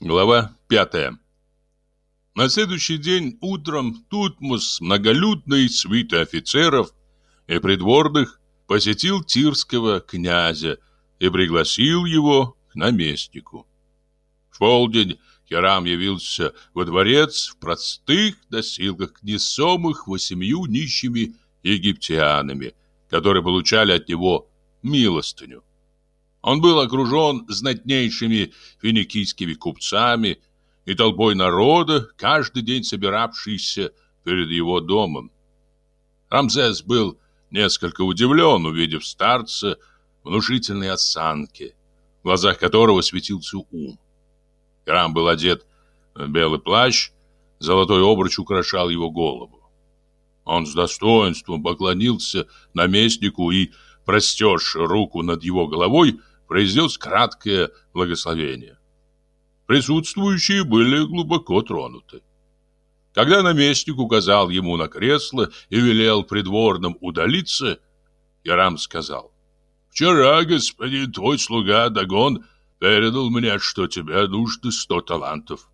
Глава пятая. На следующий день утром Тутмос, многолюдной свитой офицеров и придворных, посетил тирского князя и пригласил его к наместнику. В полдень Хирам явился во дворец в простых носилках, несомых восемью нищими египтянами, которые получали от него милостыню. Он был окружен знатнейшими финикийскими купцами и толпой народа, каждый день собиравшийся перед его домом. Рамзес был несколько удивлен, увидев старца внушительной осанки, в глазах которого светился ум. Храм был одет в белый плащ, золотой обруч украшал его голову. Он с достоинством поклонился наместнику и, простерши руку над его головой, произнес краткое благословение. Присутствующие были глубоко тронуты. Когда наместник указал ему на кресло и велел придворным удалиться, Ярам сказал, «Вчера, господин твой слуга Дагон передал мне, что тебе нужно сто талантов.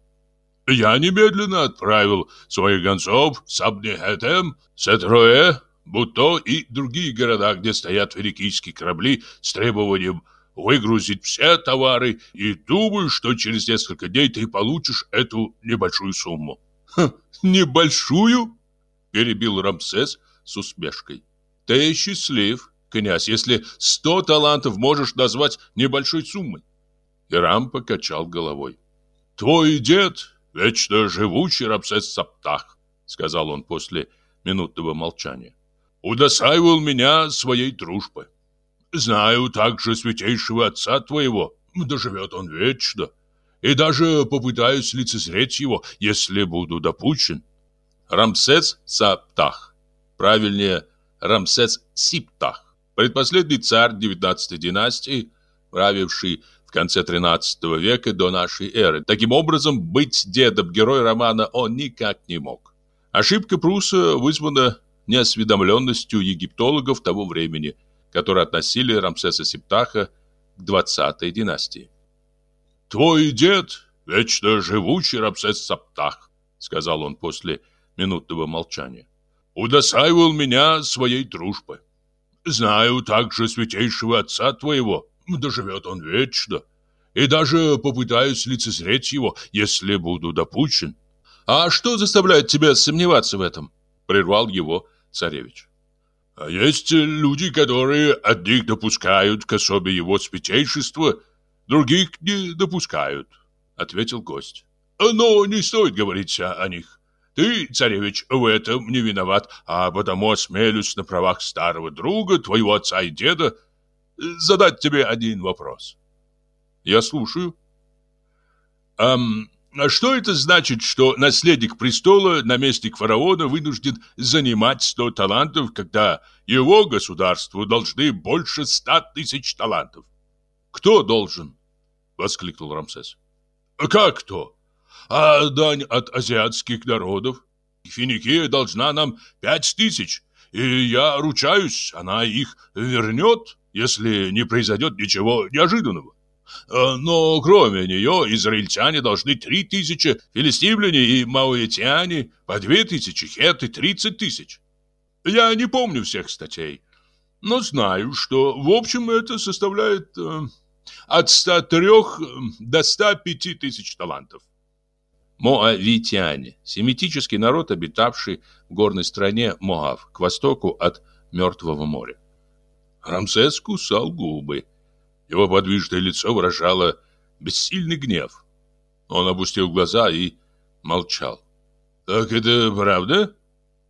Я немедленно отправил своих гонцов в Сабнехетем, Сетроэ, Буто и другие города, где стоят финикийские корабли с требованием выгрузить все товары, и думаю, что через несколько дней ты получишь эту небольшую сумму. Ха, небольшую? Перебил Рамсес с усмешкой. Ты счастлив, князь, если сто талантов можешь назвать небольшой суммой. Ирам покачал головой. Твой дед, вечно живучий Рамсес Саптах, сказал он после минутного молчания, удосаивал меня своей дружбой. Знаю также святейшего отца твоего, доживет он вечно, и даже попытаюсь лицезреть его, если буду допущен. Рамсес Саптах, правильнее Рамсес Сиптах, предпоследний царь 19 династии, правивший в конце 13 века до нашей эры. Таким образом, быть дедом героя романа он никак не мог. Ошибка Пруса вызвана неосведомленностью египтологов того времени – которые относили Рамсеса Септаха к 20-й династии. «Твой дед, вечно живучий Рамсес Септах», сказал он после минутного молчания, удосаивал меня своей дружбой. Знаю также святейшего отца твоего, доживет он вечно, и даже попытаюсь лицезреть его, если буду допущен. А что заставляет тебя сомневаться в этом? Прервал его царевич. А есть люди, которые одних допускают к особе его святейшества, других не допускают, ответил гость. Но не стоит говорить о них. Ты, царевич, в этом не виноват, а потому осмелюсь на правах старого друга, твоего отца и деда, задать тебе один вопрос. Я слушаю. Эм, что это значит, что наследник престола, наместник фараона, вынужден занимать сто талантов, когда его государству должны больше ста тысяч талантов? Кто должен? Воскликнул Рамсес. А как кто? А дань от азиатских народов? Финикия должна нам пять тысяч, и я ручаюсь, она их вернет, если не произойдет ничего неожиданного. Э, но кроме нее израильтяне должны три тысячи, филистимляне и мауэтяне по две тысячи, хеты тридцать тысяч. Я не помню всех статей, но знаю, что в общем это составляет э, от 103 э, до 105 тысяч талантов. Моавитяне – семитический народ, обитавший в горной стране Моав, к востоку от Мертвого моря. Рамсес кусал губы. Его подвижное лицо выражало бессильный гнев. Он опустил глаза и молчал. «Так это правда?»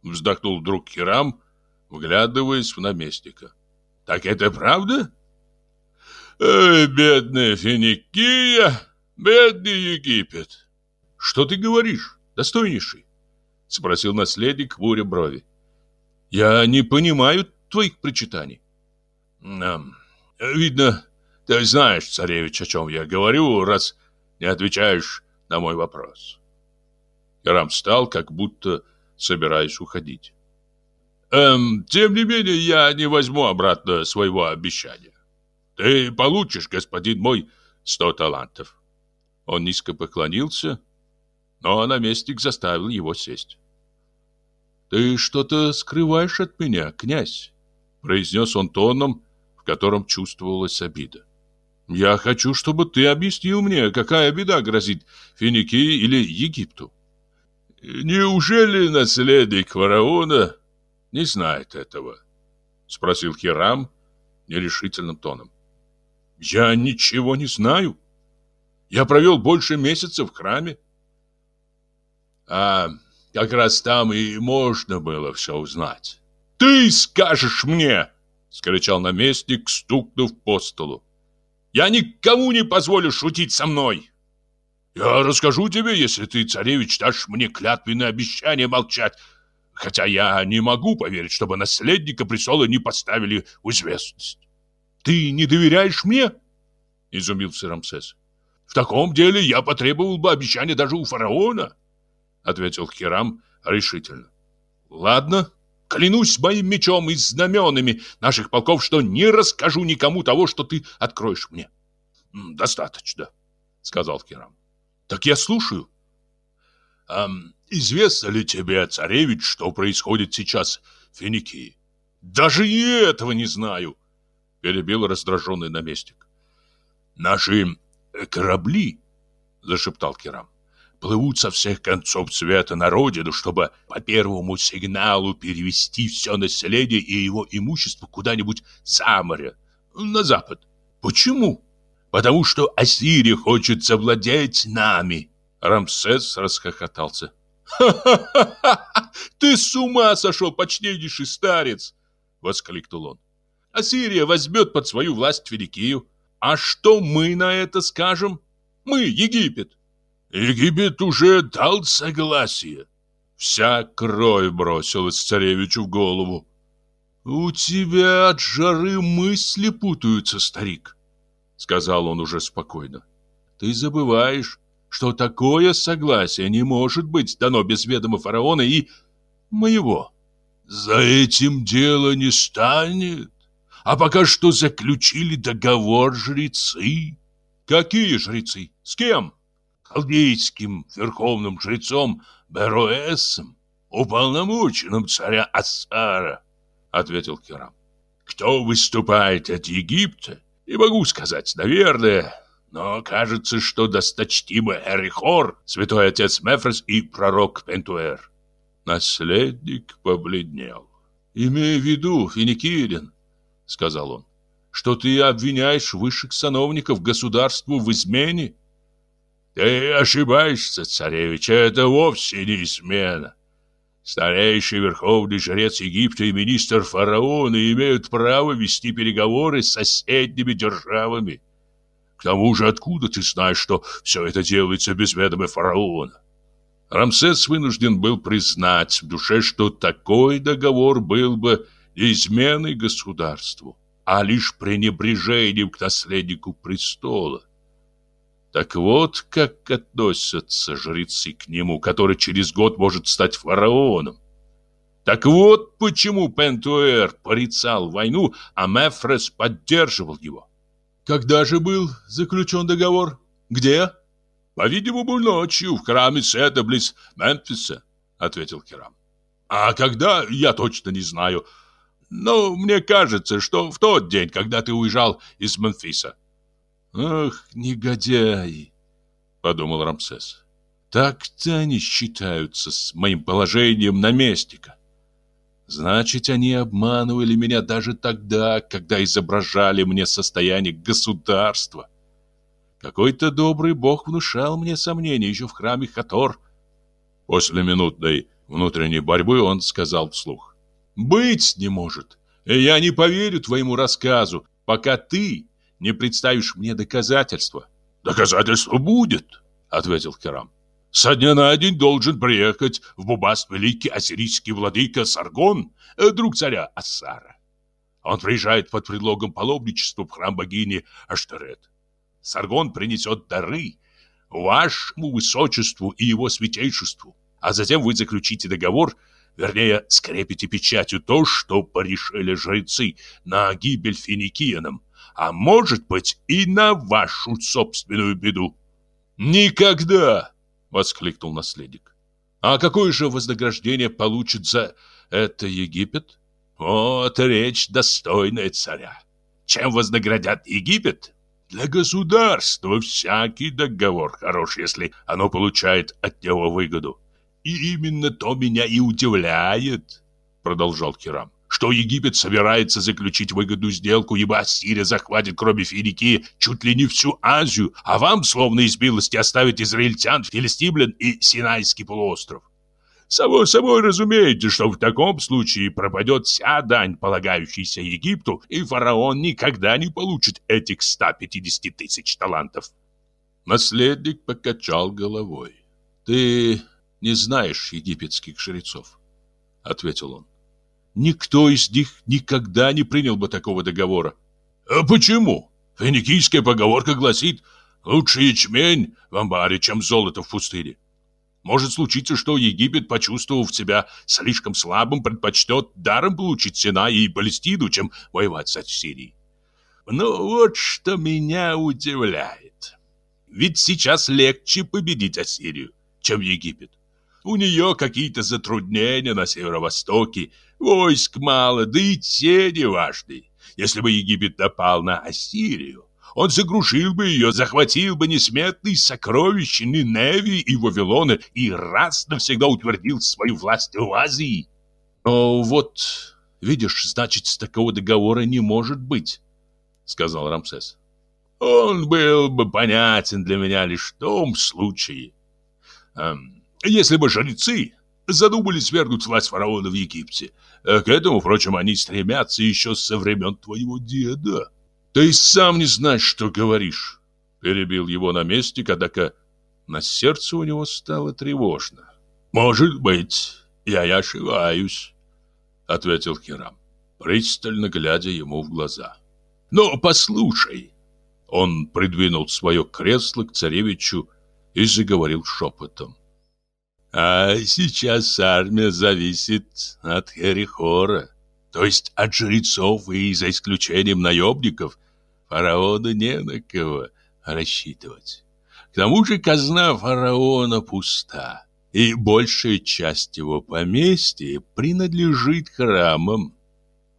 Вздохнул вдруг Хирам, вглядываясь в наместника. «Так это правда?» «Эй, бедная Финикия, бедный Египет!» «Что ты говоришь, достойнейший?» Спросил наследник хмуря брови. «Я не понимаю твоих причитаний». «Видно, ты знаешь, царевич, о чем я говорю, раз не отвечаешь на мой вопрос. Ярам встал, как будто собираясь уходить. Эм, тем не менее, я не возьму обратно своего обещания. Ты получишь, господин мой, сто талантов. Он низко поклонился, но наместник заставил его сесть. «Ты что-то скрываешь от меня, князь», — произнес он тоном, в котором чувствовалась обида. «Я хочу, чтобы ты объяснил мне, какая беда грозит Финикии или Египту». «Неужели наследник фараона не знает этого?» — спросил Хирам нерешительным тоном. «Я ничего не знаю. Я провел больше месяца в храме». «А как раз там и можно было все узнать. «Ты скажешь мне!» — скричал наместник, стукнув по столу. «Я никому не позволю шутить со мной!» «Я расскажу тебе, если ты, царевич, дашь мне клятвенное обещание молчать, хотя я не могу поверить, чтобы наследника престола не поставили в известность». «Ты не доверяешь мне?» — изумился Рамсес. «В таком деле я потребовал бы обещания даже у фараона». — ответил Хирам решительно. «Ладно, клянусь моим мечом и знаменами наших полков, что не расскажу никому того, что ты откроешь мне». «Достаточно», — сказал Хирам. «Так я слушаю». «А известно ли тебе, царевич, что происходит сейчас в Финикии?» «Даже и этого не знаю», — перебил раздраженный наместник. «Наши корабли», — зашептал Кирам, плывут со всех концов света на родину, чтобы по первому сигналу перевести все население и его имущество куда-нибудь за море, на запад. Почему? Потому что Ассирия хочет завладеть нами. Рамсес расхохотался. «Ха-ха-ха! Ты с ума сошел, почтеннейший старец!» Воскликнул он. «Ассирия возьмет под свою власть Финикию. А что мы на это скажем? Мы, Египет. Египет уже дал согласие. Вся кровь бросилась царевичу в голову. «У тебя от жары мысли путаются, старик», — сказал он уже спокойно. «Ты забываешь, что такое согласие не может быть дано без ведома фараона и моего. За этим дело не станет. А пока что заключили договор жрецы». «Какие жрецы? С кем?» Халдейским верховным жрецом Бероэсом, уполномоченным царя Ассара, ответил Хирам. Кто выступает от Египта? Не могу сказать, наверное, но кажется, что досточтимый Эрихор, святой отец Мефрес и пророк Пентуэр. Наследник побледнел. «Имея в виду, Финикирин, — сказал он, — что ты обвиняешь высших сановников государству в измене, ты ошибаешься, царевич, это вовсе не измена. Старейший верховный жрец Египта и министр фараона имеют право вести переговоры с соседними державами. К тому же, откуда ты знаешь, что все это делается без ведома фараона? Рамсес вынужден был признать в душе, что такой договор был бы изменой государству, а лишь пренебрежением к наследнику престола. Так вот, как относятся жрецы к нему, который через год может стать фараоном. Так вот, почему Пентуэр порицал войну, а Мефрес поддерживал его. Когда же был заключен договор? Где? По-видимому, ночью в храме Сета близ Мемфиса, ответил Керам. А когда, я точно не знаю. Но мне кажется, что в тот день, когда ты уезжал из Мемфиса. «Ах, негодяи!» — подумал Рамсес. «Так-то они считаются с моим положением наместника. Значит, они обманывали меня даже тогда, когда изображали мне состояние государства. Какой-то добрый бог внушал мне сомнения еще в храме Хатор». После минутной внутренней борьбы он сказал вслух. «Быть не может. Я не поверю твоему рассказу, пока ты не представишь мне доказательства. Доказательство будет, ответил Керам. Со дня на день должен приехать в Бубаст великий ассирийский владыка Саргон, э, друг царя Ассара. Он приезжает под предлогом паломничества в храм богини Аштерет. Саргон принесет дары вашему высочеству и его святейшеству, а затем вы заключите договор, вернее, скрепите печатью то, что порешили жрецы на гибель финикиянам, а может быть и на вашу собственную беду. Никогда! Воскликнул наследник. А какое же вознаграждение получит за это Египет? Вот речь достойная царя. Чем вознаградят Египет? Для государства всякий договор хорош, если оно получает от него выгоду. И именно то меня и удивляет, продолжал Хирам, что Египет собирается заключить выгодную сделку, ибо Ассирия захватит, кроме Финикии, чуть ли не всю Азию, а вам, словно из милости, оставить израильтян, филистимлян и Синайский полуостров. Само собой разумеете, что в таком случае пропадет вся дань, полагающаяся Египту, и фараон никогда не получит этих 150 тысяч талантов. Наследник покачал головой. «Ты не знаешь египетских жрецов», — ответил он. «Никто из них никогда не принял бы такого договора». «А почему? Финикийская поговорка гласит, лучше ячмень в амбаре, чем золото в пустыне. Может случиться, что Египет, почувствовав себя слишком слабым, предпочтет даром получить Синай и Палестину, чем воевать с Ассирией. Ну вот что меня удивляет. Ведь сейчас легче победить Ассирию, чем Египет. У нее какие-то затруднения на северо-востоке, войск мало, да и те не важны. Если бы Египет напал на Ассирию, он загружил бы ее, захватил бы несметные сокровища Ниневии и Вавилона и раз навсегда утвердил свою власть в Азии. Но вот, видишь, значит, такого договора не может быть, сказал Рамсес. Он был бы понятен для меня лишь в том случае, эм, если бы жрецы задумались свергнуть власть фараона в Египте. К этому, впрочем, они стремятся еще со времен твоего деда. Ты сам не знаешь, что говоришь, перебил его наместник, однако на сердце у него стало тревожно. Может быть, я и ошибаюсь, ответил Хирам, пристально глядя ему в глаза. Но послушай, он придвинул свое кресло к царевичу и заговорил шепотом. А сейчас армия зависит от Херихора, то есть от жрецов и, за исключением наемников, фараону не на кого рассчитывать. К тому же казна фараона пуста, и большая часть его поместья принадлежит храмам.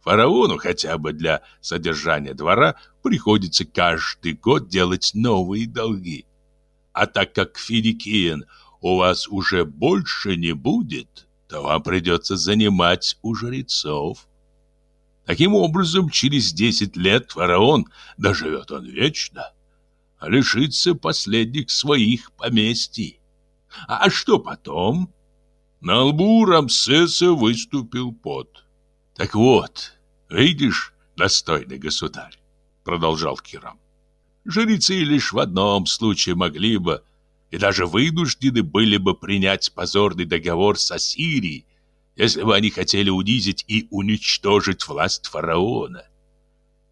Фараону хотя бы для содержания двора приходится каждый год делать новые долги. А так как финикиен у вас уже больше не будет, то вам придется занимать у жрецов. Таким образом, через десять лет фараон, доживет он вечно, лишится последних своих поместий. А что потом? На лбу Рамсеса выступил пот. Так вот, видишь, достойный государь, продолжал Кирам. Жрецы лишь в одном случае могли бы и даже вынуждены были бы принять позорный договор с Ассирией, если бы они хотели унизить и уничтожить власть фараона.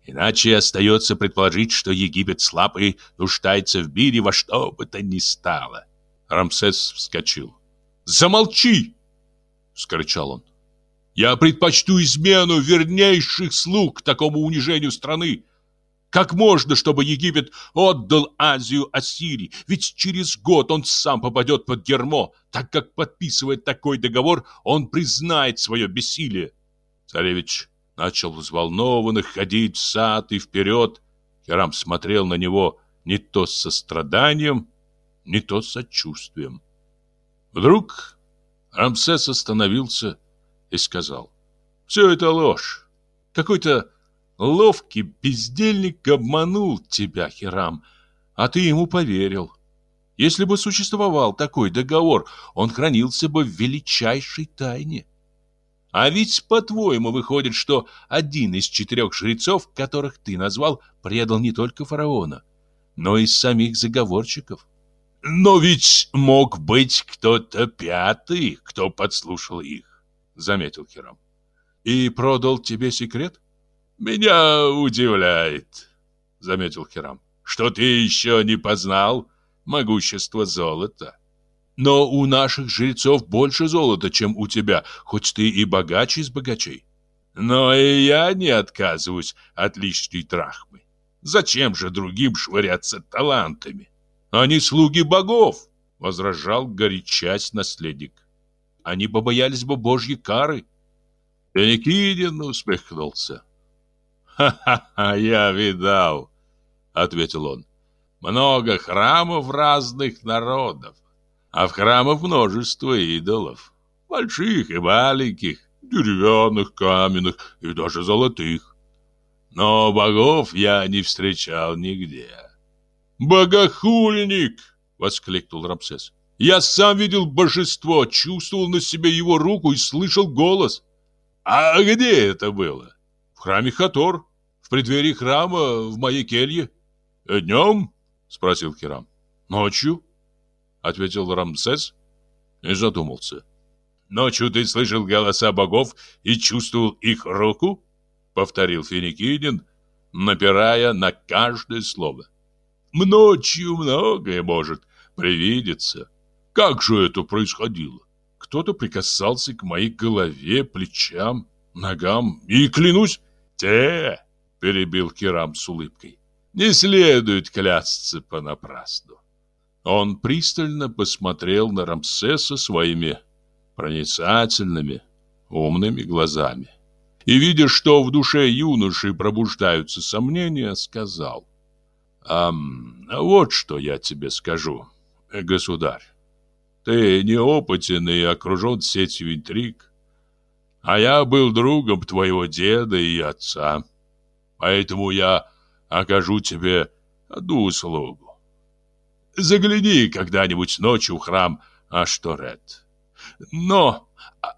Иначе остается предположить, что Египет слаб и нуждается в мире во что бы то ни стало. Рамсес вскочил. «Замолчи!» — скричал он. «Я предпочту измену вернейших слуг такому унижению страны. Как можно, чтобы Египет отдал Азию Ассирии? Ведь через год он сам попадет под гермо, так как, подписывая такой договор, он признает свое бессилие. Царевич начал взволнованно ходить в сад и вперед. Керам смотрел на него не то с состраданием, не то с сочувствием. Вдруг Рамсес остановился и сказал, «Все это ложь. Какой-то Ловкий бездельник обманул тебя, Хирам, а ты ему поверил. Если бы существовал такой договор, он хранился бы в величайшей тайне. А ведь, по-твоему, выходит, что один из четырех жрецов, которых ты назвал, предал не только фараона, но и самих заговорщиков. Но ведь мог быть кто-то пятый, кто подслушал их, заметил Хирам. И продал тебе секрет? «Меня удивляет», — заметил Хирам, — «что ты еще не познал могущество золота». «Но у наших жрецов больше золота, чем у тебя, хоть ты и богаче из богачей». «Но и я не отказываюсь от лишней трахмы. Зачем же другим швыряться талантами?» Они слуги богов, возражал горячась наследник. Они побоялись бы Божьей кары. Финикидин усмехнулся. «Ха-ха-ха, я видал», — ответил он. «Много храмов разных народов, а в храмах множество идолов, больших и маленьких, деревянных, каменных и даже золотых. Но богов я не встречал нигде». «Богохульник!» — воскликнул Рамсес. «Я сам видел божество, чувствовал на себе его руку и слышал голос». «А где это было?» «В храме Хатор, преддверии храма, в моей келье». «Днем?» — спросил Хирам. «Ночью?» — ответил Рамсес и задумался. «Ночью ты слышал голоса богов и чувствовал их руку?» — повторил Финикидин, напирая на каждое слово. «Ночью многое может привидеться. Как же это происходило? Кто-то прикасался к моей голове, плечам, ногам, и, клянусь, те, — перебил Кирам с улыбкой, — не следует клясться понапрасну. Он пристально посмотрел на Рамсеса своими проницательными, умными глазами. И, видя, что в душе юноши пробуждаются сомнения, сказал, «А вот что я тебе скажу, государь. Ты неопытен и окружен сетью интриг. А я был другом твоего деда и отца. Поэтому я окажу тебе одну услугу. Загляни когда-нибудь ночью в храм Ашторет. Но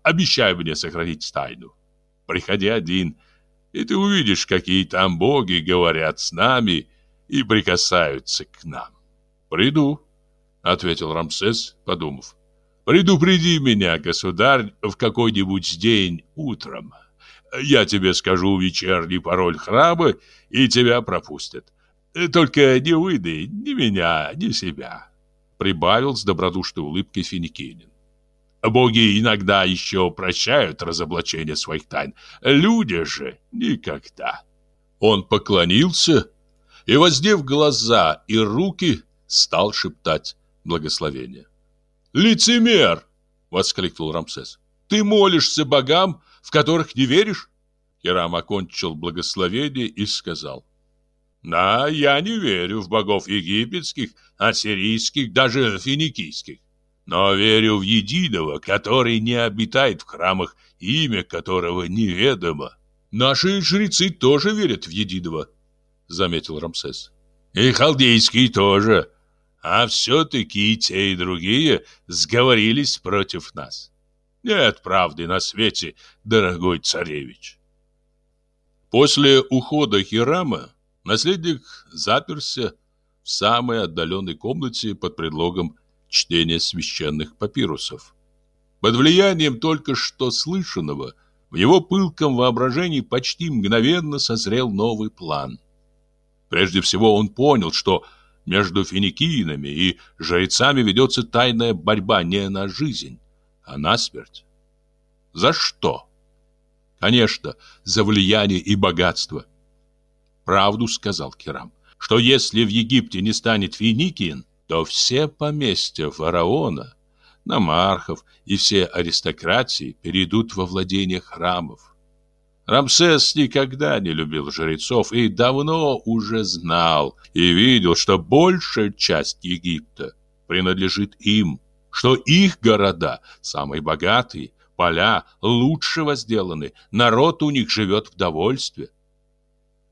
обещай мне сохранить тайну. Приходи один, и ты увидишь, какие там боги говорят с нами и прикасаются к нам. Приду ответил Рамсес, подумав. Предупреди меня, государь, в какой-нибудь день утром. Я тебе скажу вечерний пароль храма, и тебя пропустят. Только не выдай ни меня, ни себя, прибавил с добродушной улыбкой Финикинин. Боги иногда еще прощают разоблачение своих тайн, люди же никогда. Он поклонился и, воздев глаза и руки, стал шептать благословения. «Лицемер!» — воскликнул Рамсес. «Ты молишься богам, в которых не веришь?» Керам окончил благословение и сказал. «Да, я не верю в богов египетских, ассирийских, даже финикийских. Но верю в единого, который не обитает в храмах, имя которого неведомо. Наши жрецы тоже верят в единого, заметил Рамсес. И халдейские тоже, а все-таки и те, и другие сговорились против нас. Нет правды на свете, дорогой царевич. После ухода Хирама наследник заперся в самой отдаленной комнате под предлогом чтения священных папирусов. Под влиянием только что слышанного в его пылком воображении почти мгновенно созрел новый план. Прежде всего он понял, что между финикийными и жрецами ведется тайная борьба не на жизнь, а на смерть. За что? Конечно, за влияние и богатство. Правду сказал Кирам, что если в Египте не станет финикиен, то все поместья фараона, намархов и все аристократии перейдут во владение храмов. Рамсес никогда не любил жрецов и давно уже знал и видел, что большая часть Египта принадлежит им, что их города самые богатые, поля лучше возделаны, народ у них живет в довольстве.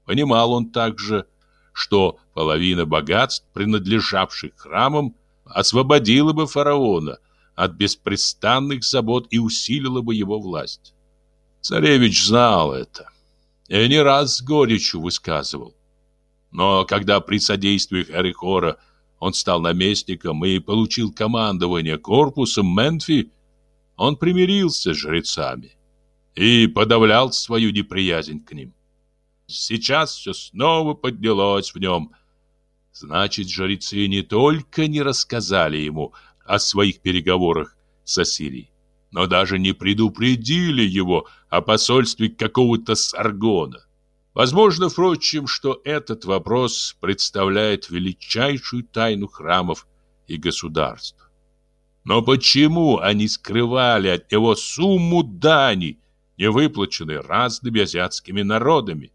Понимал он также, что половина богатств, принадлежавших храмам, освободила бы фараона от беспрестанных забот и усилила бы его власть. Царевич знал это и не раз с горечью высказывал. Но когда при содействии Эрихора он стал наместником и получил командование корпусом Менфи, он примирился с жрецами и подавлял свою неприязнь к ним. Сейчас все снова поднялось в нем. Значит, жрецы не только не рассказали ему о своих переговорах с Ассирией, но даже не предупредили его о посольстве какого-то Саргона. Возможно, впрочем, что этот вопрос представляет величайшую тайну храмов и государств. Но почему они скрывали от него сумму дани, не выплаченной разными азиатскими народами?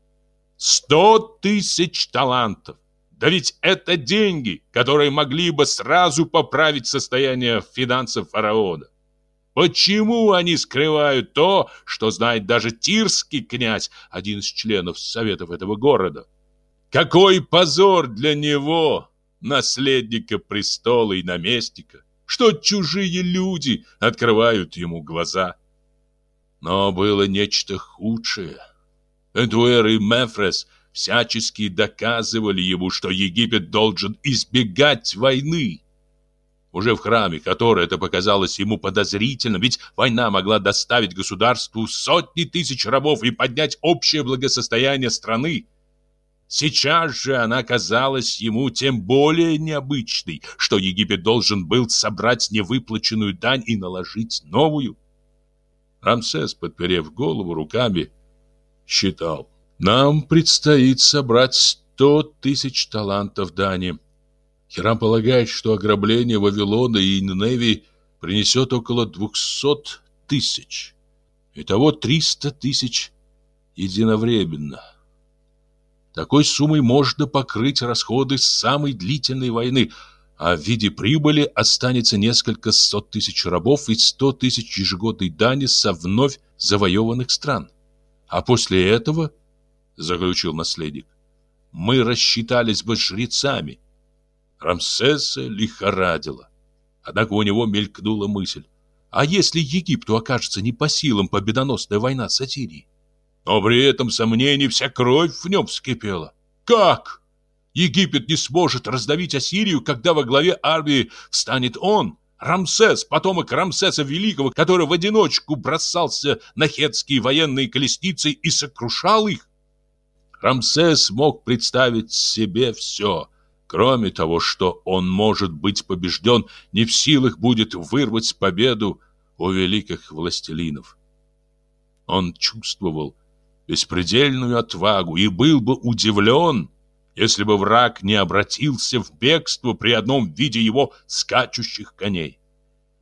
Сто тысяч талантов! Да ведь это деньги, которые могли бы сразу поправить состояние финансов фараона. Почему они скрывают то, что знает даже тирский князь, один из членов советов этого города? Какой позор для него, наследника престола и наместника, что чужие люди открывают ему глаза. Но было нечто худшее. Эдуэр и Мефрес всячески доказывали ему, что Египет должен избегать войны. Уже в храме, которое это показалось ему подозрительным, ведь война могла доставить государству сотни тысяч рабов и поднять общее благосостояние страны. Сейчас же она казалась ему тем более необычной, что Египет должен был собрать невыплаченную дань и наложить новую. Рамсес, подперев голову руками, считал. Нам предстоит собрать сто тысяч талантов дани. Хирам полагает, что ограбление Вавилона и Ниневии принесет около двухсот тысяч. Итого триста тысяч единовременно. Такой суммой можно покрыть расходы самой длительной войны, а в виде прибыли останется несколько сот тысяч рабов и сто тысяч ежегодной дани со вновь завоеванных стран. А после этого заключил наследник. Мы рассчитались бы жрецами. Рамсеса лихорадило. Однако у него мелькнула мысль. А если Египту окажется не по силам победоносная война с Ассирией? Но при этом сомнении вся кровь в нем вскипела. Как? Египет не сможет раздавить Ассирию, когда во главе армии встанет он, Рамсес, потомок Рамсеса Великого, который в одиночку бросался на хетские военные колесницы и сокрушал их? Рамсес мог представить себе все, кроме того, что он может быть побежден, не в силах будет вырвать победу у великих властелинов. Он чувствовал беспредельную отвагу и был бы удивлен, если бы враг не обратился в бегство при одном виде его скачущих коней.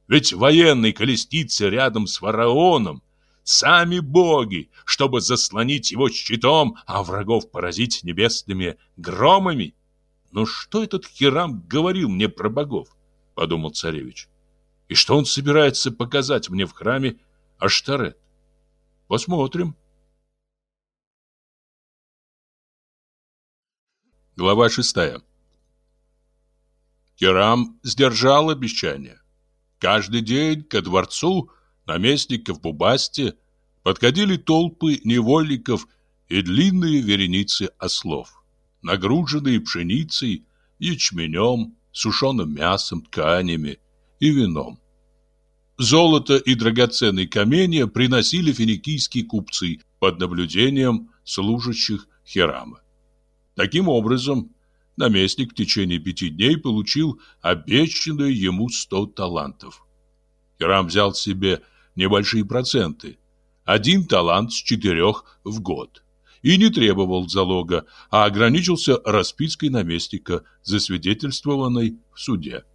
Ведь военные колесницы рядом с фараоном сами боги, чтобы заслонить его щитом, а врагов поразить небесными громами. «Ну что этот Хирам говорил мне про богов?» — подумал царевич. «И что он собирается показать мне в храме Аштарет? Посмотрим». Глава шестая. Хирам сдержал обещание. Каждый день ко дворцу наместника в Бубасте подходили толпы невольников и длинные вереницы ослов, нагруженные пшеницей, ячменем, сушеным мясом, тканями и вином. Золото и драгоценные каменья приносили финикийские купцы под наблюдением служащих Хирама. Таким образом, наместник в течение пяти дней получил обещанные ему сто талантов. Хирам взял себе небольшие проценты. Один талант с четырех в год. И не требовал залога, а ограничился распиской наместника, засвидетельствованной в суде.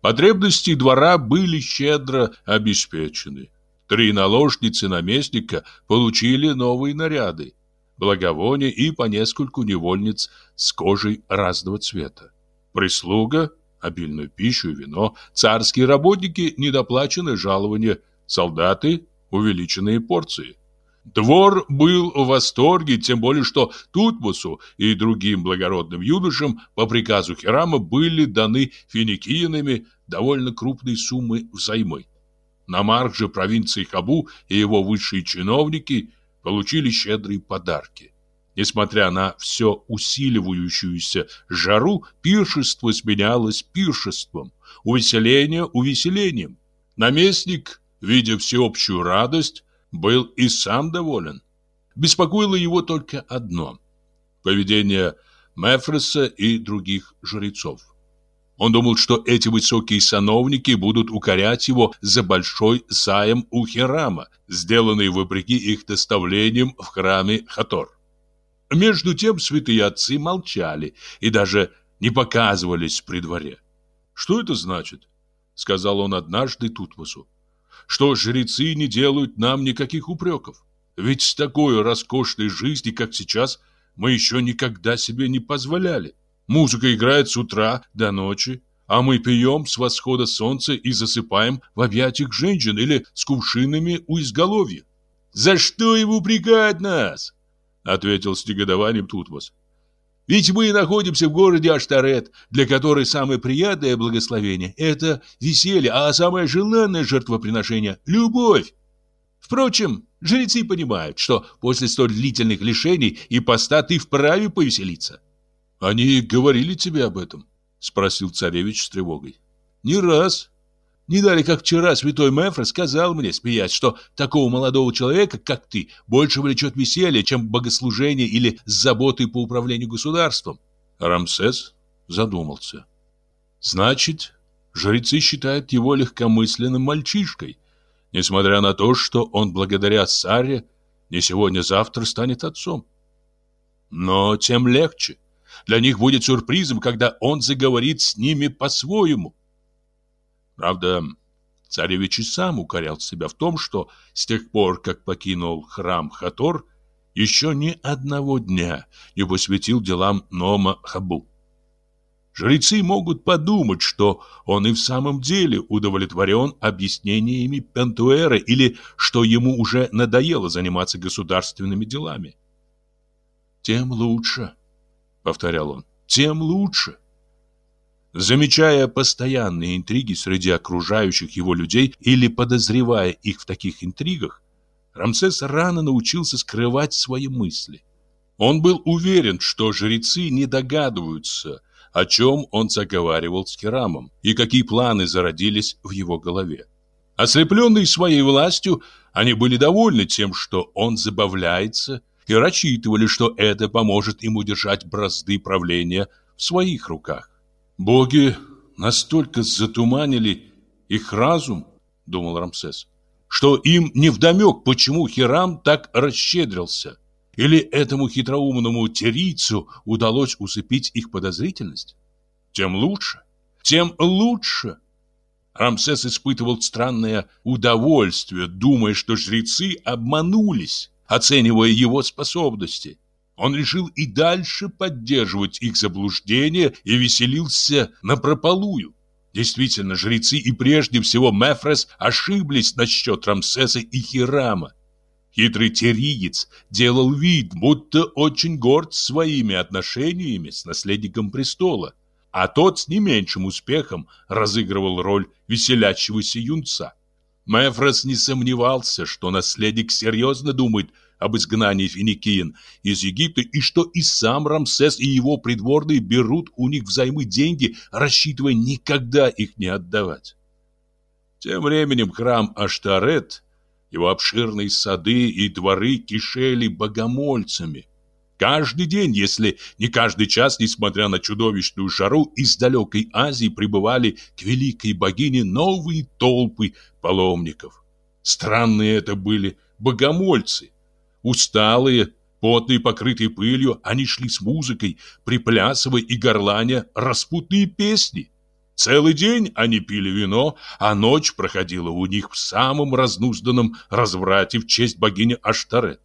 Потребности двора были щедро обеспечены. Три наложницы наместника получили новые наряды, благовония и по нескольку невольниц с кожей разного цвета. Прислуга, обильную пищу и вино, царские работники, недоплаченное жалование – солдаты – увеличенные порции. Двор был в восторге, тем более что Тутмосу и другим благородным юношам по приказу Хирама были даны финикиянами довольно крупные суммы взаймы. Намарх же провинции Хабу и его высшие чиновники получили щедрые подарки. Несмотря на все усиливающуюся жару, пиршество сменялось пиршеством, увеселение увеселением. Наместник видя всеобщую радость, был и сам доволен. Беспокоило его только одно – поведение Мефреса и других жрецов. Он думал, что эти высокие сановники будут укорять его за большой займ у Хирама, сделанный вопреки их доставлениям в храме Хатор. Между тем святые отцы молчали и даже не показывались при дворе. «Что это значит?» — сказал он однажды Тутмосу. «Что жрецы не делают нам никаких упреков. Ведь с такой роскошной жизни, как сейчас, мы еще никогда себе не позволяли. Музыка играет с утра до ночи, а мы пьем с восхода солнца и засыпаем в объятиях женщин или с кувшинами у изголовья. «За что его упрекать нас?» — ответил с негодованием Тутмос. «Ведь мы находимся в городе Аштарет, для которой самое приятное благословение — это веселье, а самое желанное жертвоприношение — любовь. Впрочем, жрецы понимают, что после столь длительных лишений и поста ты вправе повеселиться». «Они говорили тебе об этом?» Спросил царевич с тревогой. Не раз. Не дали, как вчера святой Мефра сказал мне, смеясь, что такого молодого человека, как ты, больше влечет веселье, чем богослужение или заботы по управлению государством. Рамсес задумался. Значит, жрецы считают его легкомысленным мальчишкой, несмотря на то, что он благодаря Саре не сегодня-завтра станет отцом. Но тем легче. Для них будет сюрпризом, когда он заговорит с ними по-своему. Правда, царевич и сам укорял себя в том, что с тех пор, как покинул храм Хатор, еще ни одного дня не посвятил делам Нома Хабу. Жрецы могут подумать, что он и в самом деле удовлетворен объяснениями Пентуэра или что ему уже надоело заниматься государственными делами. Тем лучше, — повторял он, — тем лучше. Замечая постоянные интриги среди окружающих его людей или подозревая их в таких интригах, Рамсес рано научился скрывать свои мысли. Он был уверен, что жрецы не догадываются, о чем он заговаривал с Керамом и какие планы зародились в его голове. Ослепленные своей властью, они были довольны тем, что он забавляется и рассчитывали, что это поможет им удержать бразды правления в своих руках. Боги настолько затуманили их разум, думал Рамсес, что им невдомек, почему Хирам так расщедрился. Или этому хитроумному терийцу удалось усыпить их подозрительность? Тем лучше, тем лучше. Рамсес испытывал странное удовольствие, думая, что жрецы обманулись оценивая его способности. Он решил и дальше поддерживать их заблуждение и веселился напропалую. Действительно, жрецы и прежде всего Мефрес ошиблись насчет Рамсеса и Хирама. Хитрый териец делал вид, будто очень горд своими отношениями с наследником престола, а тот с не меньшим успехом разыгрывал роль веселящегося юнца. Мефрос не сомневался, что наследник серьезно думает об изгнании финикиен из Египта и что и сам Рамсес и его придворные берут у них взаймы деньги, рассчитывая никогда их не отдавать. Тем временем храм Аштарет, его обширные сады и дворы кишели богомольцами, Каждый день, если не каждый час, несмотря на чудовищную жару, из далекой Азии прибывали к великой богине новые толпы паломников. Странные это были богомольцы. Усталые, потные, покрытые пылью, они шли с музыкой, приплясывая и горланя распутные песни. Целый день они пили вино, а ночь проходила у них в самом разнузданном разврате в честь богини Аштарет.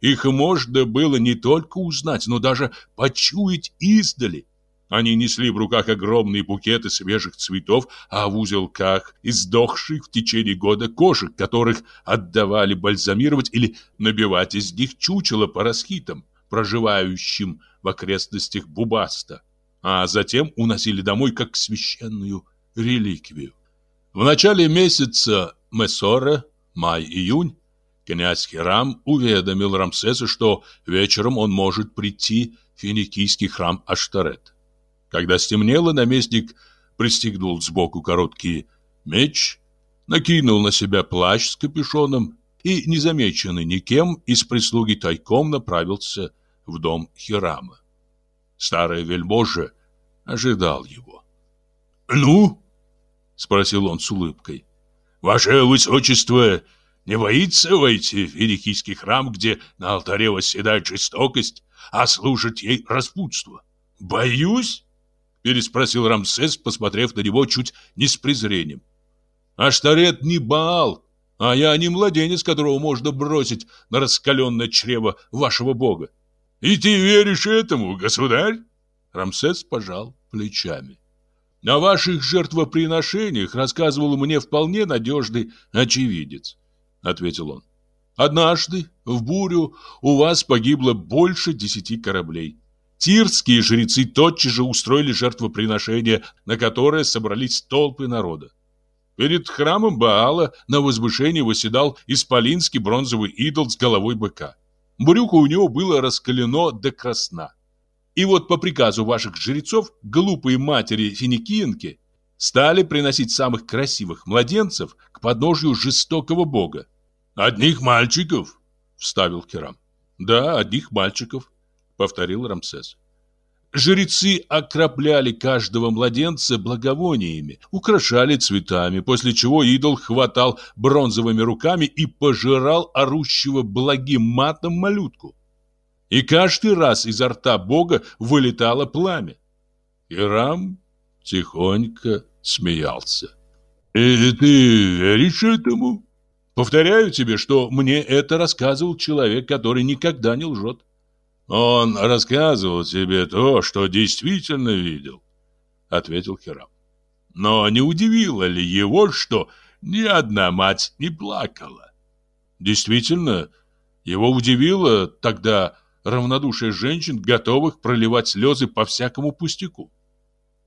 Их можно было не только узнать, но даже почуять издали. Они несли в руках огромные букеты свежих цветов, а в узелках издохших в течение года кошек, которых отдавали бальзамировать или набивать из них чучело по расхитам, проживающим в окрестностях Бубаста, а затем уносили домой как священную реликвию. В начале месяца Месора, май-июнь, Князь Хирам уведомил Рамсеса, что вечером он может прийти в финикийский храм Аштарет. Когда стемнело, наместник пристегнул сбоку короткий меч, накинул на себя плащ с капюшоном и, незамеченный никем, из прислуги тайком направился в дом Хирама. Старый вельможа ожидал его. «Ну?» — спросил он с улыбкой. «Ваше высочество не боится войти в Великийский храм, где на алтаре восседает жестокость, а служить ей распутство. Боюсь? Переспросил Рамсес, посмотрев на него чуть не с презрением. Аштарет не Баал, а я не младенец, которого можно бросить на раскаленное чрево вашего бога. И ты веришь этому, государь? Рамсес пожал плечами. О ваших жертвоприношениях рассказывал мне вполне надежный очевидец, ответил он. Однажды в бурю у вас погибло больше десяти кораблей. Тирские жрецы тотчас же устроили жертвоприношение, на которое собрались толпы народа. Перед храмом Баала на возвышении восседал исполинский бронзовый идол с головой быка. Брюхо у него было раскалено до красна. И вот по приказу ваших жрецов глупые матери финикиенки стали приносить самых красивых младенцев к подножию жестокого бога. «Одних мальчиков?» – вставил Керам. «Да, одних мальчиков», – повторил Рамсес. Жрецы окропляли каждого младенца благовониями, украшали цветами, после чего идол хватал бронзовыми руками и пожирал орущего благим матом малютку. И каждый раз изо рта Бога вылетало пламя. Ирам тихонько смеялся. «И ты веришь этому?» «Повторяю тебе, что мне это рассказывал человек, который никогда не лжет». «Он рассказывал тебе то, что действительно видел», — ответил Хирам. «Но не удивило ли его, что ни одна мать не плакала?» Действительно, его удивило тогда равнодушие женщин, готовых проливать слезы по всякому пустяку.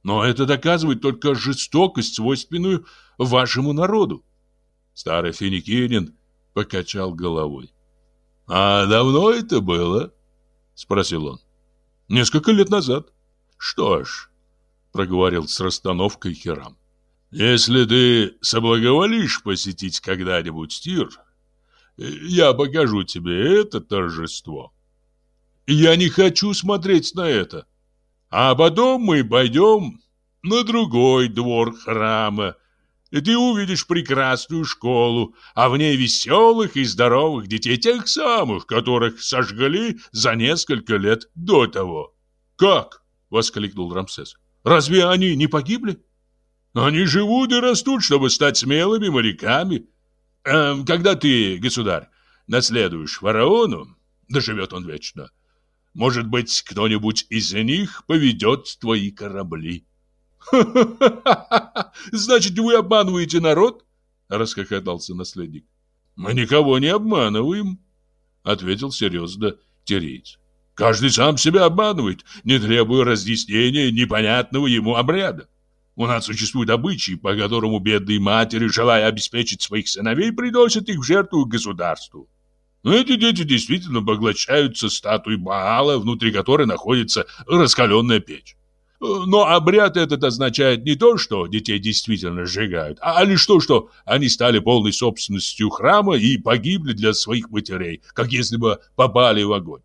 Но это доказывает только жестокость, свойственную вашему народу. Старый финикинин покачал головой. «А давно это было?» — спросил он. «Несколько лет назад». «Что ж», — проговорил с расстановкой Хирам, «если ты соблаговолишь посетить когда-нибудь Тир, я покажу тебе это торжество». Я не хочу смотреть на это. А потом мы пойдем на другой двор храма, и ты увидишь прекрасную школу, а в ней веселых и здоровых детей, тех самых, которых сожгли за несколько лет до того. «Как?» — воскликнул Рамсес. «Разве они не погибли?» «Они живут и растут, чтобы стать смелыми моряками. Эм, когда ты, государь, наследуешь фараону, доживет он вечно, — может быть, кто-нибудь из них поведет твои корабли. Значит, вы обманываете народ? Расхохотался наследник. Мы никого не обманываем, ответил серьезно Терейц. Каждый сам себя обманывает, не требуя разъяснения непонятного ему обряда. У нас существует обычай, по которому бедные матери, желая обеспечить своих сыновей, приносят их в жертву государству. Но эти дети действительно поглощаются статуей Баала, внутри которой находится раскаленная печь. Но обряд этот означает не то, что детей действительно сжигают, а лишь то, что они стали полной собственностью храма и погибли для своих матерей, как если бы попали в огонь.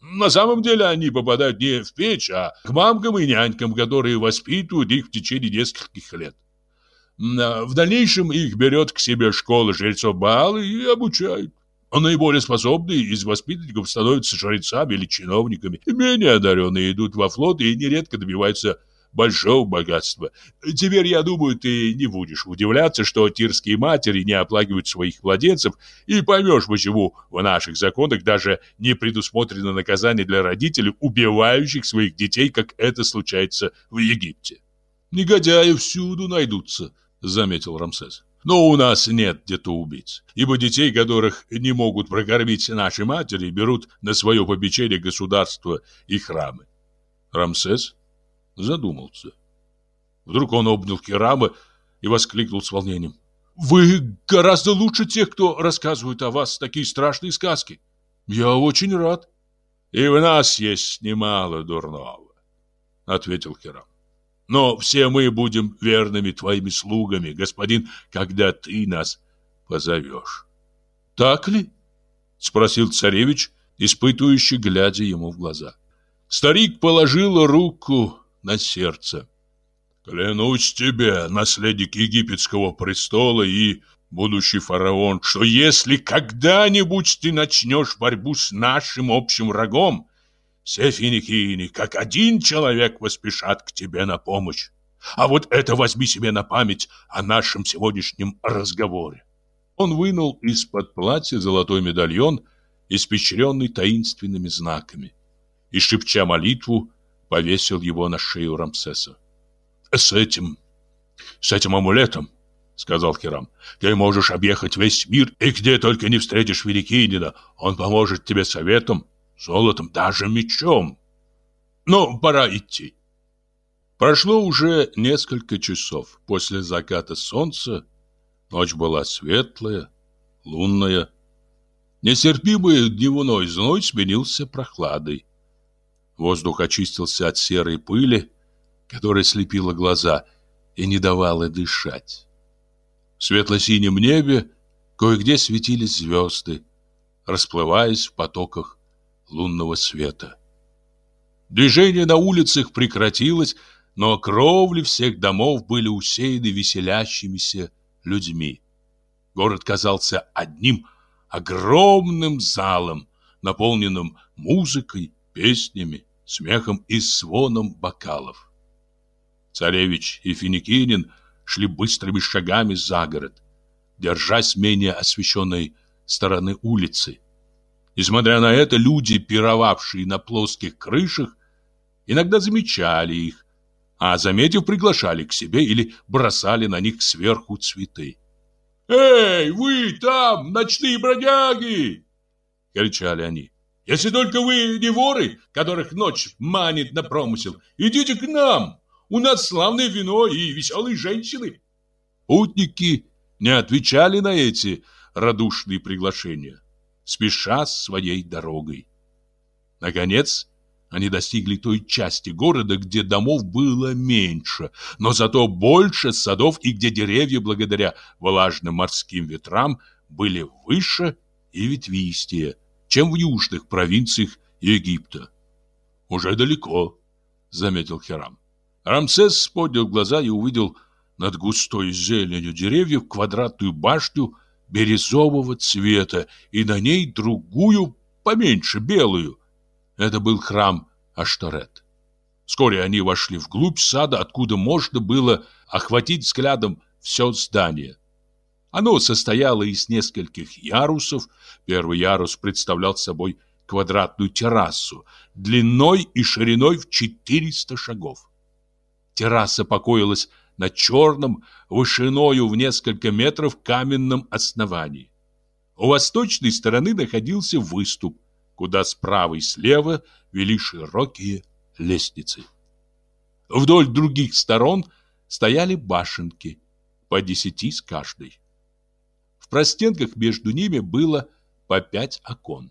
На самом деле они попадают не в печь, а к мамкам и нянькам, которые воспитывают их в течение нескольких лет. В дальнейшем их берет к себе школа жрецов Баала и обучают. А наиболее способные из воспитанников становятся жрецами или чиновниками. Менее одаренные идут во флот и нередко добиваются большого богатства. Теперь, я думаю, ты не будешь удивляться, что тирские матери не оплакивают своих младенцев, и поймешь, почему в наших законах даже не предусмотрено наказание для родителей, убивающих своих детей, как это случается в Египте. «Негодяи всюду найдутся», — заметил Рамсес. Но у нас нет детоубийц, ибо детей, которых не могут прокормить наши матери, берут на свое попечение государство и храмы. Рамсес задумался. Вдруг он обнял Хирама и воскликнул с волнением. «Вы гораздо лучше тех, кто рассказывает о вас такие страшные сказки. Я очень рад». «И в нас есть немало дурного», — ответил Хирам. Но все мы будем верными твоими слугами, господин, когда ты нас позовешь. Так ли? Спросил царевич, испытывающий, глядя ему в глаза. Старик положил руку на сердце. Клянусь тебе, наследник египетского престола и будущий фараон, что если когда-нибудь ты начнешь борьбу с нашим общим врагом, Все финикийны, как один человек, поспешат к тебе на помощь. А вот это возьми себе на память о нашем сегодняшнем разговоре. Он вынул из-под платья золотой медальон, испещренный таинственными знаками, и, шепча молитву, повесил его на шею Рамсеса. «С этим, с этим амулетом, — сказал Хирам, — ты можешь объехать весь мир, и где только не встретишь Великинина, он поможет тебе советом, золотом, даже мечом. Но пора идти». Прошло уже несколько часов после заката солнца, ночь была светлая, лунная. Нестерпимый дневной зной сменился прохладой. Воздух очистился от серой пыли, которая слепила глаза и не давала дышать. В светло-синем небе кое-где светились звезды, расплываясь в потоках лунного света. Движение на улицах прекратилось, но кровли всех домов были усеяны веселящимися людьми. Город казался одним огромным залом, наполненным музыкой, песнями, смехом и звоном бокалов. Царевич и Финикинин шли быстрыми шагами за город, держась менее освещенной стороны улицы. Несмотря на это, люди, пировавшие на плоских крышах, иногда замечали их, а заметив, приглашали к себе или бросали на них сверху цветы. «Эй, вы там, ночные бродяги!» — кричали они. «Если только вы не воры, которых ночь манит на промысел, идите к нам, у нас славное вино и веселые женщины». Путники не отвечали на эти радушные приглашения, спеша своей дорогой. Наконец, они достигли той части города, где домов было меньше, но зато больше садов и где деревья, благодаря влажным морским ветрам, были выше и ветвистее, чем в южных провинциях Египта. «Уже далеко», — заметил Херам. Рамсес поднял глаза и увидел над густой зеленью деревьев квадратную башню бирюзового цвета и на ней другую, поменьше, белую, это был храм Ашторет. Вскоре они вошли вглубь сада, откуда можно было охватить взглядом все здание. Оно состояло из нескольких ярусов. Первый ярус представлял собой квадратную террасу, длиной и шириной в 400 шагов. Терраса покоилась на черном, вышиною в несколько метров каменном основании. У восточной стороны находился выступ, куда справа и слева вели широкие лестницы. Вдоль других сторон стояли башенки, по десяти с каждой. В простенках между ними было по пять окон.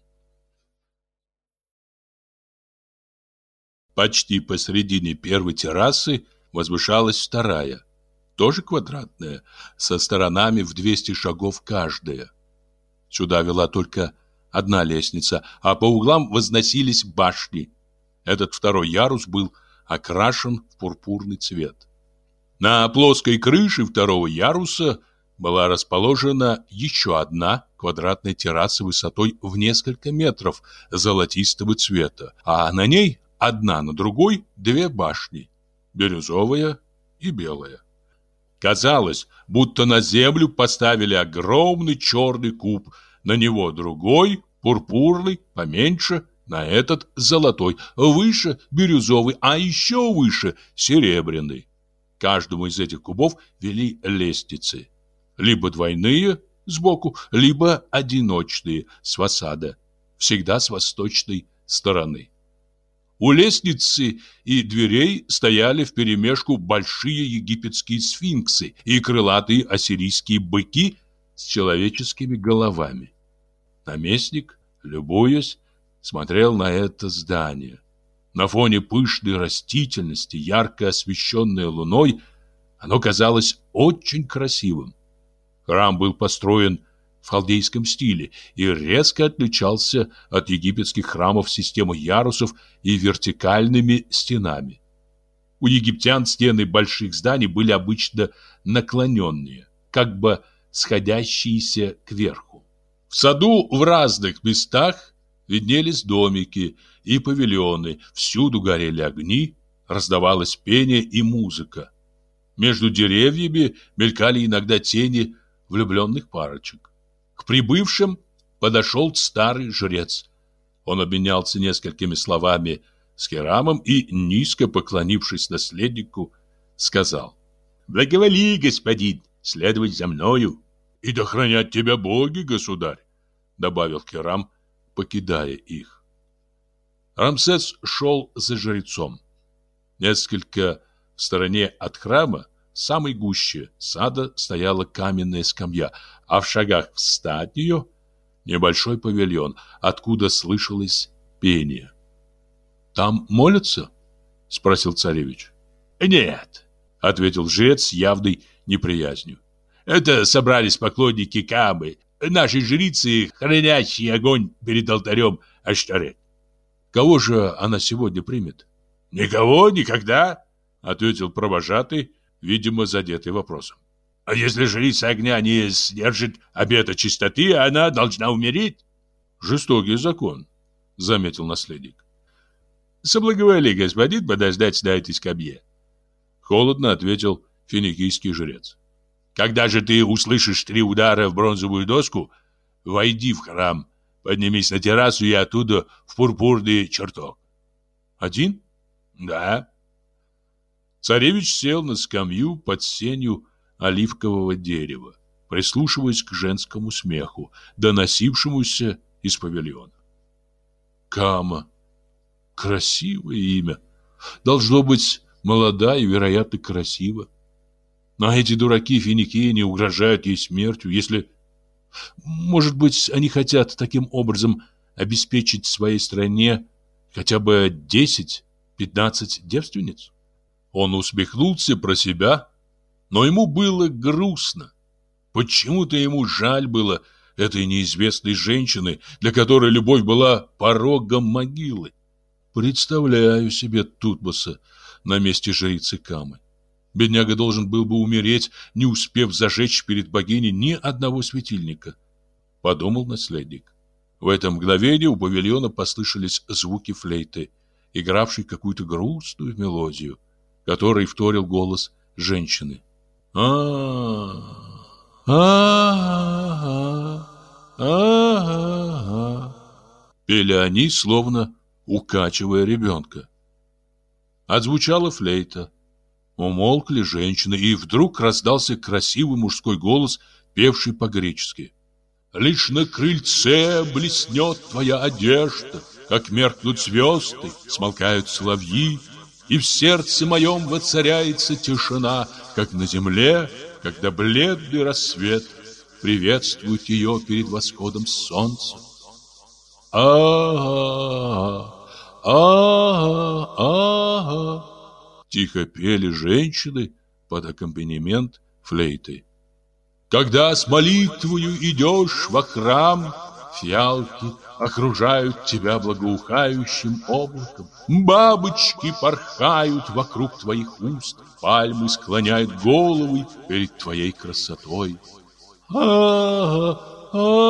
Почти посредине первой террасы возвышалась вторая, тоже квадратная, со сторонами в 200 шагов каждая. Сюда вела только одна лестница, а по углам возносились башни. Этот второй ярус был окрашен в пурпурный цвет. На плоской крыше второго яруса была расположена еще одна квадратная терраса высотой в несколько метров золотистого цвета, а на ней одна на другой две башни, бирюзовая и белая. Казалось, будто на землю поставили огромный черный куб – на него другой, пурпурный, поменьше, на этот золотой, выше бирюзовый, а еще выше серебряный. Каждому из этих кубов вели лестницы. Либо двойные сбоку, либо одиночные с фасада, всегда с восточной стороны. У лестницы и дверей стояли вперемешку большие египетские сфинксы и крылатые ассирийские быки с человеческими головами. Наместник, любуясь, смотрел на это здание. На фоне пышной растительности, ярко освещенной луной, оно казалось очень красивым. Храм был построен в халдейском стиле и резко отличался от египетских храмов системой ярусов и вертикальными стенами. У египтян стены больших зданий были обычно наклоненные, как бы сходящиеся кверху. В саду в разных местах виднелись домики и павильоны, всюду горели огни, раздавалось пение и музыка. Между деревьями мелькали иногда тени влюбленных парочек. К прибывшим подошел старый жрец. Он обменялся несколькими словами с Керамом и, низко поклонившись наследнику, сказал «Благоволи, господин, следовать за мною». «И да хранят тебя боги, государь», — добавил Керам, покидая их. Рамсес шел за жрецом. Несколько в стороне от храма, самой гуще сада, стояла каменная скамья, а в шагах в ста от небольшой павильон, откуда слышалось пение. «Там молятся?» — спросил царевич. «Нет», — ответил жрец с явной неприязнью. «Это собрались поклонники Камы, наши жрицы, хранящие огонь перед алтарем Аштарет». «Кого же она сегодня примет?» «Никого, никогда», — ответил провожатый, видимо, задетый вопросом. «А если жрица огня не сдержит обета чистоты, она должна умереть?» «Жестокий закон», — заметил наследник. Соблаговоли, господин, подождать на этой скамье. Холодно ответил финикийский жрец. Когда же ты услышишь три удара в бронзовую доску, войди в храм, поднимись на террасу и оттуда в пурпурный чертог. Один? Да. Царевич сел на скамью под сенью оливкового дерева, прислушиваясь к женскому смеху, доносившемуся из павильона. Кама, Красивое имя. Должно быть, молода и, вероятно, красиво. Но эти дураки финикии не угрожают ей смертью, если... Может быть, они хотят таким образом обеспечить своей стране хотя бы 10-15 девственниц? Он усмехнулся про себя, но ему было грустно. Почему-то ему жаль было этой неизвестной женщины, для которой любовь была порогом могилы. Представляю себе Тутмоса на месте жрицы Камы. Бедняга должен был бы умереть, не успев зажечь перед богиней ни одного светильника. Подумал наследник. В это мгновение у павильона послышались звуки флейты, игравшей какую-то грустную мелодию, которой вторил голос женщины. а а а а Пели они, словно укачивая ребенка. Отзвучала флейта. Умолкли женщины, и вдруг раздался красивый мужской голос, певший по-гречески. «Лишь на крыльце блеснет твоя одежда, как меркнут звезды, смолкают соловьи, и в сердце моем воцаряется тишина, как на земле, когда бледный рассвет приветствует ее перед восходом солнца. А-а-а! а а Тихо пели женщины под аккомпанемент флейты. Когда с молитвою идешь во храм, Фиалки окружают тебя благоухающим облаком. Бабочки порхают вокруг твоих уст, Пальмы склоняют головы перед твоей красотой. А-а-а-а-а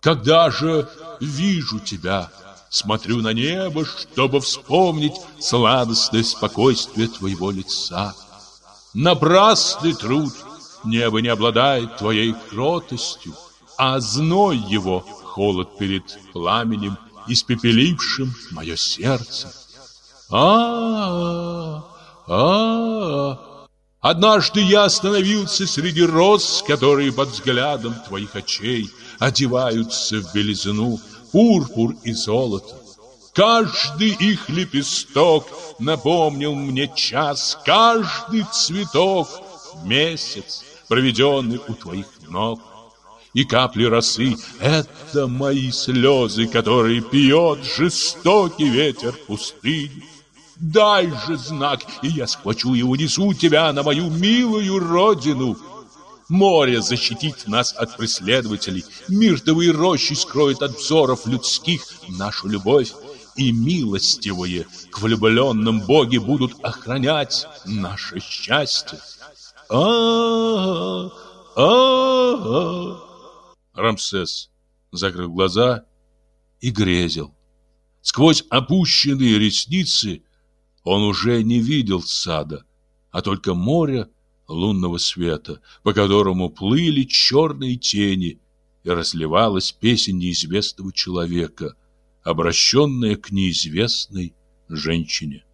когда же вижу тебя, смотрю на небо, чтобы вспомнить сладостное спокойствие твоего лица. Напрасный труд, небо не обладает твоей кротостью, а зной его, холод перед пламенем, испепелившим мое сердце. А, а, а, Однажды я остановился среди роз, которые под взглядом твоих очей одеваются в белизну, пурпур и золото. Каждый их лепесток напомнил мне час, каждый цветок — месяц, проведенный у твоих ног. И капли росы — это мои слезы, которые пьет жестокий ветер пустыни. Дай же знак, и я схвачу и унесу тебя на мою милую родину. Море защитит нас от преследователей, миртовые рощи скроют от взоров людских нашу любовь, и милостивые к влюбленным боги будут охранять наше счастье. А, -а, -а. Рамсес закрыл глаза и грезил. Сквозь опущенные ресницы он уже не видел сада, а только море лунного света, по которому плыли черные тени, и разливалась песня неизвестного человека, обращенная к неизвестной женщине.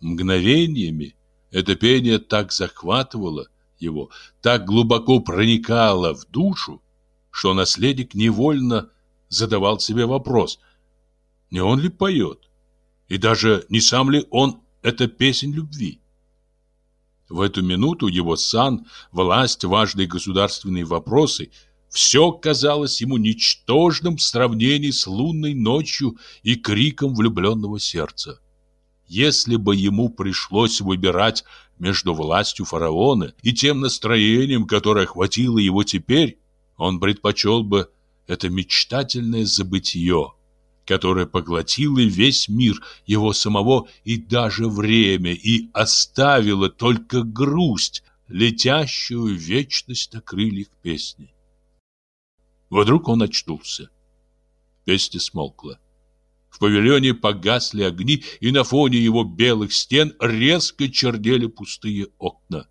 Мгновениями это пение так захватывало его, так глубоко проникало в душу, что наследник невольно задавал себе вопрос, не он ли поет, и даже не сам ли он эта песнь любви. В эту минуту его сан, власть, важные государственные вопросы – все казалось ему ничтожным в сравнении с лунной ночью и криком влюбленного сердца. Если бы ему пришлось выбирать между властью фараона и тем настроением, которое охватило его теперь, он предпочел бы это мечтательное забытье, которое поглотило весь мир его самого и даже время, и оставило только грусть, летящую вечность на крыльях песни. Вдруг он очнулся. Песня смолкла. В павильоне погасли огни, и на фоне его белых стен резко чернели пустые окна.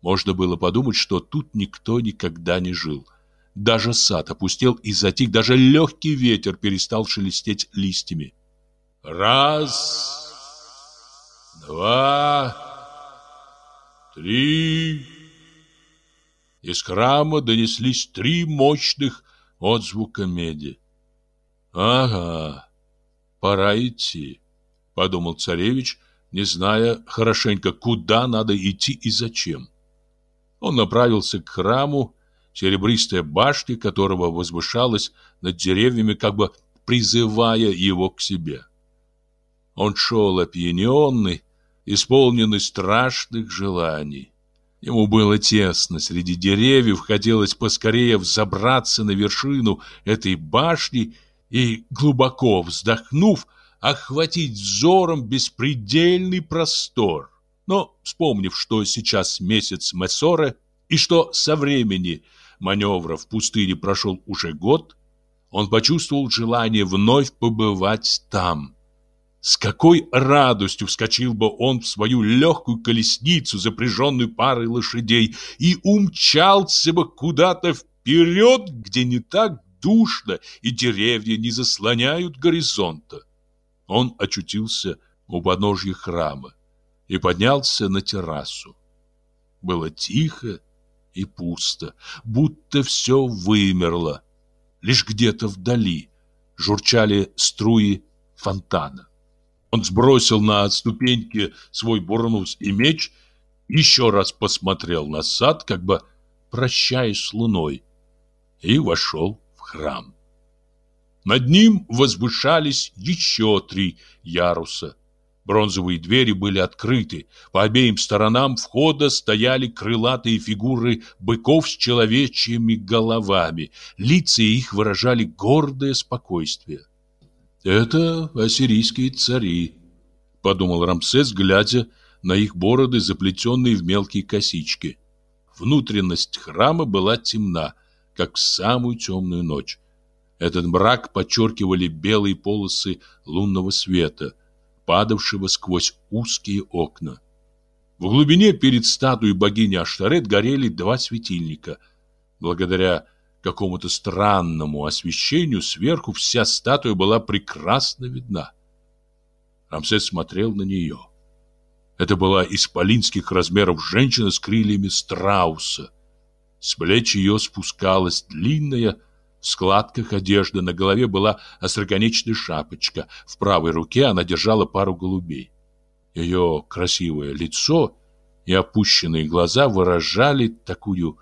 Можно было подумать, что тут никто никогда не жил. Даже сад опустел и затих, даже легкий ветер перестал шелестеть листьями. Раз, два, три... Из храма донеслись три мощных отзвука меди. «Ага, пора идти», — подумал царевич, не зная хорошенько, куда надо идти и зачем. Он направился к храму, серебристая башня которого возвышалась над деревьями, как бы призывая его к себе. Он шел опьяненный, исполненный страшных желаний. Ему было тесно среди деревьев, хотелось поскорее взобраться на вершину этой башни и, глубоко вздохнув, охватить взором беспредельный простор. Но, вспомнив, что сейчас месяц Мессора и что со времени маневра в пустыне прошел уже год, он почувствовал желание вновь побывать там – с какой радостью вскочил бы он в свою легкую колесницу, запряженную парой лошадей, и умчался бы куда-то вперед, где не так душно и деревья не заслоняют горизонта. Он очутился у подножья храма и поднялся на террасу. Было тихо и пусто, будто все вымерло. Лишь где-то вдали журчали струи фонтана. Он сбросил на ступеньки свой бурнус и меч, еще раз посмотрел на сад, как бы прощаясь с луной, и вошел храм. Над ним возвышались еще три яруса. Бронзовые двери были открыты. По обеим сторонам входа стояли крылатые фигуры быков с человечьими головами. Лица их выражали гордое спокойствие. «Это ассирийские цари», — подумал Рамсес, глядя на их бороды, заплетенные в мелкие косички. Внутренность храма была темна, как в самую темную ночь. Этот мрак подчеркивали белые полосы лунного света, падавшего сквозь узкие окна. В глубине перед статуей богини Аштарет горели два светильника. Благодаря какому-то странному освещению сверху вся статуя была прекрасно видна. Рамсес смотрел на нее. Это была исполинских размеров женщина с крыльями страуса. С плеч ее спускалась длинная в складках одежда, на голове была остроконечная шапочка, в правой руке она держала пару голубей. Ее красивое лицо и опущенные глаза выражали такую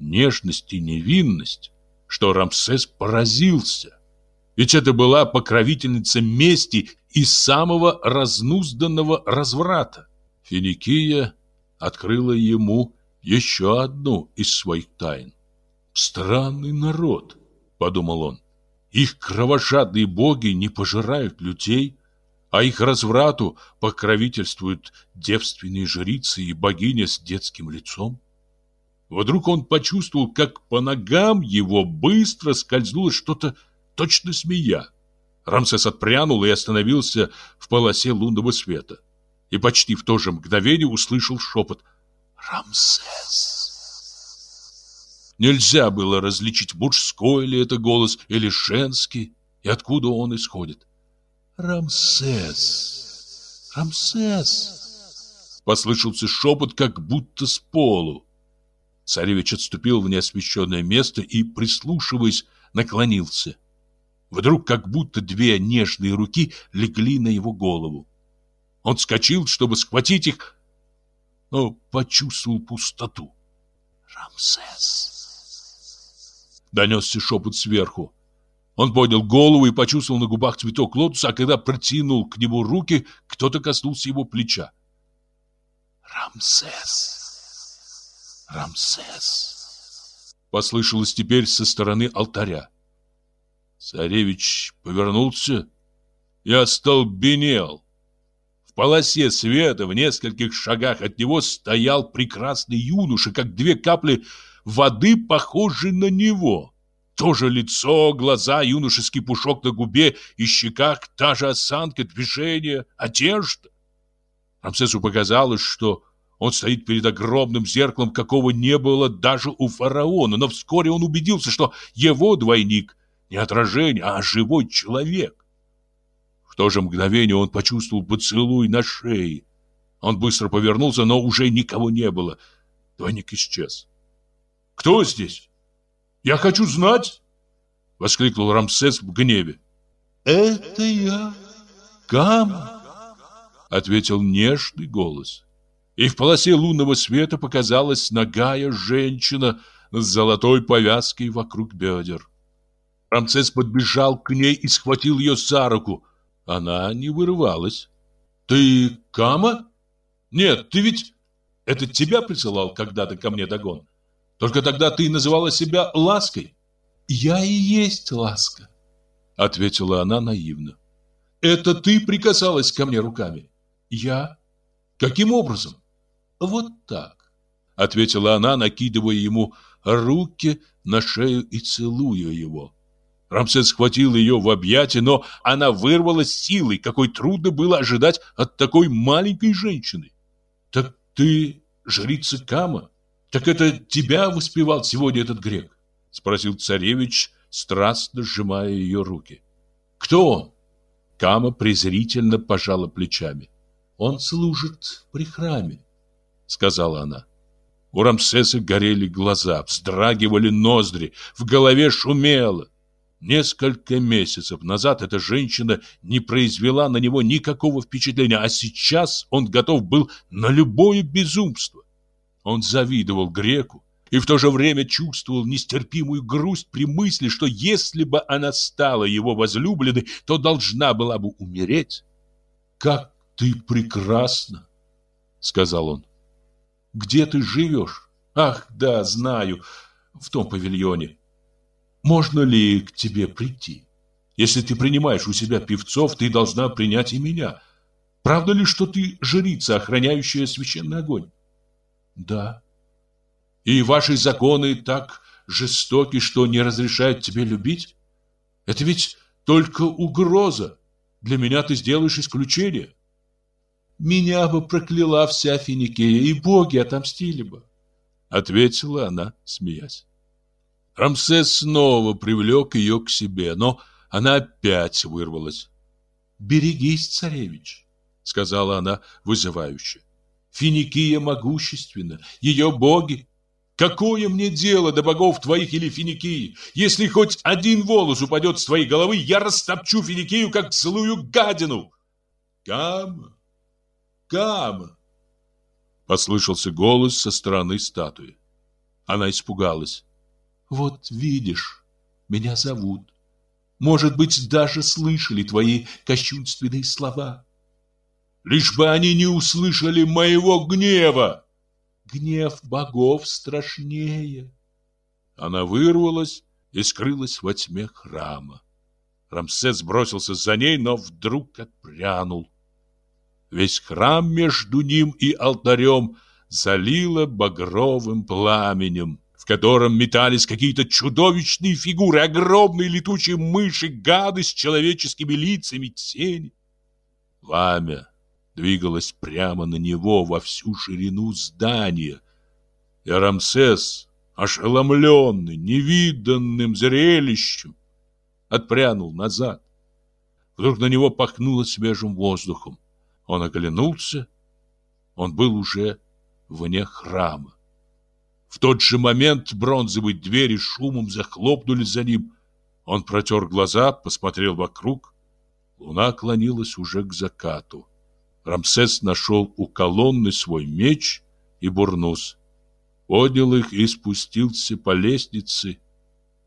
нежность и невинность, что Рамсес поразился. Ведь это была покровительница мести и самого разнузданного разврата. Финикия открыла ему еще одну из своих тайн. «Странный народ», — подумал он. «Их кровожадные боги не пожирают людей, а их разврату покровительствуют девственные жрицы и богиня с детским лицом. Вдруг он почувствовал, как по ногам его быстро скользнуло что-то точно змея. Рамсес отпрянул и остановился в полосе лунного света. И почти в то же мгновение услышал шепот «Рамсес!». Нельзя было различить, мужской ли это голос или женский, и откуда он исходит. «Рамсес! Рамсес!» Послышался шепот, как будто с полу. Царевич отступил в неосвещенное место и, прислушиваясь, наклонился. Вдруг как будто две нежные руки легли на его голову. Он вскочил, чтобы схватить их, но почувствовал пустоту. «Рамсес!» Донесся шепот сверху. Он поднял голову и почувствовал на губах цветок лотоса, а когда протянул к нему руки, кто-то коснулся его плеча. «Рамсес! Рамсес!» Послышалось теперь со стороны алтаря. Царевич повернулся и остолбенел. В полосе света в нескольких шагах от него стоял прекрасный юноша, как две капли воды, похожий на него. То же лицо, глаза, юношеский пушок на губе и щеках, та же осанка, движение, одежда. Рамсесу показалось, что он стоит перед огромным зеркалом, какого не было даже у фараона, но вскоре он убедился, что его двойник не отражение, а живой человек. В то же мгновение он почувствовал поцелуй на шее. Он быстро повернулся, но уже никого не было. Двойник исчез. Кто здесь? Я хочу знать!» Воскликнул Рамсес в гневе. «Это я, Кама!» Ответил нежный голос. И в полосе лунного света показалась ногая женщина с золотой повязкой вокруг бедер. Рамсес подбежал к ней и схватил ее за руку. Она не вырывалась. «Ты Кама?» «Нет, ты ведь...» «Это тебя присылал когда-то ко мне Дагон?» Только тогда ты называла себя лаской. Я и есть ласка, ответила она наивно. Это ты прикасалась ко мне руками? Я? Каким образом? Вот так, ответила она, накидывая ему руки на шею и целуя его. Рамсес схватил ее в объятия, но она вырвалась силой, какой трудно было ожидать от такой маленькой женщины. «Так ты жрица Кама?» «Так это тебя воспевал сегодня этот грек?» Спросил царевич, страстно сжимая ее руки. «Кто он?» Кама презрительно пожала плечами. «Он служит при храме», — сказала она. У Рамсеса горели глаза, вздрагивали ноздри, в голове шумело. Несколько месяцев назад эта женщина не произвела на него никакого впечатления, а сейчас он готов был на любое безумство. Он завидовал греку и в то же время чувствовал нестерпимую грусть при мысли, что если бы она стала его возлюбленной, то должна была бы умереть. «Как ты прекрасна!» — сказал он. «Где ты живешь?» «Ах, да, знаю, в том павильоне. Можно ли к тебе прийти? Если ты принимаешь у себя певцов, ты должна принять и меня. Правда ли, что ты жрица, охраняющая священный огонь?» Да. И ваши законы так жестоки, что не разрешают тебе любить? Это ведь только угроза. Для меня ты сделаешь исключение. Меня бы прокляла вся Финикея, и боги отомстили бы. Ответила она, смеясь. Рамсес снова привлек ее к себе, но она опять вырвалась. «Берегись, царевич», — сказала она вызывающе. Финикия могущественна, ее боги. Какое мне дело до богов твоих или Финикии? Если хоть один волос упадет с твоей головы, я растопчу Финикию, как злую гадину. Кама, Кама, послышался голос со стороны статуи. Она испугалась. Вот видишь, меня зовут. Может быть, даже слышали твои кощунственные слова лишь бы они не услышали моего гнева. Гнев богов страшнее. Она вырвалась и скрылась во тьме храма. Рамсес бросился за ней, но вдруг отпрянул. Весь храм между ним и алтарем залило багровым пламенем, в котором метались какие-то чудовищные фигуры, огромные летучие мыши, гады с человеческими лицами, тени. Пламя двигалось прямо на него во всю ширину здания, и Рамсес, ошеломленный невиданным зрелищем, отпрянул назад. Вдруг на него пахнуло свежим воздухом. Он оглянулся. Он был уже вне храма. В тот же момент бронзовые двери шумом захлопнулись за ним. Он протер глаза, посмотрел вокруг. Луна клонилась уже к закату. Рамсес нашел у колонны свой меч и бурнус. Поднял их и спустился по лестнице,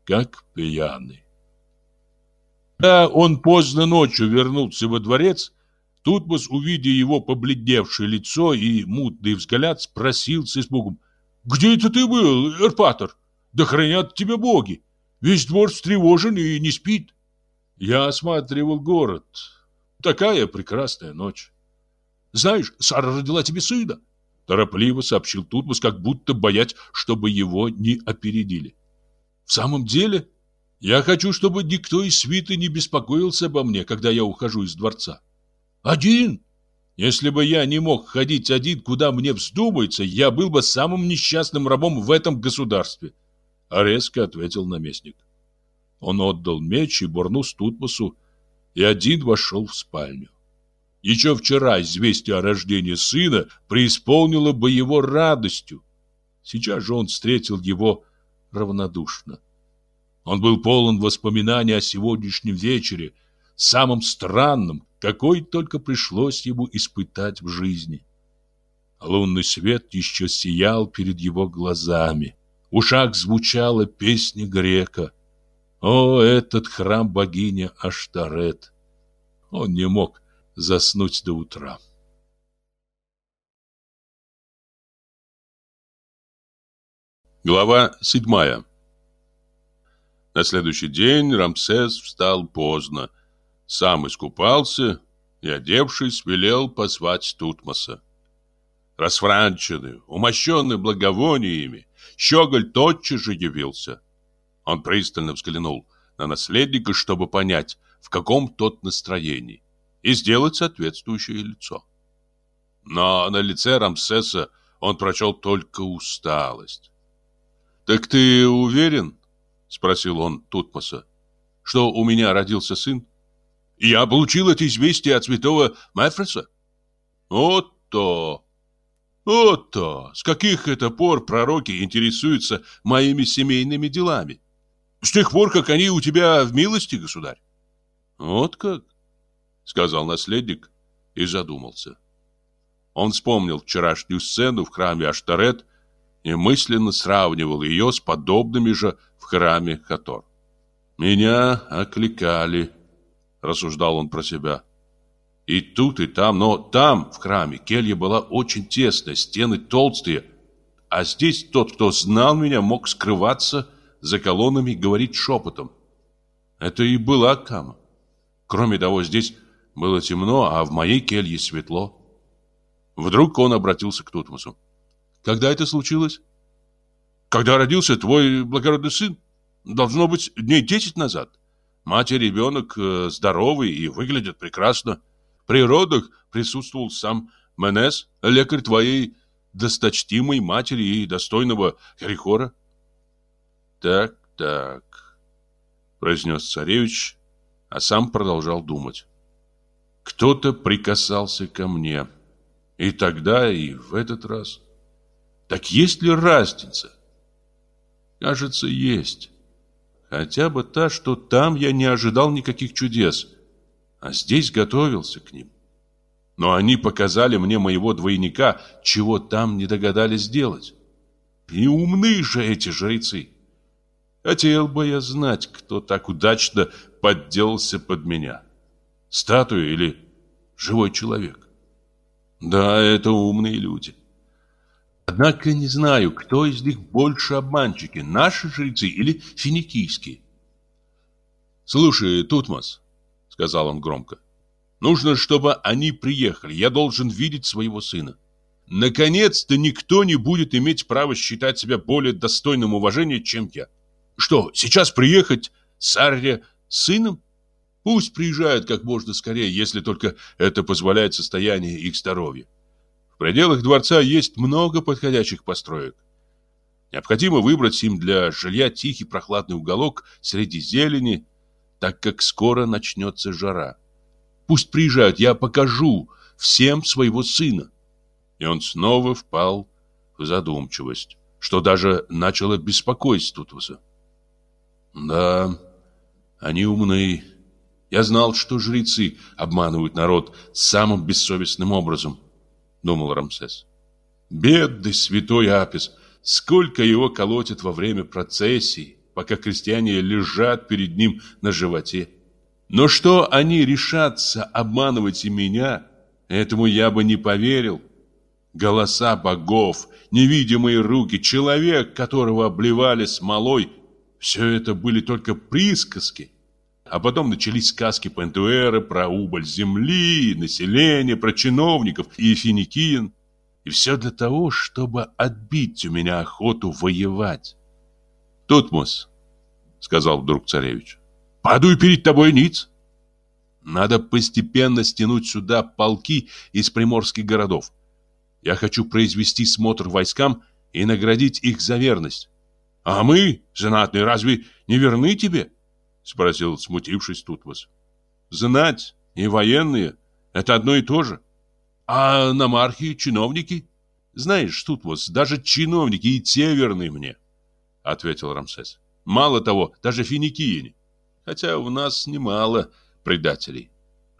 как пьяный. Когда он поздно ночью вернулся во дворец, Тутмос, увидя его побледневшее лицо и мутный взгляд, спросил с испугом, «Где это ты был, Эрпатор? Да хранят тебя боги! Весь двор встревожен и не спит!» Я осматривал город. Такая прекрасная ночь. «Знаешь, Сара родила тебе сына!» Торопливо сообщил Тутмос, как будто боясь, чтобы его не опередили. «В самом деле...» Я хочу, чтобы никто из свиты не беспокоился обо мне, когда я ухожу из дворца. Один? Если бы я не мог ходить один, куда мне вздумается, я был бы самым несчастным рабом в этом государстве. А резко ответил наместник. Он отдал меч и бурнус Тутмосу, и один вошел в спальню. Еще вчера известие о рождении сына преисполнило бы его радостью. Сейчас же он встретил его равнодушно. Он был полон воспоминаний о сегодняшнем вечере, самым странным, какой только пришлось ему испытать в жизни. Лунный свет еще сиял перед его глазами. В ушах звучала песня грека. О, этот храм богини Аштарет! Он не мог заснуть до утра. Глава седьмая на следующий день Рамсес встал поздно, сам искупался и, одевшись, велел позвать Тутмоса. Расфранченный, умощенный благовониями, Щеголь тотчас же явился. Он пристально взглянул на наследника, чтобы понять, в каком тот настроении, и сделать соответствующее лицо. Но на лице Рамсеса он прочел только усталость. «Так ты уверен?» — спросил он Тутмоса, — что у меня родился сын? Я получил это известие от святого Мефреса. Вот то! Вот то! С каких это пор пророки интересуются моими семейными делами? С тех пор, как они у тебя в милости, государь. Вот как? — сказал наследник и задумался. Он вспомнил вчерашнюю сцену в храме Аштарет и мысленно сравнивал ее с подобными же в храме Хатор. «Меня окликали», — рассуждал он про себя. «И тут, и там, но там, в храме, келья была очень тесная, стены толстые, а здесь тот, кто знал меня, мог скрываться за колоннами и говорить шепотом. Это и была Кама. Кроме того, здесь было темно, а в моей келье светло. Вдруг он обратился к Тутмосу. Когда это случилось? Когда родился твой благородный сын? Должно быть, дней десять назад. Мать и ребенок э, здоровы и выглядят прекрасно. При родах присутствовал сам Менес, лекарь твоей досточтимой матери и достойного Хрихора. Так, так, произнес царевич, а сам продолжал думать. Кто-то прикасался ко мне. И тогда, и в этот раз. Так есть ли разница? Кажется, есть. Хотя бы та, что там я не ожидал никаких чудес, а здесь готовился к ним. Но они показали мне моего двойника, чего там не догадались сделать. И умны же эти жрецы. Хотел бы я знать, кто так удачно подделался под меня. Статуя или живой человек? Да, это умные люди. Однако не знаю, кто из них больше обманщики, наши жрецы или финикийские. «Слушай, Тутмос», — сказал он громко, — «нужно, чтобы они приехали. Я должен видеть своего сына». Наконец-то никто не будет иметь права считать себя более достойным уважения, чем я. Что, сейчас приехать Сарре сыном? Пусть приезжают как можно скорее, если только это позволяет состояние их здоровья. В пределах дворца есть много подходящих построек. Необходимо выбрать им для жилья тихий прохладный уголок среди зелени, так как скоро начнется жара. Пусть приезжают, я покажу всем своего сына. И он снова впал в задумчивость, что даже начало беспокоить Тутвуса. Да, они умны. Я знал, что жрецы обманывают народ самым бессовестным образом, думал Рамсес. Бедный святой Апис, сколько его колотят во время процессий, пока крестьяне лежат перед ним на животе. Но что они решатся обманывать и меня, этому я бы не поверил. Голоса богов, невидимые руки, человек, которого обливали смолой, все это были только присказки. А потом начались сказки Пентуэра про убыль земли, население, про чиновников и финикиен. И все для того, чтобы отбить у меня охоту воевать. «Тутмос», — сказал вдруг царевич, — «падаю перед тобой ниц». Надо постепенно стянуть сюда полки из приморских городов. Я хочу произвести смотр войскам и наградить их за верность. А мы, знатные, разве не верны тебе? Спросил, смутившись Тутмос. Знать и военные — это одно и то же. А намархи, чиновники? Знаешь, Тутмос, даже чиновники и те верны мне, — ответил Рамсес. Мало того, даже финикияне. Хотя у нас немало предателей.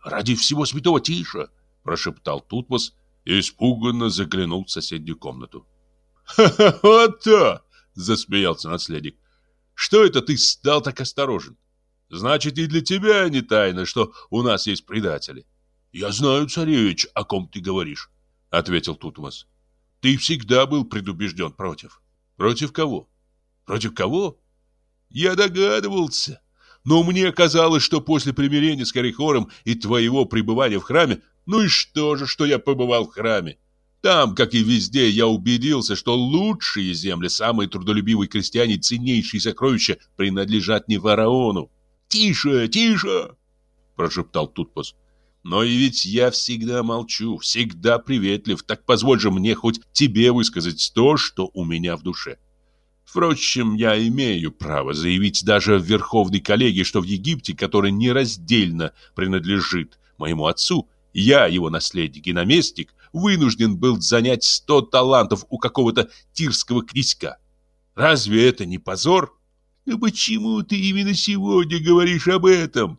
Ради всего святого тише, — прошептал Тутмос и испуганно заглянул в соседнюю комнату. «Ха-ха, вот то!» Засмеялся наследник. Что это ты стал так осторожен? Значит, и для тебя не тайна, что у нас есть предатели. Я знаю, царевич, о ком ты говоришь, ответил Тутмос. Ты всегда был предубежден против. Против кого? Против кого? Я догадывался. Но мне казалось, что после примирения с Корихором и твоего пребывания в храме, ну и что же, что я побывал в храме? Там, как и везде, я убедился, что лучшие земли, самые трудолюбивые крестьяне, ценнейшие сокровища принадлежат не фараону. «Тише, тише!» – прошептал Тутпос. «Но и ведь я всегда молчу, всегда приветлив, так позволь же мне хоть тебе высказать то, что у меня в душе». Впрочем, я имею право заявить даже в Верховной коллегии, что в Египте, который нераздельно принадлежит моему отцу, я, его наследник и наместник, вынужден был занять сто талантов у какого-то тирского князька. Разве это не позор? «Ну почему ты именно сегодня говоришь об этом?»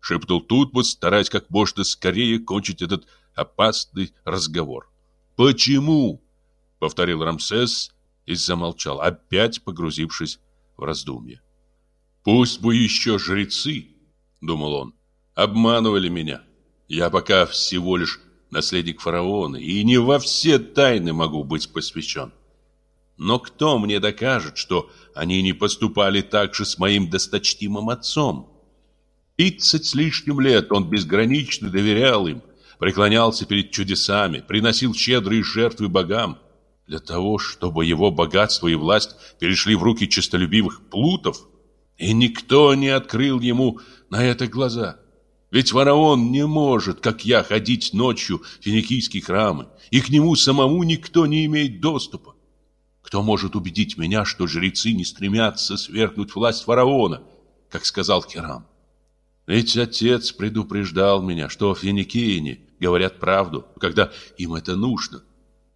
Шепнул Тутмос, стараясь как можно скорее кончить этот опасный разговор. «Почему?» — повторил Рамсес и замолчал, опять погрузившись в раздумье. «Пусть бы еще жрецы, — думал он, — обманывали меня. Я пока всего лишь наследник фараона, и не во все тайны могу быть посвящен. Но кто мне докажет, что они не поступали так же с моим досточтимым отцом? Тридцать с лишним лет он безгранично доверял им, преклонялся перед чудесами, приносил щедрые жертвы богам. Для того, чтобы его богатство и власть перешли в руки честолюбивых плутов, и никто не открыл ему на это глаза. Ведь фараон не может, как я, ходить ночью в финикийские храмы, и к нему самому никто не имеет доступа. Кто может убедить меня, что жрецы не стремятся свергнуть власть фараона, как сказал Хирам? Ведь отец предупреждал меня, что финикийне говорят правду, когда им это нужно.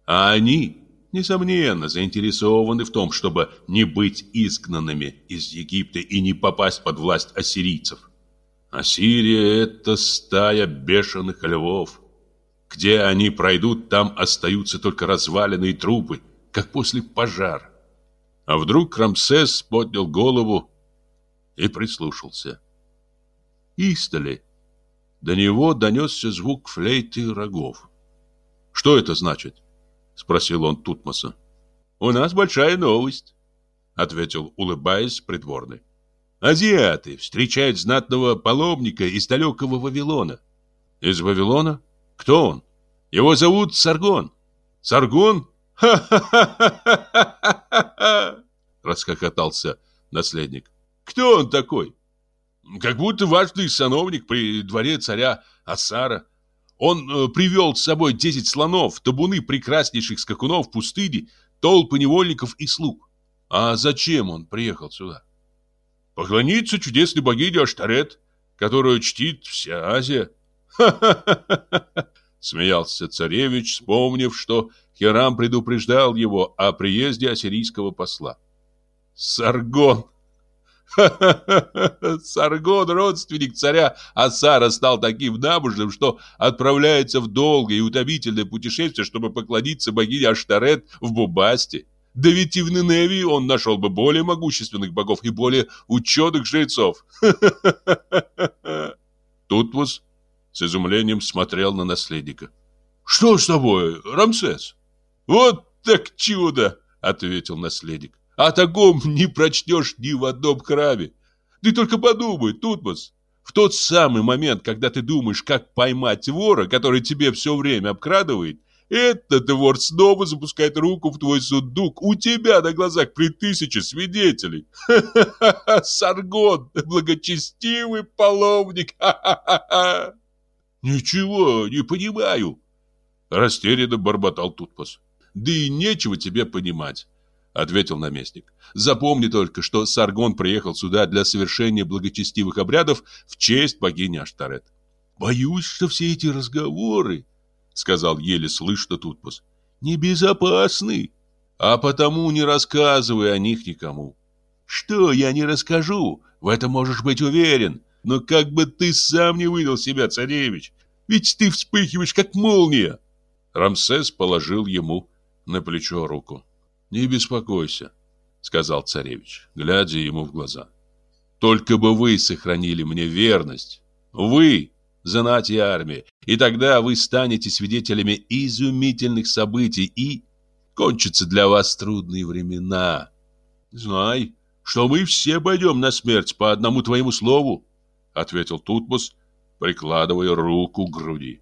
А они, несомненно, заинтересованы в том, чтобы не быть изгнанными из Египта и не попасть под власть ассирийцев. Ассирия — это стая бешеных львов. Где они пройдут, там остаются только разваленные трупы, как после пожара. А вдруг Рамсес поднял голову и прислушался. Истали. До него донесся звук флейты рогов. «Что это значит?» — спросил он Тутмоса. «У нас большая новость», — ответил, улыбаясь, придворный. Азиаты встречают знатного паломника из далекого Вавилона. Из Вавилона? Кто он? Его зовут Саргон. Саргон? Ха-ха-ха-ха-ха! Расхохотался наследник. Кто он такой? Как будто важный сановник при дворе царя Асара. Он э, привел с собой десять слонов, табуны прекраснейших скакунов пустыни, толпы невольников и слуг. А зачем он приехал сюда? Поклониться чудесной богине Аштарет, которую чтит вся Азия. Ха-ха-ха! Смеялся царевич, вспомнив, что Хирам предупреждал его о приезде ассирийского посла. Саргон! Саргон, родственник царя Асара, стал таким набожным, что отправляется в долгое и утомительное путешествие, чтобы поклониться богине Аштарет в Бубасте. Да ведь и в Ниневии он нашел бы более могущественных богов и более ученых жрецов. Тутмос с изумлением смотрел на наследника. «Что с тобой, Рамсес?» «Вот так чудо!» — ответил наследник. О таком не прочтешь ни в одном храме. Ты только подумай, Тутмос, в тот самый момент, когда ты думаешь, как поймать вора, который тебе все время обкрадывает, этот вор снова запускает руку в твой сундук у тебя на глазах при тысяче свидетелей. Ха-ха-ха, Саргон, благочестивый паломник, ха-ха-ха. Ничего, не понимаю, растерянно бормотал Тутмос. Да и нечего тебе понимать ответил наместник. Запомни только, что Саргон приехал сюда для совершения благочестивых обрядов в честь богини Аштарет. Боюсь, что все эти разговоры, сказал еле слышно Тутмос, небезопасны, а потому не рассказывай о них никому. Что я не расскажу, в этом можешь быть уверен. Но как бы ты сам не выдал себя, царевич, ведь ты вспыхиваешь как молния. Рамсес положил ему на плечо руку. «Не беспокойся», — сказал царевич, глядя ему в глаза. «Только бы вы сохранили мне верность. Вы, знать и армия, и тогда вы станете свидетелями изумительных событий, и кончатся для вас трудные времена. Знай, что мы все пойдем на смерть по одному твоему слову», — ответил Тутмос, прикладывая руку к груди.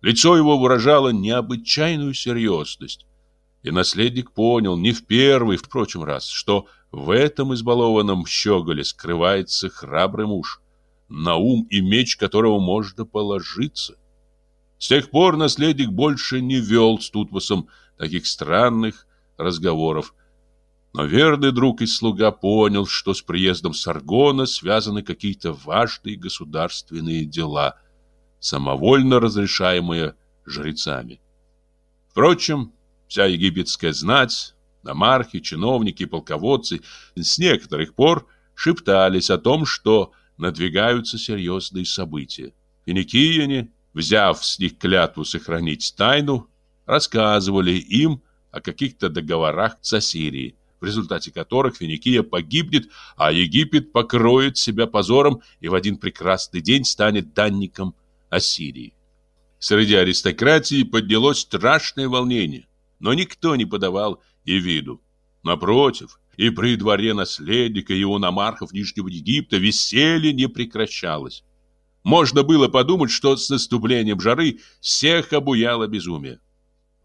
Лицо его выражало необычайную серьезность. И наследник понял, не в первый, впрочем, раз, что в этом избалованном щеголе скрывается храбрый муж, на ум и меч которого можно положиться. С тех пор наследник больше не вел с Тутмосом таких странных разговоров, но верный друг и слуга понял, что с приездом Саргона связаны какие-то важные государственные дела, самовольно разрешаемые жрецами. Впрочем, Вся египетская знать, намархи, чиновники, полководцы с некоторых пор шептались о том, что надвигаются серьезные события. Финикияне, взяв с них клятву сохранить тайну, рассказывали им о каких-то договорах с Ассирией, в результате которых Финикия погибнет, а Египет покроет себя позором и в один прекрасный день станет данником Ассирии. Среди аристократии поднялось страшное волнение но никто не подавал и виду. Напротив, и при дворе наследника и у намархов Нижнего Египта веселье не прекращалось. Можно было подумать, что с наступлением жары всех обуяло безумие.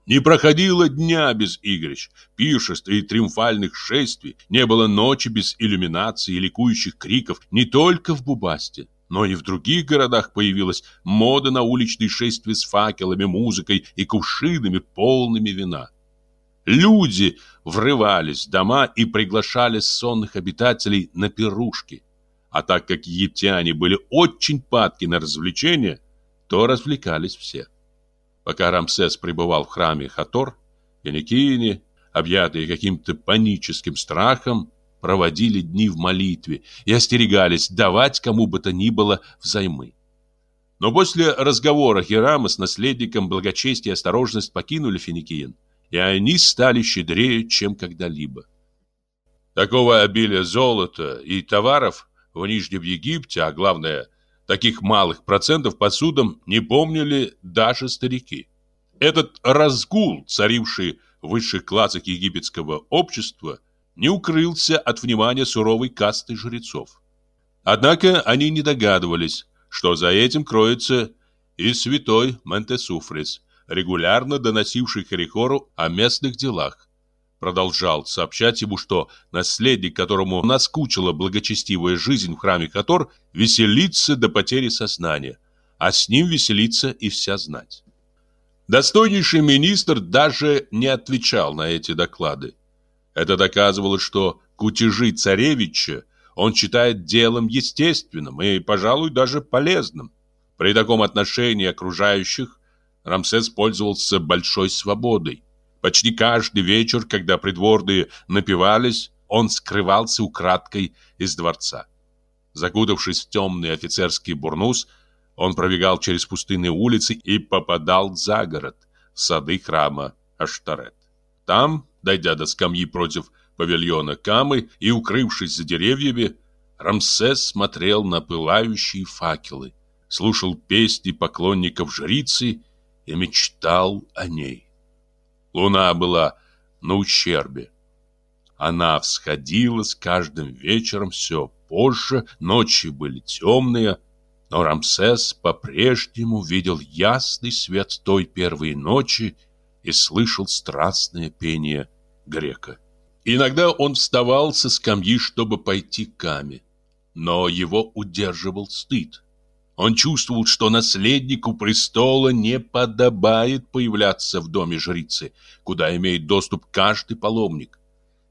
Не проходило дня без игрищ, пиршеств и триумфальных шествий, не было ночи без иллюминаций и ликующих криков не только в Бубасте, но и в других городах появилась мода на уличные шествия с факелами, музыкой и кувшинами, полными вина. Люди врывались в дома и приглашали сонных обитателей на пирушки. А так как египтяне были очень падки на развлечения, то развлекались все. Пока Рамсес пребывал в храме Хатор, финикийне, объятые каким-то паническим страхом, проводили дни в молитве и остерегались давать кому бы то ни было взаймы. Но после разговора Хирама с наследником благочестие и осторожность покинули финикиян, и они стали щедрее, чем когда-либо. Такого обилия золота и товаров в Нижнем Египте, а главное, таких малых процентов по судам не помнили даже старики. Этот разгул, царивший в высших классах египетского общества – не укрылся от внимания суровой касты жрецов. Однако они не догадывались, что за этим кроется и святой Монтесуфрис, регулярно доносивший Херихору о местных делах. Продолжал сообщать ему, что наследник, которому наскучила благочестивая жизнь в храме Хатор, веселится до потери сознания, а с ним веселится и вся знать. Достойнейший министр даже не отвечал на эти доклады. Это доказывало, что кутежи царевича он считает делом естественным и, пожалуй, даже полезным. При таком отношении окружающих Рамсес пользовался большой свободой. Почти каждый вечер, когда придворные напивались, он скрывался украдкой из дворца. Закутавшись в темный офицерский бурнус, он пробегал через пустынные улицы и попадал за город, в сады храма Аштарет. Там, дойдя до скамьи против павильона Камы и укрывшись за деревьями, Рамсес смотрел на пылающие факелы, слушал песни поклонников жрицы и мечтал о ней. Луна была на ущербе. Она всходила с каждым вечером все позже, ночи были темные, но Рамсес по-прежнему видел ясный свет той первой ночи и слышал страстное пение грека. Иногда он вставал со скамьи, чтобы пойти к Каме, но его удерживал стыд. Он чувствовал, что наследнику престола не подобает появляться в доме жрицы, куда имеет доступ каждый паломник,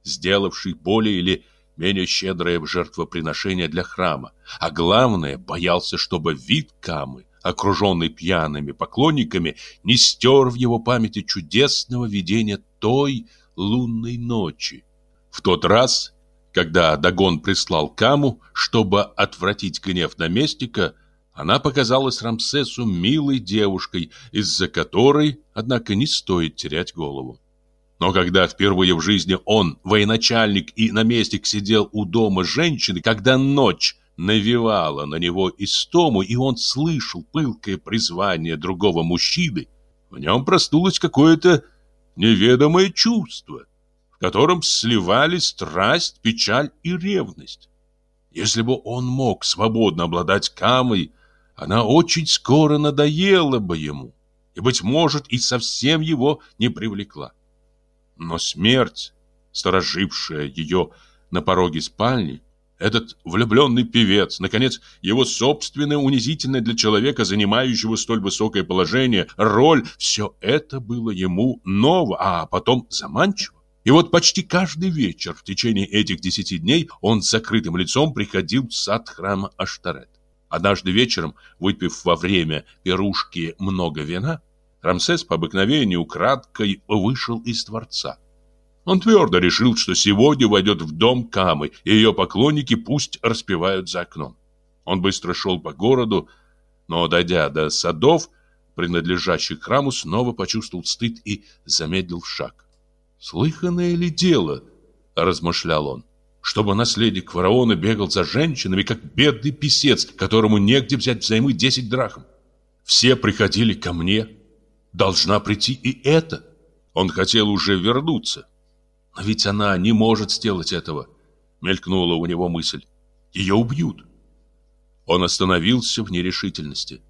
сделавший более или менее щедрое жертвоприношение для храма. А главное, боялся, чтобы вид Камы, окруженный пьяными поклонниками, не стер в его памяти чудесного видения той, лунной ночи. В тот раз, когда Дагон прислал Каму, чтобы отвратить гнев наместника, она показалась Рамсесу милой девушкой, из-за которой, однако, не стоит терять голову. Но когда впервые в жизни он, военачальник и наместник, сидел у дома женщины, когда ночь навевала на него истому, и он слышал пылкое призвание другого мужчины, в нем проснулось какое-то неведомое чувство, в котором сливались страсть, печаль и ревность. Если бы он мог свободно обладать Камой, она очень скоро надоела бы ему и, быть может, и совсем его не привлекла. Но смерть, сторожившая ее на пороге спальни, этот влюбленный певец, наконец, его собственное унизительное для человека, занимающего столь высокое положение, роль, все это было ему ново, а потом заманчиво. И вот почти каждый вечер в течение этих десяти дней он с закрытым лицом приходил в сад храма Аштарет. Однажды вечером, выпив во время пирушки много вина, Рамсес по обыкновению украдкой вышел из дворца. Он твердо решил, что сегодня войдет в дом Камы, и ее поклонники пусть распевают за окном. Он быстро шел по городу, но, дойдя до садов, принадлежащих храму, снова почувствовал стыд и замедлил шаг. «Слыханное ли дело?» – размышлял он. «Чтобы наследник фараона бегал за женщинами, как бедный писец, которому негде взять взаймы десять драхм. Все приходили ко мне. Должна прийти и это». Он хотел уже вернуться, но ведь она не может сделать этого, мелькнула у него мысль. Ее убьют. Он остановился в нерешительности.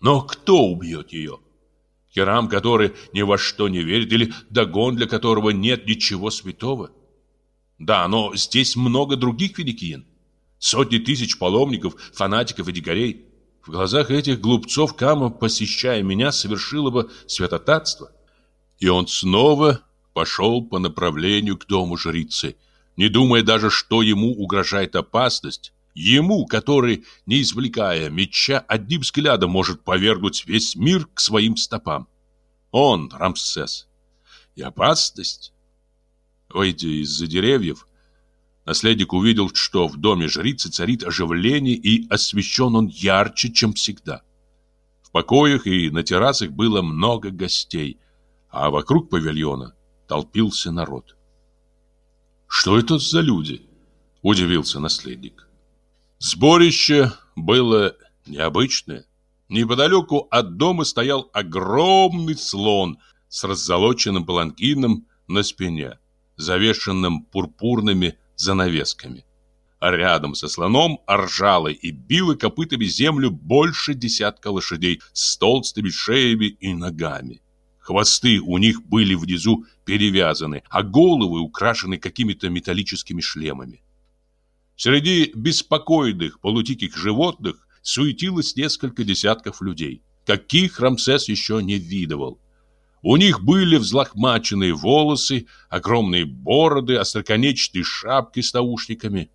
Но кто убьет ее? Керам, который ни во что не верит, или Дагон, для которого нет ничего святого? Да, но здесь много других великиин. Сотни тысяч паломников, фанатиков и дикарей. В глазах этих глупцов Кама, посещая меня, совершила бы святотатство. И он снова пошел по направлению к дому жрицы, не думая даже, что ему угрожает опасность. Ему, который, не извлекая меча, одним взглядом может повергнуть весь мир к своим стопам. Он, Рамсес. И опасность. Выйдя из-за деревьев, наследник увидел, что в доме жрицы царит оживление и освещен он ярче, чем всегда. В покоях и на террасах было много гостей, а вокруг павильона толпился народ. «Что это за люди?» – удивился наследник. Сборище было необычное. Неподалеку от дома стоял огромный слон с раззолоченным паланкином на спине, завешенным пурпурными занавесками. А рядом со слоном ржало и било копытами землю больше десятка лошадей с толстыми шеями и ногами. Хвосты у них были внизу перевязаны, а головы украшены какими-то металлическими шлемами. Среди беспокойных полутиких животных суетилось несколько десятков людей, каких Рамсес еще не видывал. У них были взлохмаченные волосы, огромные бороды, остроконечные шапки с наушниками.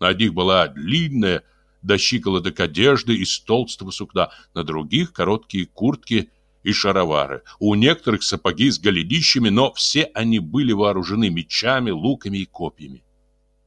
На них была длинная до щиколоток одежды из толстого сукна, на других короткие куртки и шаровары. У некоторых сапоги с голенищами, но все они были вооружены мечами, луками и копьями.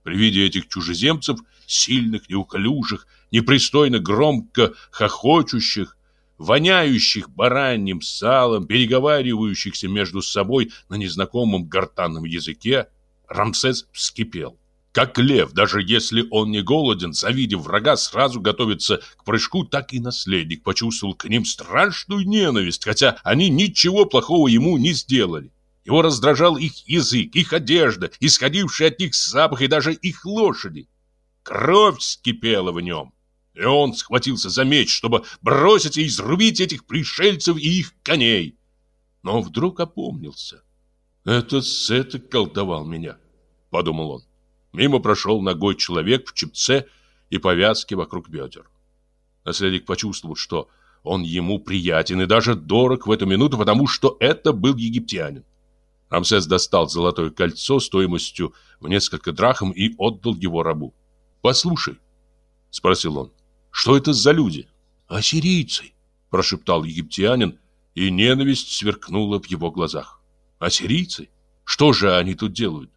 При виде этих чужеземцев, сильных, неуклюжих, непристойно громко хохочущих, воняющих бараньим салом, переговаривающихся между собой на незнакомом гортанном языке, Рамсес вскипел. Как лев, даже если он не голоден, завидев врага, сразу готовится к прыжку, так и наследник почувствовал к ним страшную ненависть, хотя они ничего плохого ему не сделали. Его раздражал их язык, их одежда, исходивший от них запах и даже их лошади. Кровь вскипела в нем. И он схватился за меч, чтобы бросить и изрубить этих пришельцев и их коней. Но вдруг опомнился. «Этот Сет колдовал меня», — подумал он. Мимо прошел ногой человек в чепце и повязке вокруг бедер. Наследник почувствовал, что он ему приятен и даже дорог в эту минуту, потому что это был египтянин. Рамсес достал золотое кольцо стоимостью в несколько драхм и отдал его рабу. «Послушай», — спросил он, что это за люди? Ассирийцы, прошептал египтянин, и ненависть сверкнула в его глазах. Ассирийцы? Что же они тут делают?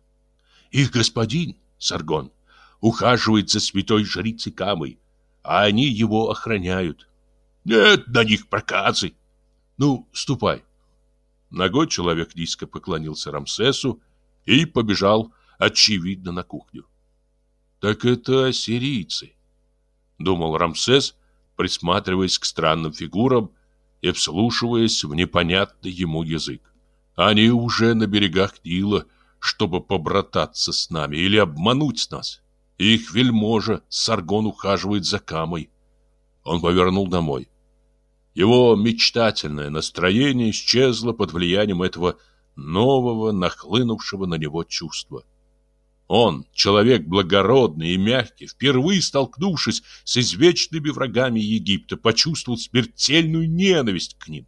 Их господин, Саргон, ухаживает за святой жрицей Камой, а они его охраняют. Нет на них проказы. Ну, ступай. Ногой человек низко поклонился Рамсесу и побежал, очевидно, на кухню. Так это ассирийцы. Думал Рамсес, присматриваясь к странным фигурам и вслушиваясь в непонятный ему язык. Они уже на берегах Нила, чтобы побрататься с нами или обмануть нас. Их вельможа Саргон ухаживает за Камой. Он повернул домой. Его мечтательное настроение исчезло под влиянием этого нового, нахлынувшего на него чувства. Он, человек благородный и мягкий, впервые столкнувшись с извечными врагами Египта, почувствовал смертельную ненависть к ним.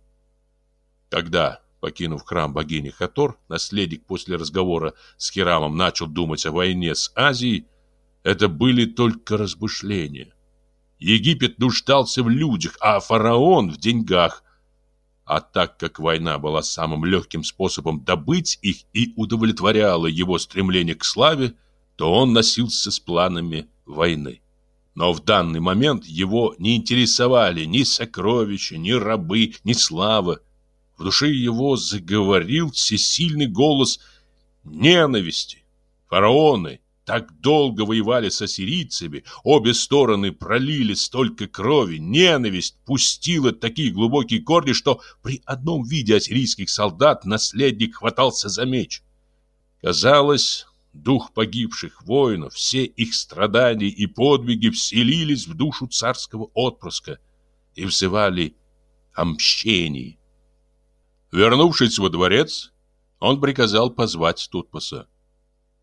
Когда, покинув храм богини Хатор, наследник после разговора с Хирамом начал думать о войне с Азией, это были только размышления. Египет нуждался в людях, а фараон в деньгах. А так как война была самым легким способом добыть их и удовлетворяла его стремление к славе, то он носился с планами войны. Но в данный момент его не интересовали ни сокровища, ни рабы, ни слава. В душе его заговорил всесильный голос ненависти. Фараоны, так долго воевали с ассирийцами, обе стороны пролили столько крови, ненависть пустила такие глубокие корни, что при одном виде ассирийских солдат наследник хватался за меч. Казалось, дух погибших воинов, все их страдания и подвиги вселились в душу царского отпрыска и взывали о мщении. Вернувшись во дворец, он приказал позвать Тутмоса.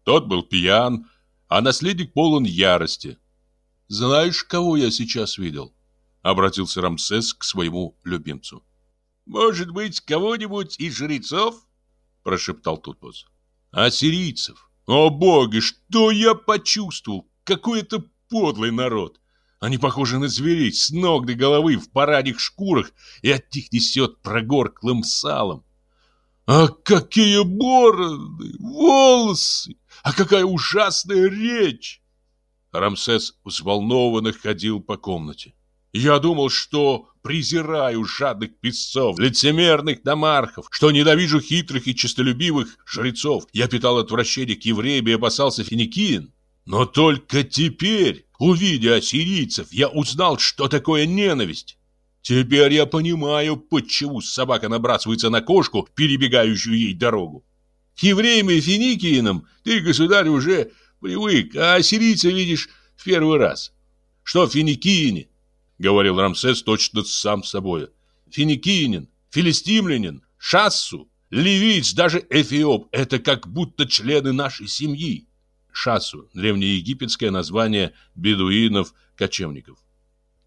Тот был пьян, а наследник полон ярости. «Знаешь, кого я сейчас видел?» — обратился Рамсес к своему любимцу. «Может быть, кого-нибудь из жрецов?» — прошептал Тутмос. «Ассирийцев! О боги, что я почувствовал! Какой это подлый народ! Они похожи на зверей, с ног до головы в парадных шкурах, и от них несет прогорклым салом. А какие бороды, волосы! А какая ужасная речь! Рамсес взволнованно ходил по комнате. Я думал, что презираю жадных песцов, лицемерных домархов, что ненавижу хитрых и честолюбивых жрецов. Я питал отвращение к евреям и опасался финикиен. Но только теперь, увидя ассирийцев, я узнал, что такое ненависть. Теперь я понимаю, почему собака набрасывается на кошку, перебегающую ей дорогу. К евреям и финикиинам ты, государь, уже привык, а сирийца видишь в первый раз. Что финикиине? Говорил Рамсес точно сам собой. Финикиинин, филистимлянин, Шассу, Ливиец, даже Эфиоп – это как будто члены нашей семьи. Шассу – древнеегипетское название бедуинов-кочевников.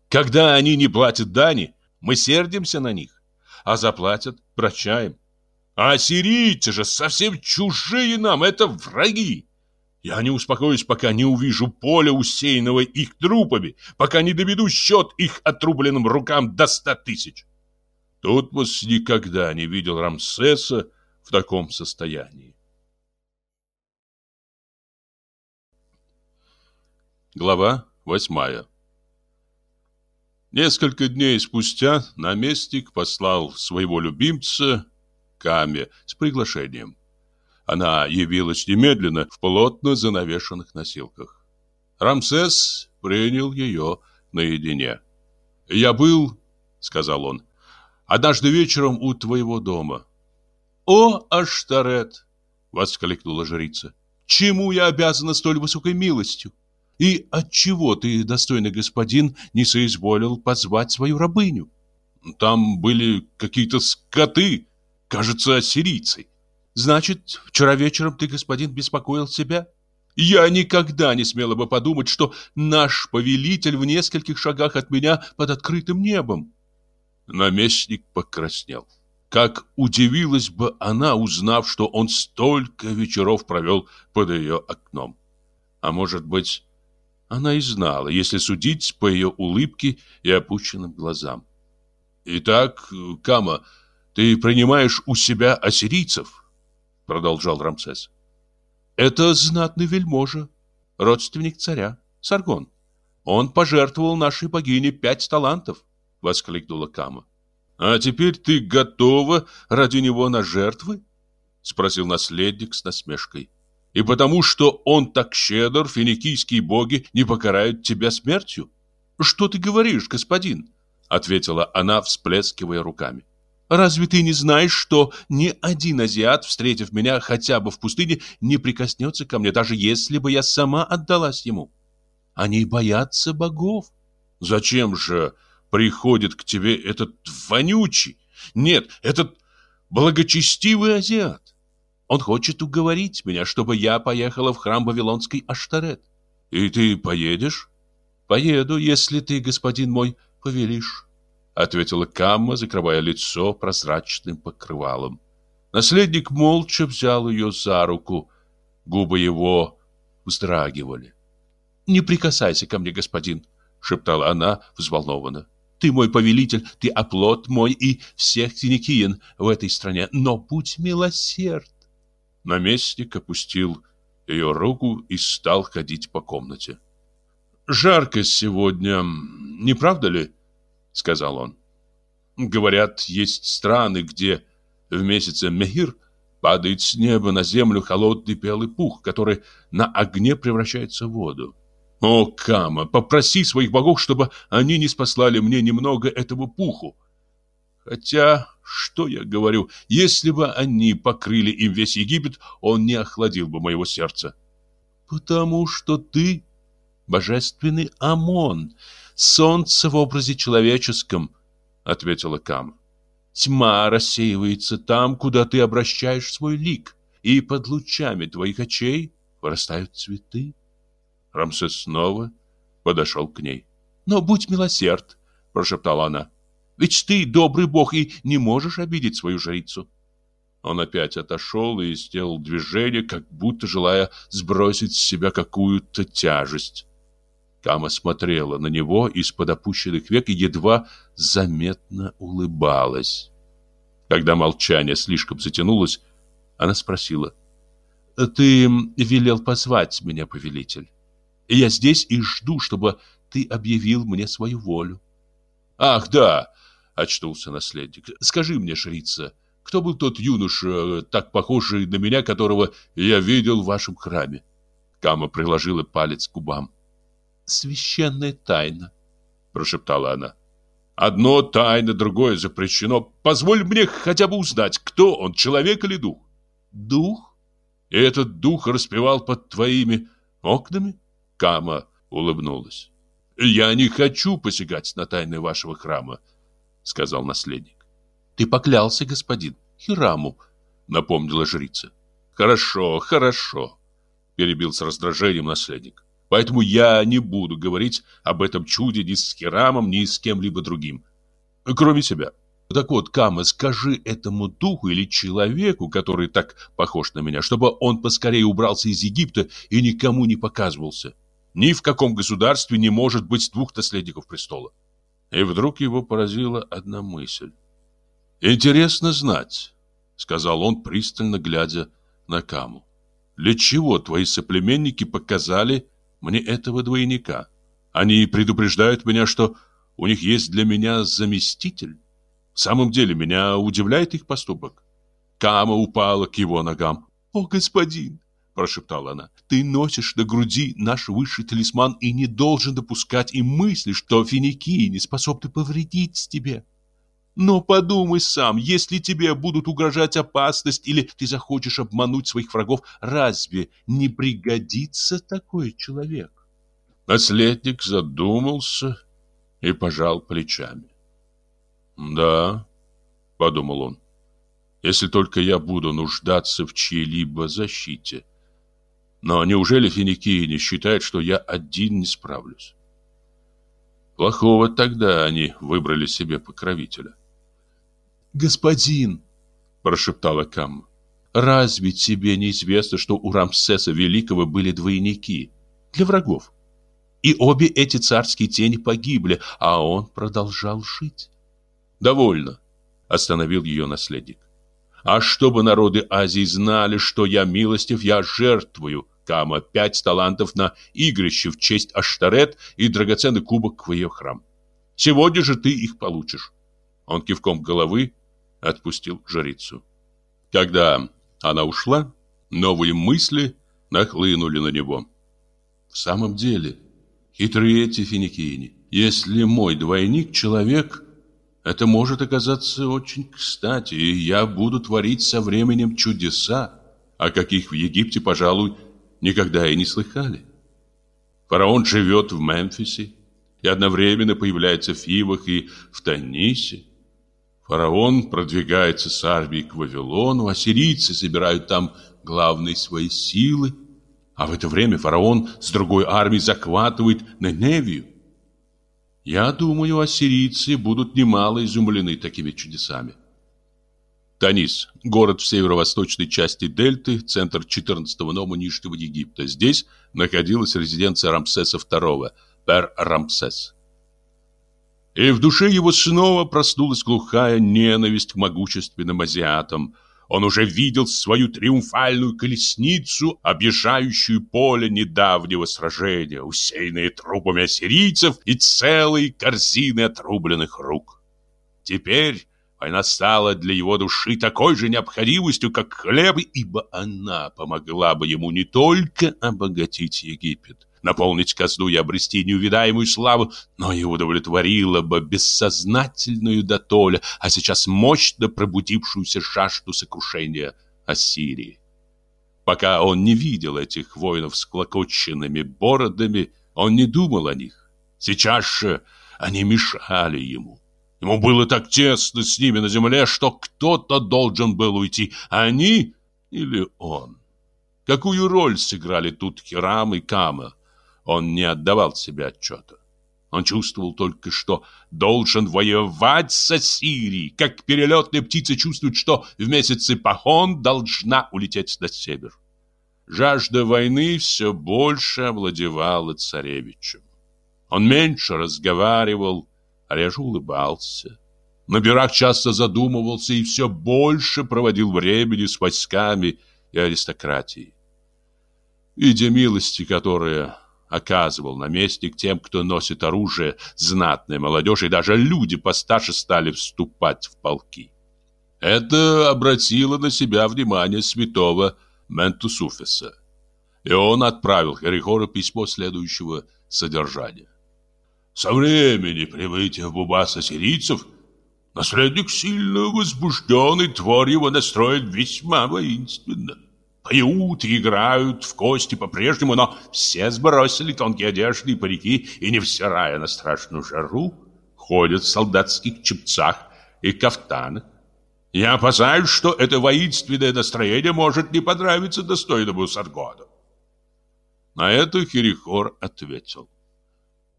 Когда они не платят дани, мы сердимся на них, а заплатят – прощаем. А ассирийцы же совсем чужие нам, это враги. Я не успокоюсь, пока не увижу поле, усеянного их трупами, пока не доведу счет их отрубленным рукам до ста тысяч. Тутмос никогда не видел Рамсеса в таком состоянии. Глава восьмая Несколько дней спустя наместник послал своего любимца Каме с приглашением. Она явилась немедленно в плотно занавешенных носилках. Рамсес принял ее наедине. «Я был, — сказал он, — однажды вечером у твоего дома». «О, Аштарет!» — воскликнула жрица. «Чему я обязана столь высокой милостью? И отчего ты, достойный господин, не соизволил позвать свою рабыню?» «Там были какие-то скоты, кажется, ассирийцы». Значит, вчера вечером ты, господин, беспокоил себя? Я никогда не смела бы подумать, что наш повелитель в нескольких шагах от меня под открытым небом. Наместник покраснел. Как удивилась бы она, узнав, что он столько вечеров провел под ее окном. А может быть, она и знала, если судить по ее улыбке и опущенным глазам. «Итак, Кама, ты принимаешь у себя ассирийцев?» продолжал Рамсес. Это знатный вельможа, родственник царя, Саргон. Он пожертвовал нашей богине пять талантов, воскликнула Кама. А теперь ты готова ради него на жертвы? спросил наследник с насмешкой. И потому, что он так щедр, финикийские боги не покарают тебя смертью? Что ты говоришь, господин? ответила она, всплескивая руками. Разве ты не знаешь, что ни один азиат, встретив меня хотя бы в пустыне, не прикоснется ко мне, даже если бы я сама отдалась ему? Они боятся богов. Зачем же приходит к тебе этот вонючий, нет, этот благочестивый азиат? Он хочет уговорить меня, чтобы я поехала в храм Вавилонской Аштарет. И ты поедешь? Поеду, если ты, господин мой, повелишь ответила Камма, закрывая лицо прозрачным покрывалом. Наследник молча взял ее за руку. Губы его вздрагивали. «Не прикасайся ко мне, господин», — шептала она взволнованно. «Ты мой повелитель, ты оплот мой и всех финикиен в этой стране, но будь милосерд». Наместник опустил ее руку и стал ходить по комнате. «Жарко сегодня, не правда ли?» сказал он. Говорят, есть страны, где в месяце Мехир падает с неба на землю холодный белый пух, который на огне превращается в воду. О, Кама, попроси своих богов, чтобы они не спаслали мне немного этого пуху. Хотя, что я говорю, если бы они покрыли им весь Египет, он не охладил бы моего сердца. Потому что ты божественный Амон, солнце в образе человеческом, ответила Кам. Тьма рассеивается там, куда ты обращаешь свой лик, и под лучами твоих очей вырастают цветы. Рамсес снова подошел к ней. Но будь милосерд, прошептала она. Ведь ты добрый бог и не можешь обидеть свою жрицу. Он опять отошел и сделал движение, как будто желая сбросить с себя какую-то тяжесть. Кама смотрела на него из-под опущенных век и едва заметно улыбалась. Когда молчание слишком затянулось, она спросила. «Ты велел позвать меня, повелитель. Я здесь и жду, чтобы ты объявил мне свою волю». «Ах, да!» — очнулся наследник. «Скажи мне, жрица, кто был тот юноша, так похожий на меня, которого я видел в вашем храме?» Кама приложила палец к губам священная тайна, прошептала она. Одно тайна, другое запрещено. Позволь мне хотя бы узнать, кто он, человек или дух? Дух? И этот дух распевал под твоими окнами? Кама улыбнулась. Я не хочу посягать на тайны вашего храма, сказал наследник. Ты поклялся, господин, Хираму, напомнила жрица. Хорошо, хорошо, перебил с раздражением наследник. Поэтому я не буду говорить об этом чуде ни с Хирамом, ни с кем-либо другим, кроме себя. Так вот, Кама, скажи этому духу или человеку, который так похож на меня, чтобы он поскорее убрался из Египта и никому не показывался. Ни в каком государстве не может быть двух наследников престола. И вдруг его поразила одна мысль. «Интересно знать», — сказал он, пристально глядя на Каму. «Для чего твои соплеменники показали мне этого двойника? Они предупреждают меня, что у них есть для меня заместитель». В самом деле, меня удивляет их поступок. Кама упала к его ногам. «О, господин!» – прошептала она. «Ты носишь на груди наш высший талисман и не должен допускать и мысли, что финикии не способны повредить тебе. Но подумай сам, если тебе будут угрожать опасность или ты захочешь обмануть своих врагов, разве не пригодится такой человек?» Наследник задумался и пожал плечами. «Да», — подумал он, — «если только я буду нуждаться в чьей-либо защите. Но неужели финикии не считают, что я один не справлюсь?» Плохого тогда они выбрали себе покровителя. «Господин!» – прошептала Кам. «Разве тебе не известно, что у Рамсеса Великого были двойники для врагов? И обе эти царские тени погибли, а он продолжал жить. Довольно, остановил ее наследник. А чтобы народы Азии знали, что я милостив, я жертвую Кама пять талантов на игрище в честь Аштарет и драгоценный кубок в ее храм. Сегодня же ты их получишь. Он кивком головы отпустил жрицу. Когда она ушла, новые мысли нахлынули на него. В самом деле, хитрые эти финикийни. Если мой двойник человек, это может оказаться очень кстати, и я буду творить со временем чудеса, о каких в Египте, пожалуй, никогда и не слыхали. Фараон живет в Мемфисе и одновременно появляется в Фивах и в Танисе. Фараон продвигается с армией к Вавилону, а сирийцы собирают там главные свои силы, а в это время фараон с другой армией захватывает Неневию. Я думаю, ассирийцы будут немало изумлены такими чудесами. Танис – город в северо-восточной части дельты, центр 14-го нома Нижнего Египта. Здесь находилась резиденция Рамсеса II, Пер-Рамсес. И в душе его снова проснулась глухая ненависть к могущественным азиатам – он уже видел свою триумфальную колесницу, объезжающую поле недавнего сражения, усеянные трупами ассирийцев и целые корзины отрубленных рук. Теперь война стала для его души такой же необходимостью, как хлеб, ибо она помогла бы ему не только обогатить Египет, наполнить казну и обрести неувидаемую славу, но и удовлетворила бы бессознательную дотоле, а сейчас мощно пробудившуюся жажду сокрушения Ассирии. Пока он не видел этих воинов с клокоченными бородами, он не думал о них. Сейчас же они мешали ему. Ему было так тесно с ними на земле, что кто-то должен был уйти, они или он. Какую роль сыграли тут Хирам и Кама? Он не отдавал себе отчета. Он чувствовал только, что должен воевать с Ассирией, как перелетная птица чувствует, что в месяце Пахон должна улететь на север. Жажда войны все больше овладевала царевичем. Он меньше разговаривал, реже улыбался. На пирах часто задумывался и все больше проводил времени с войсками и аристократией. Видя милости, которые оказывал наместник тем, кто носит оружие, знатная молодежь и даже люди постарше стали вступать в полки. Это обратило на себя внимание святого Ментусуфеса, и он отправил Харихору письмо следующего содержания. Со времени прибытия в Бубаса сирийцев наследник сильно возбужден, и твор его настроен весьма воинственно поют и играют в кости по-прежнему, но все сбросили тонкие одежды и парики и, невзирая на страшную жару, ходят в солдатских чепцах и кафтанах. Я опасаюсь, что это воинственное настроение может не понравиться достойному Саргону. На это Херихор ответил.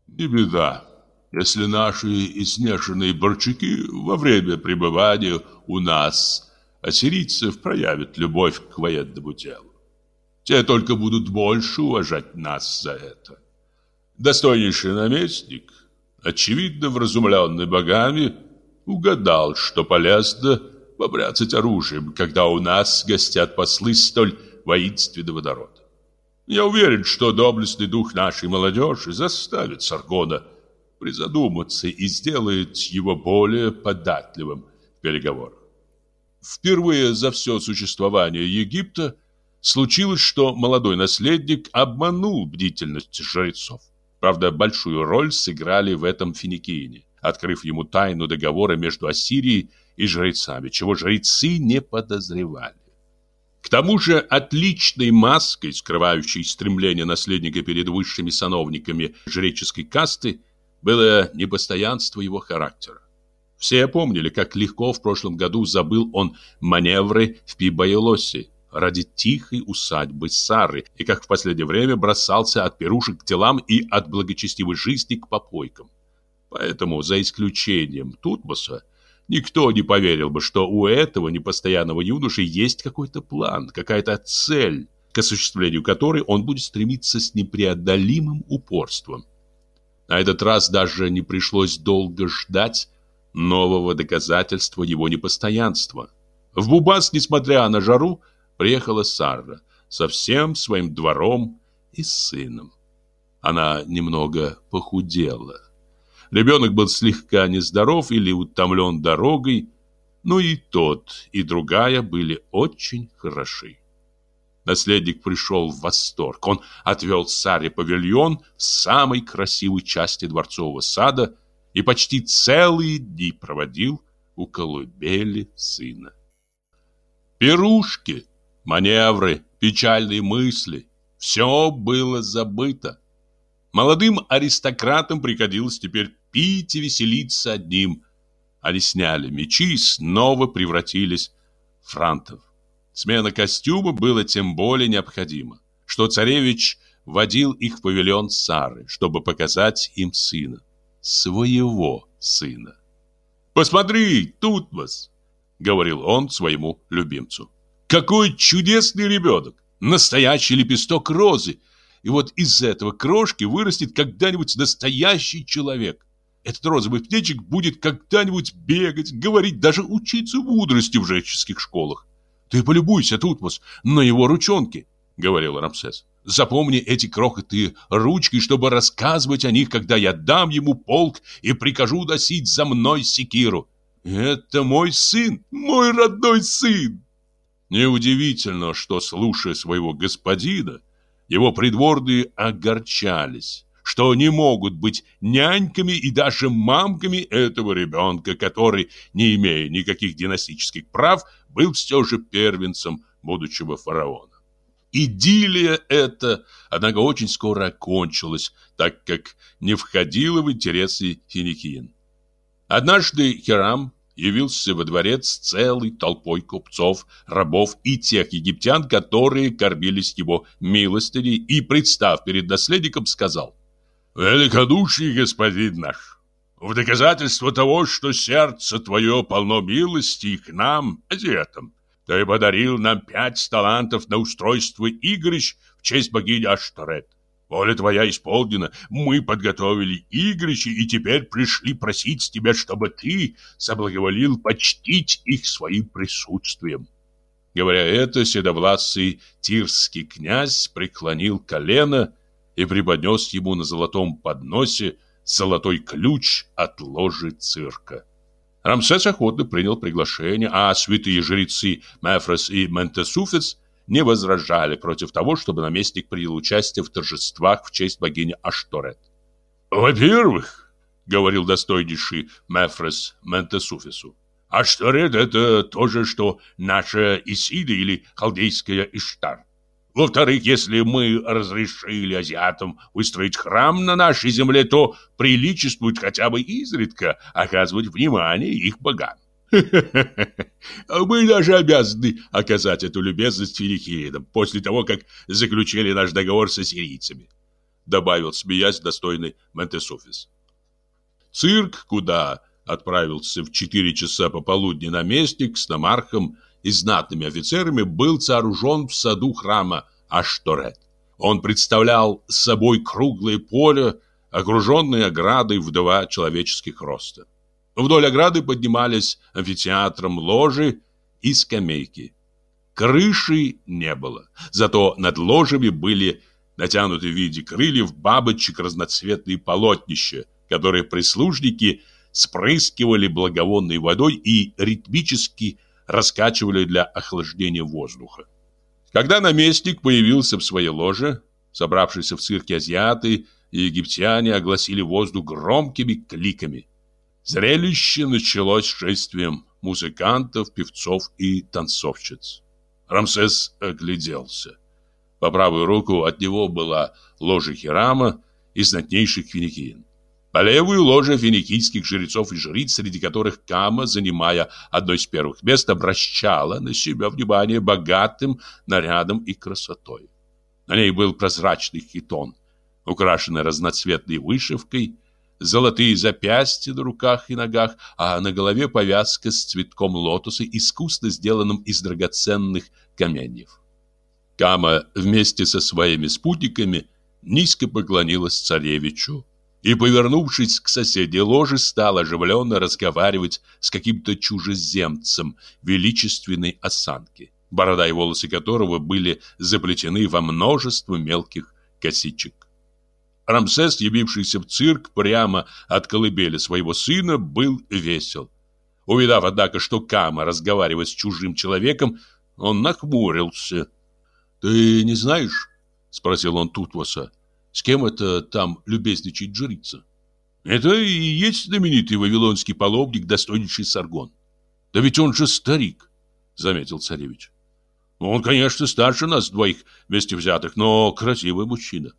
Не беда, если наши изнеженные борчаки во время пребывания у нас ассирийцев проявят любовь к военному делу. Те только будут больше уважать нас за это. Достойнейший наместник, очевидно вразумленный богами, угадал, что полезно побряцать оружием, когда у нас гостят послы столь воинственного народа. Я уверен, что доблестный дух нашей молодежи заставит Саргона призадуматься и сделает его более податливым в переговорах. Впервые за все существование Египта случилось, что молодой наследник обманул бдительность жрецов. Правда, большую роль сыграли в этом финикийне, открыв ему тайну договора между Ассирией и жрецами, чего жрецы не подозревали. К тому же отличной маской, скрывающей стремление наследника перед высшими сановниками жреческой касты, было непостоянство его характера. Все помнили, как легко в прошлом году забыл он маневры в Пибайолосе, ради тихой усадьбы Сары и как в последнее время бросался от пирушек к делам и от благочестивой жизни к попойкам. Поэтому, за исключением Тутмоса, никто не поверил бы, что у этого непостоянного юноши есть какой-то план, какая-то цель, к осуществлению которой он будет стремиться с непреодолимым упорством. На этот раз даже не пришлось долго ждать нового доказательства его непостоянства. В Бубас, несмотря на жару, приехала Сара со всем своим двором и сыном. Она немного похудела. Ребенок был слегка нездоров или утомлен дорогой, но и тот, и другая были очень хороши. Наследник пришел в восторг. Он отвел Саре павильон в самой красивой части дворцового сада и почти целые дни проводил у колыбели сына. Пирушки маневры, печальные мысли. Все было забыто. Молодым аристократам приходилось теперь пить и веселиться одним. Они сняли мечи и снова превратились в франтов. Смена костюма была тем более необходима, что царевич водил их в павильон Сары, чтобы показать им сына. Своего сына. «Посмотри, тут вас!» — говорил он своему любимцу. Какой чудесный ребенок! Настоящий лепесток розы. И вот из этого крошки вырастет когда-нибудь настоящий человек. Этот розовый птенчик будет когда-нибудь бегать, говорить, даже учиться мудрости в жреческих школах. Ты полюбуйся, Тутмос, на его ручонки, говорил Рамсес. Запомни эти крохотные ручки, чтобы рассказывать о них, когда я дам ему полк и прикажу носить за мной секиру. Это мой сын, мой родной сын. Неудивительно, что, слушая своего господина, его придворные огорчались, что не могут быть няньками и даже мамками этого ребенка, который, не имея никаких династических прав, был все же первенцем будущего фараона. Идиллия эта, однако, очень скоро окончилась, так как не входила в интересы финикиен. Однажды Хирам явился во дворец целой толпой купцов, рабов и тех египтян, которые кормились его милостыней, и, представ перед наследником, сказал «Великодушный господин наш, в доказательство того, что сердце твое полно милости к нам, азиатам, ты подарил нам пять талантов на устройство игрищ в честь богини Аштарет. Воля твоя исполнена, мы подготовили игрища и теперь пришли просить тебя, чтобы ты соблаговолил почтить их своим присутствием. Говоря это, седовласый тирский князь преклонил колено и преподнес ему на золотом подносе золотой ключ от ложи цирка. Рамсес охотно принял приглашение, а святые жрецы Мефрос и Ментесуфец не возражали против того, чтобы наместник принял участие в торжествах в честь богини Ашторет. «Во-первых, — говорил достойнейший Мефрес Ментесуфису, — Ашторет — это то же, что наша Исида или халдейская Иштар. Во-вторых, если мы разрешили азиатам выстроить храм на нашей земле, то приличествует хотя бы изредка оказывать внимание их богам. Мы даже обязаны оказать эту любезность финикиидам после того, как заключили наш договор с ассирийцами, добавил, смеясь, достойный Ментесофис. Цирк, куда отправился в четыре часа пополудни наместник с намархом и знатными офицерами, был сооружен в саду храма Ашторет. Он представлял собой круглое поле, окруженное оградой в два человеческих роста. Вдоль ограды поднимались амфитеатром ложи и скамейки. Крыши не было, зато над ложами были натянуты в виде крыльев бабочек разноцветные полотнища, которые прислужники спрыскивали благовонной водой и ритмически раскачивали для охлаждения воздуха. Когда наместник появился в своей ложе, собравшиеся в цирке азиаты и египтяне огласили воздух громкими кликами. Зрелище началось шествием музыкантов, певцов и танцовщиц. Рамсес огляделся. По правую руку от него была ложа Хирама и знатнейших финикиен. По левую ложа финикийских жрецов и жриц, среди которых Кама, занимая одно из первых мест, обращала на себя внимание богатым нарядом и красотой. На ней был прозрачный хитон, украшенный разноцветной вышивкой, золотые запястья на руках и ногах, а на голове повязка с цветком лотоса, искусно сделанным из драгоценных каменьев. Кама вместе со своими спутниками низко поклонилась царевичу и, повернувшись к соседней ложе, стала оживленно разговаривать с каким-то чужеземцем величественной осанки, борода и волосы которого были заплетены во множество мелких косичек. Рамсес, явившийся в цирк прямо от колыбели своего сына, был весел. Увидав, однако, что Кама разговаривает с чужим человеком, он нахмурился. «Ты не знаешь?» — спросил он Тутвоса. «С кем это там любезничает жрица?» «Это и есть знаменитый вавилонский паломник, достойнейший Саргон». «Да ведь он же старик», — заметил царевич. «Он, конечно, старше нас двоих вместе взятых, но красивый мужчина».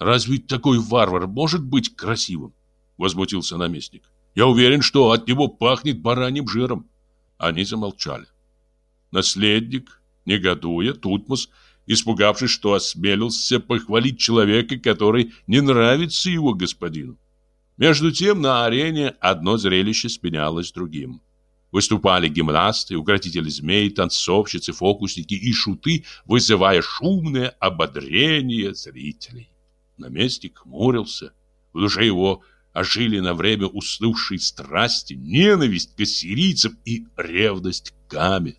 Разве такой варвар может быть красивым? Возмутился наместник. Я уверен, что от него пахнет бараньим жиром. Они замолчали. Наследник, негодуя, Тутмос, испугавшись, что осмелился похвалить человека, который не нравится его господину. Между тем на арене одно зрелище сменялось другим. Выступали гимнасты, укротители змей, танцовщицы, фокусники и шуты, вызывая шумное ободрение зрителей. Наместник хмурился. В душе его ожили на время уснувшие страсти, ненависть к ассирийцам и ревность к Каме.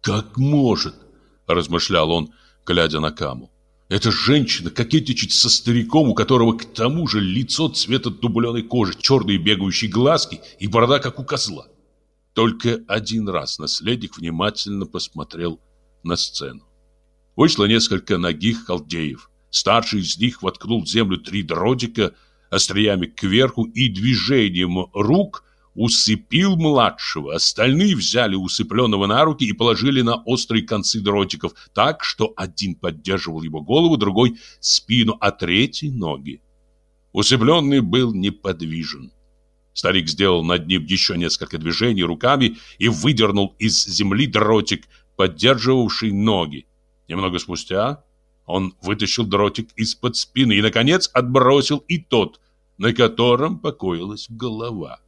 «Как может?» – размышлял он, глядя на Каму. «Эта женщина кокетничает со стариком, у которого к тому же лицо цвета дубленой кожи, черные бегающие глазки и борода, как у козла». Только один раз наследник внимательно посмотрел на сцену. Вышло несколько ногих халдеев – Старший из них воткнул в землю три дротика остриями кверху и движением рук усыпил младшего. Остальные взяли усыпленного на руки и положили на острые концы дротиков, так, что один поддерживал его голову, другой – спину, а третий – ноги. Усыпленный был неподвижен. Старик сделал над ним еще несколько движений руками и выдернул из земли дротик, поддерживавший ноги. Немного спустя он вытащил дротик из-под спины и, наконец, отбросил и тот, на котором покоилась голова.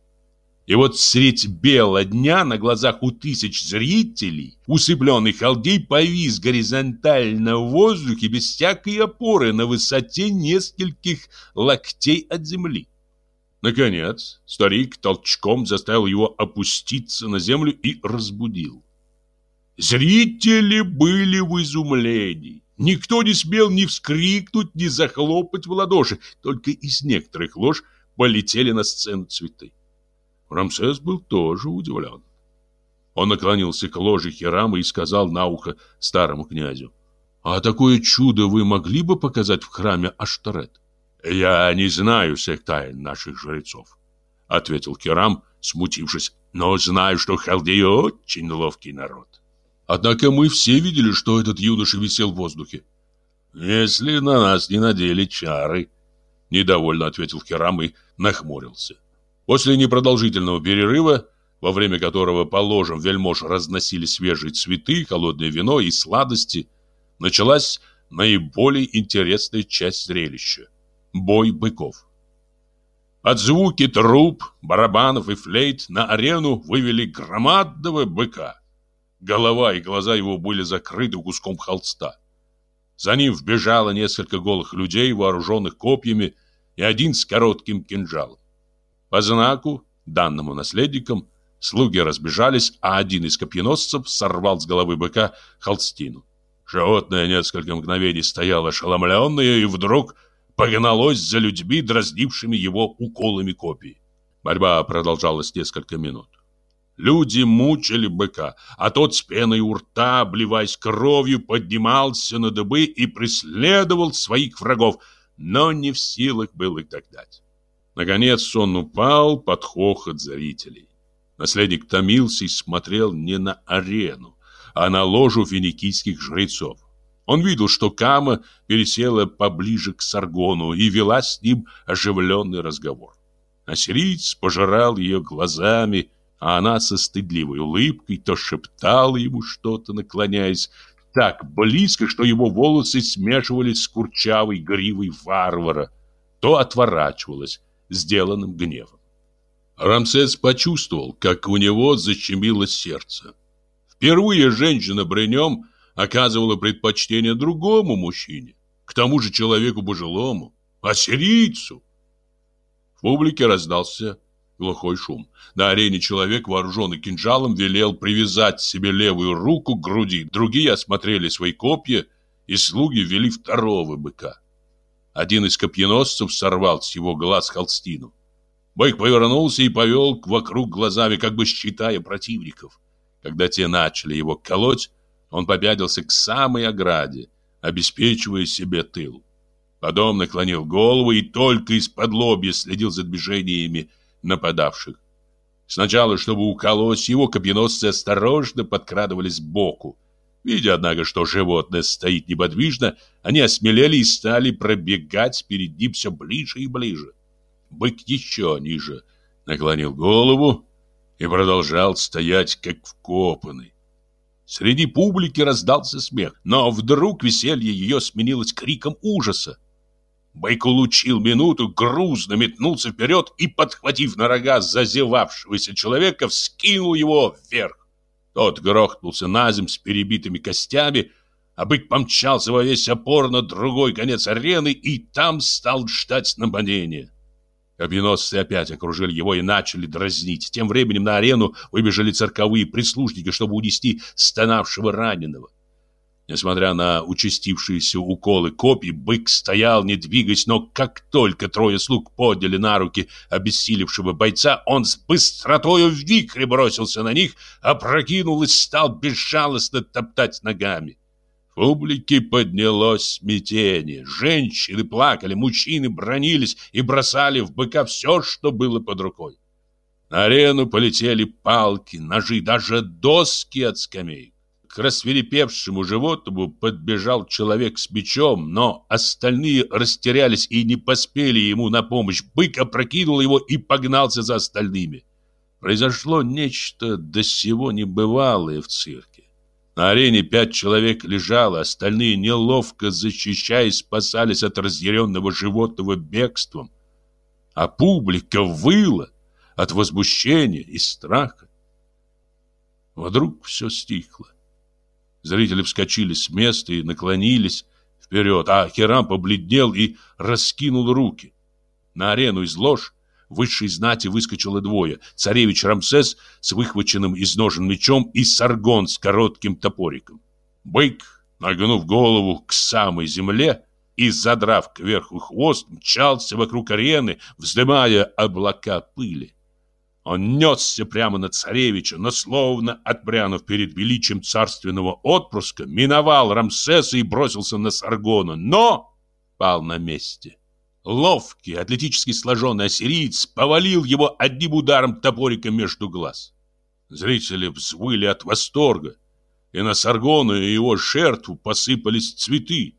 И вот средь бела дня на глазах у тысяч зрителей усыпленный халдей повис горизонтально в воздухе без всякой опоры на высоте нескольких локтей от земли. Наконец, старик толчком заставил его опуститься на землю и разбудил. Зрители были в изумлении. Никто не смел ни вскрикнуть, ни захлопать в ладоши, только из некоторых лож полетели на сцену цветы. Рамсес был тоже удивлен. Он наклонился к ложе Хирама и сказал на ухо старому князю, «А такое чудо вы могли бы показать в храме Аштарет?» «Я не знаю всех тайн наших жрецов», — ответил Хирам, смутившись, «но знаю, что халдеи очень ловкий народ». Однако мы все видели, что этот юноша висел в воздухе. Если на нас не надели чары, недовольно ответил Хирам и нахмурился. После непродолжительного перерыва во время которого по ложам вельмож разносили свежие цветы, холодное вино и сладости, началась наиболее интересная часть зрелища – бой быков. Под звуки труб, барабанов и флейт на арену вывели громадного быка. Голова и глаза его были закрыты куском холста. За ним вбежало несколько голых людей, вооруженных копьями, и один с коротким кинжалом. По знаку, данному наследникам, слуги разбежались, а один из копьеносцев сорвал с головы быка холстину. Животное несколько мгновений стояло ошеломленное и вдруг погналось за людьми, дразнившими его уколами копий. Борьба продолжалась несколько минут. Люди мучили быка, а тот с пеной у рта, обливаясь кровью, поднимался на дыбы и преследовал своих врагов, но не в силах был их догнать. Наконец он упал под хохот зрителей. Наследник томился и смотрел не на арену, а на ложу финикийских жрецов. Он видел, что Кама пересела поближе к Саргону и вела с ним оживленный разговор. Ассириец пожирал ее глазами, а она со стыдливой улыбкой то шептала ему что-то, наклоняясь так близко, что его волосы смешивались с курчавой гривой варвара, то отворачивалась сделанным гневом. Рамсес почувствовал, как у него защемило сердце. Впервые женщина при нем оказывала предпочтение другому мужчине, к тому же человеку пожилому, ассирийцу. В публике раздался глухой шум. На арене человек, вооруженный кинжалом, велел привязать себе левую руку к груди. Другие осмотрели свои копья, и слуги вели второго быка. Один из копьеносцев сорвал с его глаз холстину. Бык повернулся и повел вокруг глазами, как бы считая противников. Когда те начали его колоть, он попятился к самой ограде, обеспечивая себе тыл. Потом наклонил голову и только из-под лобья следил за движениями нападавших. Сначала, чтобы уколоть его, копьеносцы осторожно подкрадывались сбоку. Видя, однако, что животное стоит неподвижно, они осмелели и стали пробегать перед ним все ближе и ближе. Бык еще ниже наклонил голову, и продолжал стоять, как вкопанный. Среди публики раздался смех, но вдруг веселье ее сменилось криком ужаса. Бык улучил минуту, грузно метнулся вперед и, подхватив на рога зазевавшегося человека, вскинул его вверх. Тот грохнулся на земь с перебитыми костями, а бык помчался во весь опор на другой конец арены и там стал ждать нападения. Копьеносцы опять окружили его и начали дразнить. Тем временем на арену выбежали цирковые прислужники, чтобы унести стонавшего раненого. Несмотря на участившиеся уколы копий, бык стоял, не двигаясь, но как только трое слуг подняли на руки обессилевшего бойца, он с быстротою в вихре бросился на них, опрокинул и стал безжалостно топтать ногами публике поднялось смятение. Женщины плакали, мужчины бронились и бросали в быка все, что было под рукой. На арену полетели палки, ножи, даже доски от скамей. К рассверепевшему животному подбежал человек с мечом, но остальные растерялись и не поспели ему на помощь. Бык опрокинул его и погнался за остальными. Произошло нечто до сего небывалое в цирке. На арене пять человек лежало, остальные, неловко защищаясь, спасались от разъяренного животного бегством. А публика выла от возмущения и страха. Вдруг все стихло. Зрители вскочили с места и наклонились вперед, а Херам побледнел и раскинул руки. На арену из лож высшей знати выскочило двое. Царевич Рамсес с выхваченным из ножен мечом и Саргон с коротким топориком. Бык, нагнув голову к самой земле и задрав кверху хвост, мчался вокруг арены, вздымая облака пыли. Он несся прямо на царевича, но словно отпрянув перед величием царственного отпрыска, миновал Рамсеса и бросился на Саргона, но пал на месте. Ловкий, атлетически сложенный ассириец повалил его одним ударом топорика между глаз. Зрители взвыли от восторга, и на Саргону и его жертву посыпались цветы.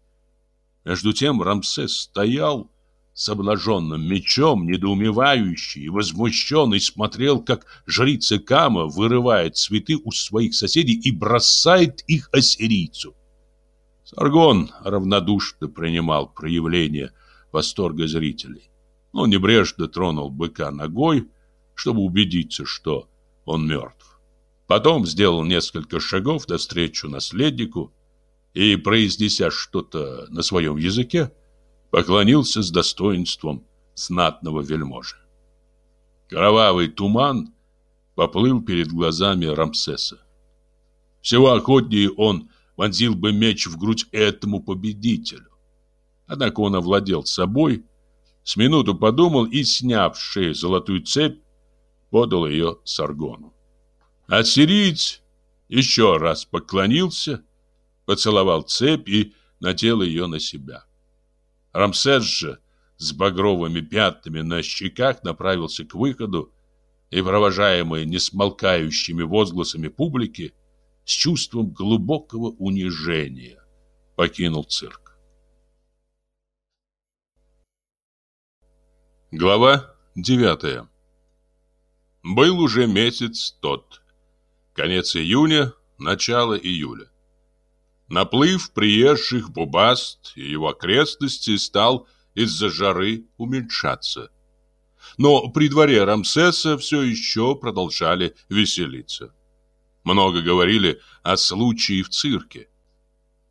Между тем Рамсес стоял, с обнаженным мечом, недоумевающий и возмущенный, смотрел, как жрица Кама вырывает цветы у своих соседей и бросает их ассирийцу. Саргон равнодушно принимал проявление восторга зрителей. Он небрежно тронул быка ногой, чтобы убедиться, что он мертв. Потом сделал несколько шагов навстречу наследнику и, произнеся что-то на своем языке, поклонился с достоинством знатного вельможи. Кровавый туман поплыл перед глазами Рамсеса. Всего охотнее он вонзил бы меч в грудь этому победителю. Однако он овладел собой, с минуту подумал и, сняв с золотую цепь, подал ее Саргону. Ассириец еще раз поклонился, поцеловал цепь и надел ее на себя. Рамсес же с багровыми пятнами на щеках направился к выходу и, провожаемый несмолкающими возгласами публики, с чувством глубокого унижения покинул цирк. Глава 9 Был уже месяц тот. Конец июня, начало июля. Наплыв приезжих Бубаст и его окрестности стал из-за жары уменьшаться. Но при дворе Рамсеса все еще продолжали веселиться. Много говорили о случае в цирке.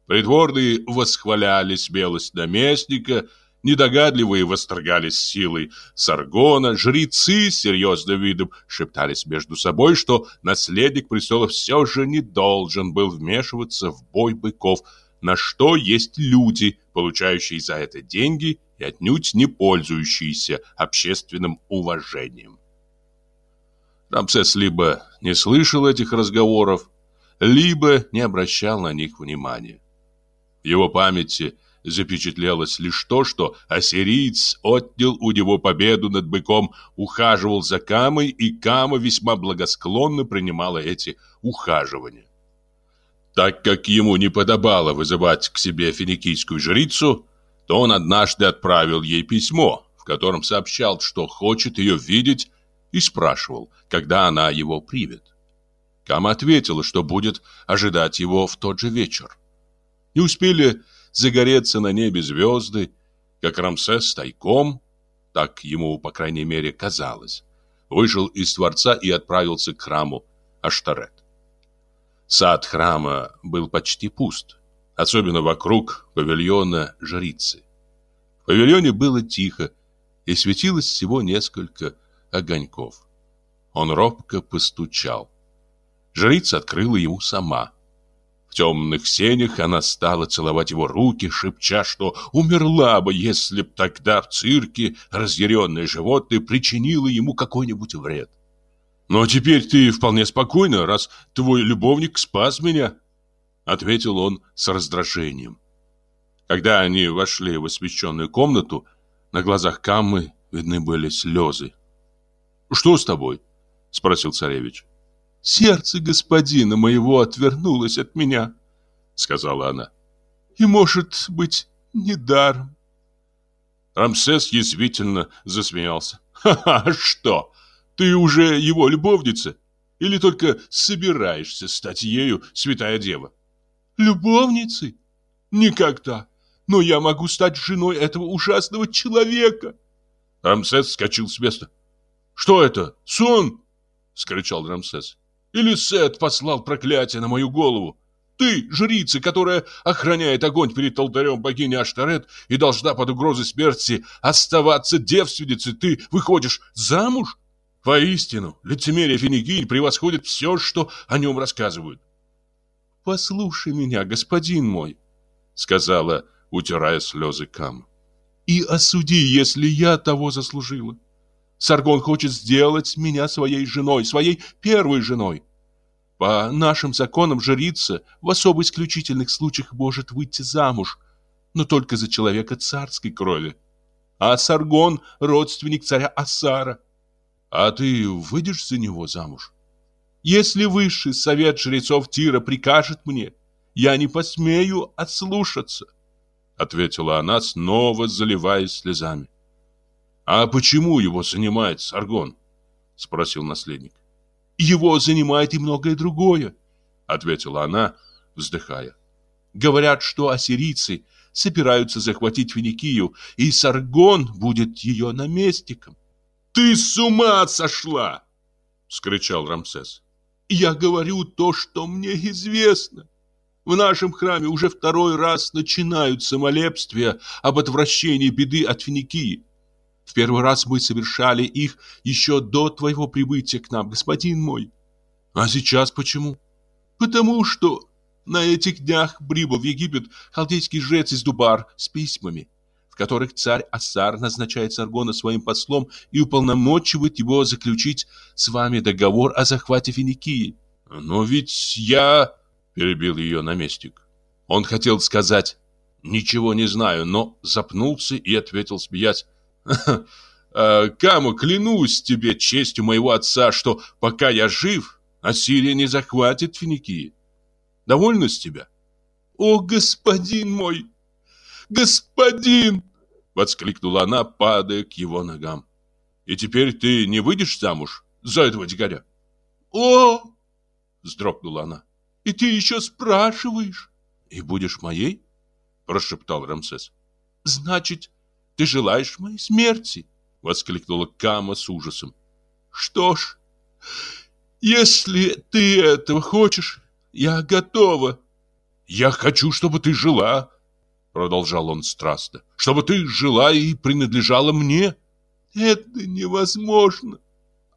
Придворные восхваляли смелость наместника, недогадливые восторгались силой Саргона, жрецы с серьезным видом шептались между собой, что наследник престола все же не должен был вмешиваться в бой быков, на что есть люди, получающие за это деньги и отнюдь не пользующиеся общественным уважением. Рамсес либо не слышал этих разговоров, либо не обращал на них внимания. В его памяти запечатлелось лишь то, что ассириец отнял у него победу над быком, ухаживал за Камой, и Кама весьма благосклонно принимала эти ухаживания. Так как ему не подобало вызывать к себе финикийскую жрицу, то он однажды отправил ей письмо, в котором сообщал, что хочет ее видеть и спрашивал, когда она его примет. Кама ответила, что будет ожидать его в тот же вечер. Не успели загореться на небе звезды, как Рамсес тайком, так ему, по крайней мере, казалось, вышел из дворца и отправился к храму Аштарет. Сад храма был почти пуст, особенно вокруг павильона жрицы. В павильоне было тихо, и светилось всего несколько огоньков. Он робко постучал. Жрица открыла ему сама. В темных сенях она стала целовать его руки, шепча, что умерла бы, если б тогда в цирке разъяренное животное причинило ему какой-нибудь вред. «Но теперь ты вполне спокойна, раз твой любовник спас меня», — ответил он с раздражением. Когда они вошли в освещенную комнату, на глазах Каммы видны были слезы. «Что с тобой?» — спросил царевич. «Сердце господина моего отвернулось от меня», — сказала она. «И, может быть, недаром». Рамсес язвительно засмеялся. «Ха-ха, что? Ты уже его любовница? Или только собираешься стать ею, святая дева?» «Любовницей? Никогда. Но я могу стать женой этого ужасного человека». Рамсес вскочил с места. «Что это? Сон?» — скричал Рамсес. «Или Сет послал проклятие на мою голову? Ты, жрица, которая охраняет огонь перед алтарем богини Аштарет и должна под угрозой смерти оставаться девственницей, ты выходишь замуж? Поистину, лицемерие Финикии превосходит все, что о нем рассказывают». «Послушай меня, господин мой», — сказала, утирая слезы Кам. «И осуди, если я того заслужила. Саргон хочет сделать меня своей женой, своей первой женой. По нашим законам жрица в особо исключительных случаях может выйти замуж, но только за человека царской крови. А Саргон – родственник царя Асара. А ты выйдешь за него замуж? Если высший совет жрецов Тира прикажет мне, я не посмею отслушаться, — ответила она, снова заливаясь слезами. А почему его занимает Саргон? Спросил наследник. Его занимает и многое другое, ответила она, вздыхая. Говорят, что ассирийцы собираются захватить Финикию, и Саргон будет ее наместником. Ты с ума сошла! вскричал Рамсес. Я говорю то, что мне известно. В нашем храме уже второй раз начинаются молебствия об отвращении беды от Финикии. В первый раз мы совершали их еще до твоего прибытия к нам, господин мой. А сейчас почему? Потому что на этих днях прибыл в Египет халдейский жрец из Дубар с письмами, в которых царь Ассар назначает Саргона своим послом и уполномочивает его заключить с вами договор о захвате Финикии. Но ведь я перебил ее наместник. Он хотел сказать «ничего не знаю», но запнулся и ответил, смеясь «А, «Каму, клянусь тебе честью моего отца, что пока я жив, Ассирия не захватит Финикии. Довольно с тебя?» «О, господин мой! Господин!» Воскликнула она, падая к его ногам. «И теперь ты не выйдешь замуж за этого дикаря?» «О!» Вздрогнула она. И ты еще спрашиваешь? И будешь моей? Прошептал Рамсес. Значит, ты желаешь моей смерти? Воскликнула Кама с ужасом. Что ж, если ты этого хочешь, я готова. Я хочу, чтобы ты жила, продолжал он страстно. Чтобы ты жила и принадлежала мне. Это невозможно.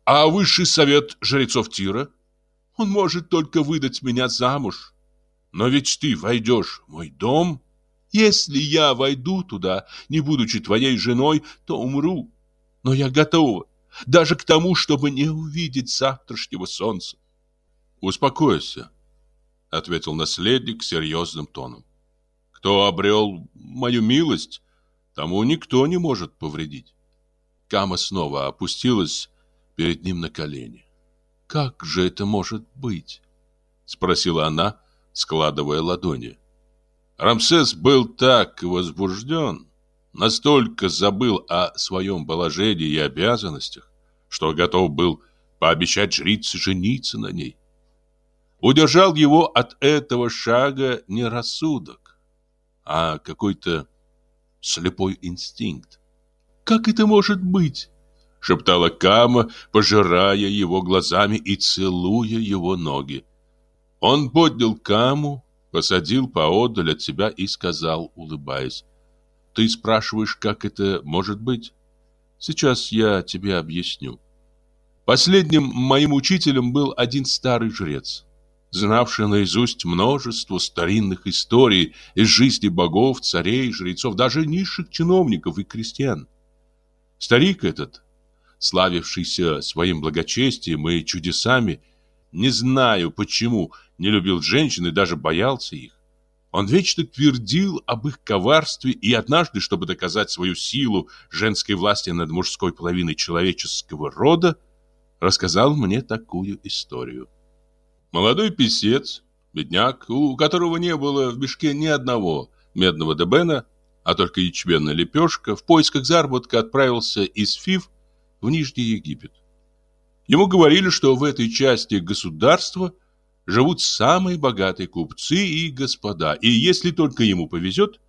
А высший совет жрецов Тира? Он может только выдать меня замуж. Но ведь ты войдешь в мой дом. Если я войду туда, не будучи твоей женой, то умру. Но я готова даже к тому, чтобы не увидеть завтрашнего солнца. Успокойся, ответил наследник серьезным тоном. Кто обрел мою милость, тому никто не может повредить. Кама снова опустилась перед ним на колени. «Как же это может быть?» — спросила она, складывая ладони. Рамсес был так возбужден, настолько забыл о своем положении и обязанностях, что готов был пообещать жрице жениться на ней. Удержал его от этого шага не рассудок, а какой-то слепой инстинкт. «Как это может быть?» шептала Кама, пожирая его глазами и целуя его ноги. Он поднял Каму, посадил поодаль от себя и сказал, улыбаясь, «Ты спрашиваешь, как это может быть? Сейчас я тебе объясню. Последним моим учителем был один старый жрец, знавший наизусть множество старинных историй из жизни богов, царей, жрецов, даже низших чиновников и крестьян. Старик этот славившийся своим благочестием и чудесами, не знаю почему, не любил женщин и даже боялся их. Он вечно твердил об их коварстве и однажды, чтобы доказать свою силу женской власти над мужской половиной человеческого рода, рассказал мне такую историю. Молодой писец, бедняк, у которого не было в мешке ни одного медного дебена, а только ячменная лепешка, в поисках заработка отправился из Фив в Нижний Египет. Ему говорили, что в этой части государства живут самые богатые купцы и господа, и если только ему повезет,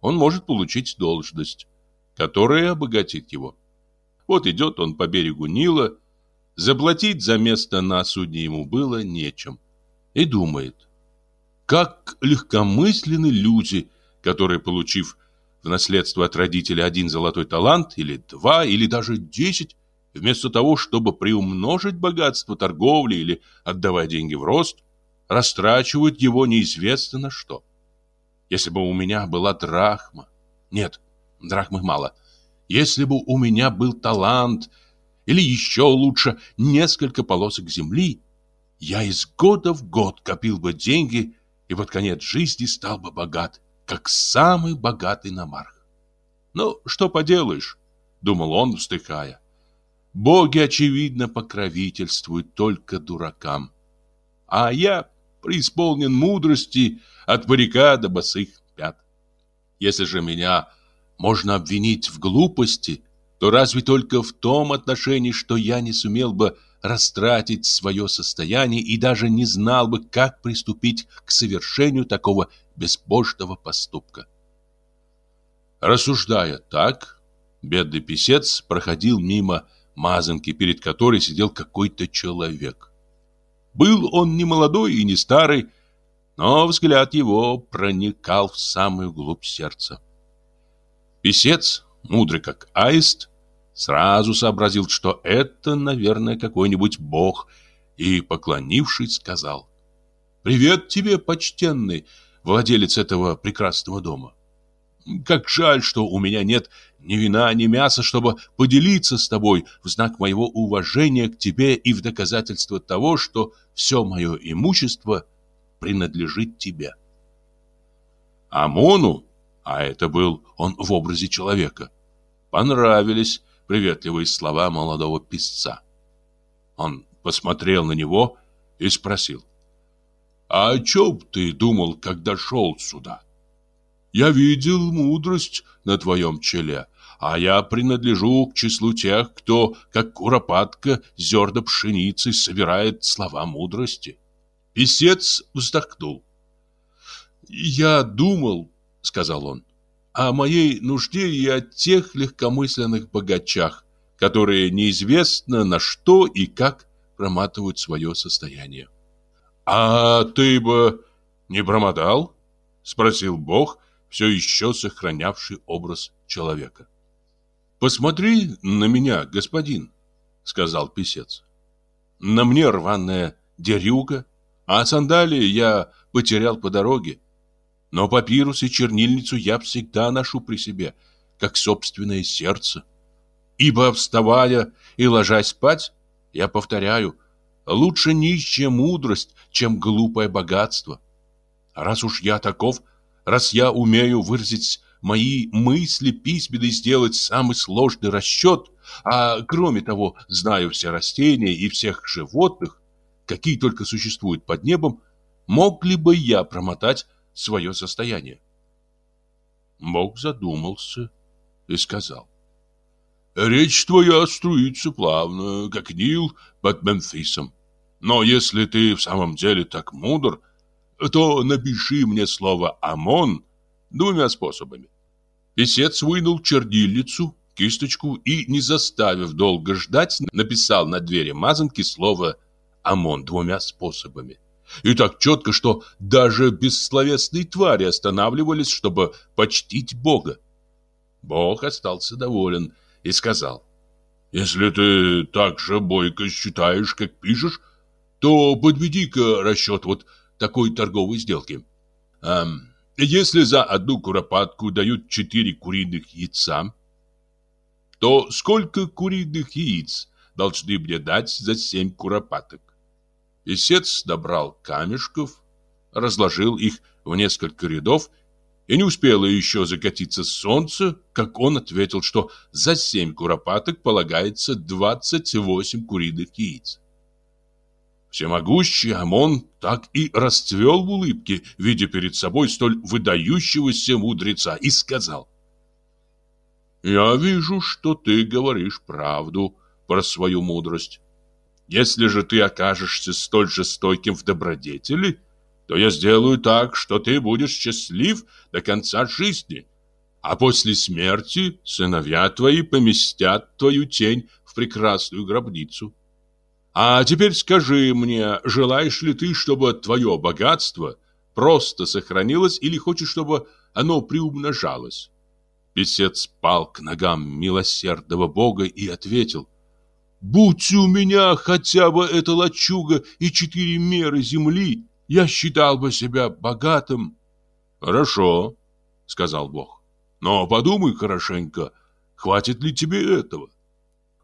он может получить должность, которая обогатит его. Вот идет он по берегу Нила, заплатить за место на судне ему было нечем, и думает, как легкомысленны люди, которые, получив в наследство от родителей один золотой талант, или два, или даже десять, вместо того, чтобы приумножить богатство торговли или отдавать деньги в рост, растрачивают его неизвестно на что. Если бы у меня была драхма... Нет, драхмы мало. Если бы у меня был талант, или еще лучше, несколько полосок земли, я из года в год копил бы деньги и под конец жизни стал бы богат как самый богатый намарх. Ну, что поделаешь, думал он, вздыхая. Боги, очевидно, покровительствуют только дуракам. А я преисполнен мудрости от парика до босых пят. Если же меня можно обвинить в глупости, то разве только в том отношении, что я не сумел бы растратить свое состояние и даже не знал бы, как приступить к совершению такого безбожного поступка. Рассуждая так, бедный писец проходил мимо мазанки, перед которой сидел какой-то человек. Был он не молодой и не старый, но взгляд его проникал в самую глубь сердца. Писец, мудрый как аист, сразу сообразил, что это, наверное, какой-нибудь бог, и, поклонившись, сказал «Привет тебе, почтенный владелец этого прекрасного дома. Как жаль, что у меня нет ни вина, ни мяса, чтобы поделиться с тобой в знак моего уважения к тебе и в доказательство того, что все мое имущество принадлежит тебе». Амону, а это был он в образе человека, понравились приветливые слова молодого писца. Он посмотрел на него и спросил. «А о чем ты думал, когда шел сюда? Я видел мудрость на твоем челе, а я принадлежу к числу тех, кто, как куропатка, зерна пшеницы собирает слова мудрости». Писец вздохнул. «Я думал, — сказал он, о моей нужде и о тех легкомысленных богачах, которые неизвестно на что и как проматывают свое состояние. «А ты бы не промотал?» — спросил Бог, все еще сохранявший образ человека. «Посмотри на меня, господин», — сказал писец. «На мне рваная дерюга, а сандалии я потерял по дороге. Но папирус и чернильницу я всегда ношу при себе, как собственное сердце. Ибо, вставая и ложась спать, я повторяю, лучше нищая мудрость, чем глупое богатство. раз уж я таков, раз я умею выразить мои мысли письменной сделать самый сложный расчет, а кроме того знаю все растения и всех животных, какие только существуют под небом, мог ли бы я промотать свое состояние. Бог задумался и сказал. Речь твоя струится плавно, как Нил под Мемфисом. Но если ты в самом деле так мудр, то напиши мне слово «Амон» двумя способами. Песец вынул чернильницу, кисточку и, не заставив долго ждать, написал на двери мазанки слово «Амон» двумя способами. И так четко, что даже бессловесные твари останавливались, чтобы почтить Бога. Бог остался доволен и сказал, «Если ты так же бойко считаешь, как пишешь, то подведи-ка расчет вот такой торговой сделки. Эм, если за одну куропатку дают четыре куриных яйца, то сколько куриных яиц должны мне дать за семь куропаток? Песец добрал камешков, разложил их в несколько рядов, и не успело еще закатиться солнце, как он ответил, что за семь куропаток полагается 28 куриных яиц. Всемогущий Амон так и расцвел в улыбке, видя перед собой столь выдающегося мудреца, и сказал, «Я вижу, что ты говоришь правду про свою мудрость. Если же ты окажешься столь же стойким в добродетели, то я сделаю так, что ты будешь счастлив до конца жизни. А после смерти сыновья твои поместят твою тень в прекрасную гробницу. А теперь скажи мне, желаешь ли ты, чтобы твое богатство просто сохранилось или хочешь, чтобы оно приумножалось? Песец пал к ногам милосердного Бога и ответил – Будь у меня хотя бы эта лачуга и четыре меры земли, я считал бы себя богатым. Хорошо, сказал Бог. Но подумай хорошенько, хватит ли тебе этого?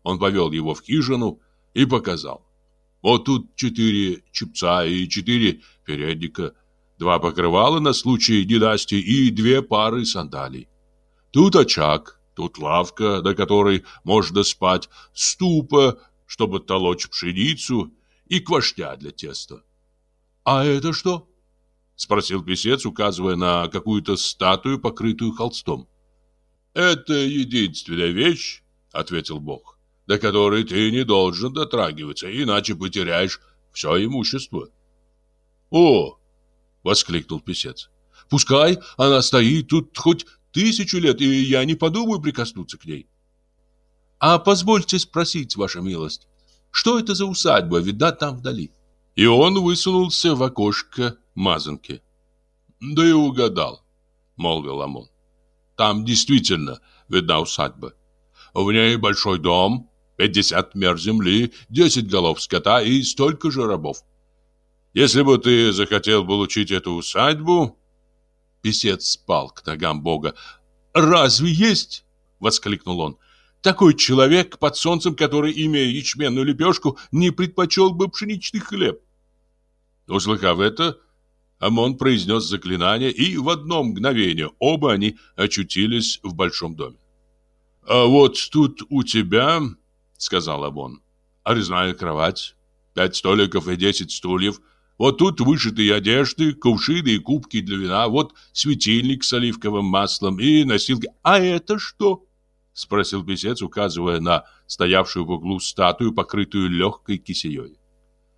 Он повел его в хижину и показал. Вот тут четыре чепца и четыре передника, два покрывала на случай ненастья и две пары сандалий. Тут очаг, Тут лавка, до которой можно спать, ступа, чтобы толочь пшеницу, и квашня для теста. «А это что?» — спросил писец, указывая на какую-то статую, покрытую холстом. «Это единственная вещь, ответил Бог, до которой ты не должен дотрагиваться, иначе потеряешь все имущество. О, воскликнул писец. Пускай она стоит тут хоть тысячу лет, и я не подумаю прикоснуться к ней. А позвольте спросить, ваша милость, что это за усадьба видна там вдали? И он высунулся в окошко мазанки. Да и угадал, молвил Амон. Там действительно видна усадьба. В ней большой дом, пятьдесят мер земли, десять голов скота и столько же рабов. Если бы ты захотел получить эту усадьбу, Песец спал к ногам Бога. «Разве есть?» — воскликнул он. «Такой человек под солнцем, который, имея ячменную лепешку, не предпочел бы пшеничный хлеб». Услыхав это, Амон произнес заклинание, и в одно мгновение оба они очутились в большом доме. «А вот тут у тебя, — сказал Амон, — резная кровать, пять столиков и десять стульев — вот тут вышитые одежды, кувшины и кубки для вина, вот светильник с оливковым маслом и носилки. А это что? Спросил писец, указывая на стоявшую в углу статую, покрытую легкой кисеей.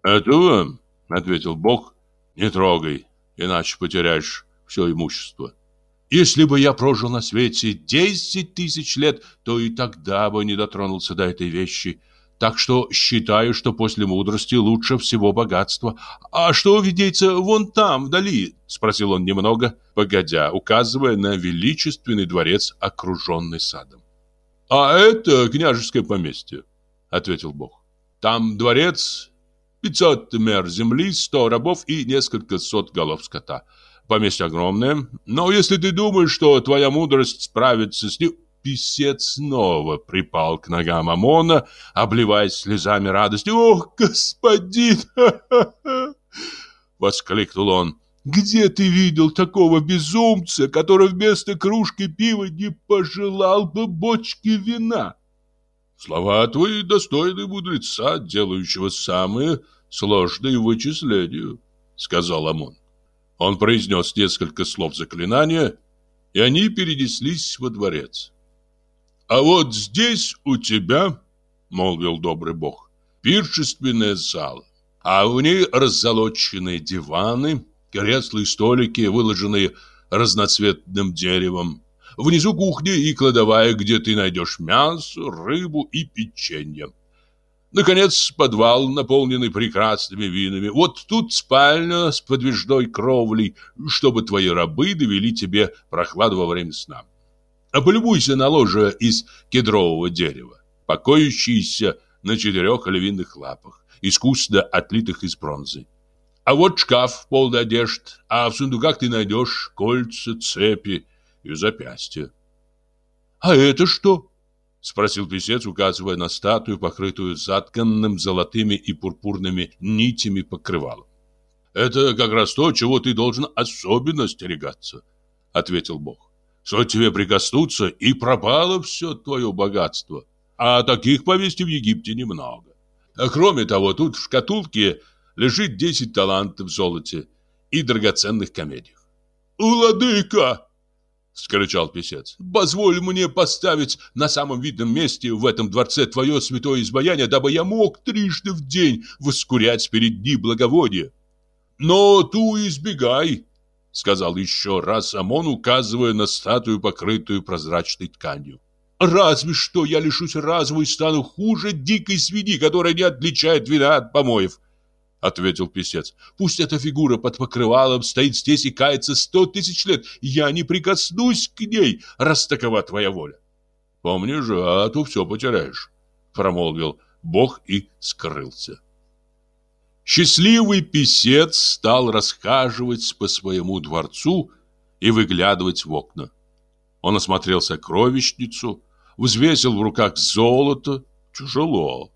Этого, ответил Бог, не трогай, иначе потеряешь все имущество. Если бы я прожил на свете десять тысяч лет, то и тогда бы не дотронулся до этой вещи. Так что считаю, что после мудрости лучше всего богатство. А что видится вон там, вдали? Спросил он немного, погодя, указывая на величественный дворец, окруженный садом. А это княжеское поместье, ответил Бог. Там дворец, пятьсот мер земли, сто рабов и несколько сот голов скота. Поместье огромное, но если ты думаешь, что твоя мудрость справится с ним, писец снова припал к ногам Амона, обливаясь слезами радости. «Ох, господин!» — воскликнул он. «Где ты видел такого безумца, который вместо кружки пива не пожелал бы бочки вина?» «Слова твои достойны мудреца, делающего самые сложные вычисления», — сказал Амон. Он произнес несколько слов заклинания, и они перенеслись во дворец. А вот здесь у тебя, молвил добрый бог, пиршественная зала, а в ней раззолоченные диваны, кресла и столики, выложенные разноцветным деревом. Внизу кухня и кладовая, где ты найдешь мясо, рыбу и печенье. Наконец, подвал, наполненный прекрасными винами. Вот тут спальня с подвижной кровлей, чтобы твои рабы довели тебе прохладу во время сна. А полюбуйся на ложе из кедрового дерева, покоящееся на четырех львиных лапах, искусно отлитых из бронзы. А вот шкаф полный одежд, а в сундуках ты найдешь кольца, цепи и запястья. — А это что? — спросил писец, указывая на статую, покрытую затканным золотыми и пурпурными нитями покрывалом. — Это как раз то, чего ты должен особенно остерегаться, — ответил Бог. Стоит тебе прикоснуться, и пропало все твое богатство. А таких повестей в Египте немного. А кроме того, тут в шкатулке лежит 10 талантов в золоте и драгоценных каменьях. «Владыка!» — скричал писец. «Позволь мне поставить на самом видном месте в этом дворце твое святое избаяние, дабы я мог трижды в день воскурять перед ним благовоние. Но ту избегай, сказал еще раз Амон, указывая на статую, покрытую прозрачной тканью. Разве что я лишусь разума и стану хуже дикой свиньи, которая не отличает вина от помоев, ответил писец. Пусть эта фигура под покрывалом стоит здесь и кается сто тысяч лет, я не прикоснусь к ней, раз такова твоя воля. Помни же, а то все потеряешь, промолвил Бог и скрылся. Счастливый писец стал расхаживать по своему дворцу и выглядывать в окна. Он осмотрел сокровищницу, взвесил в руках золото, тяжело.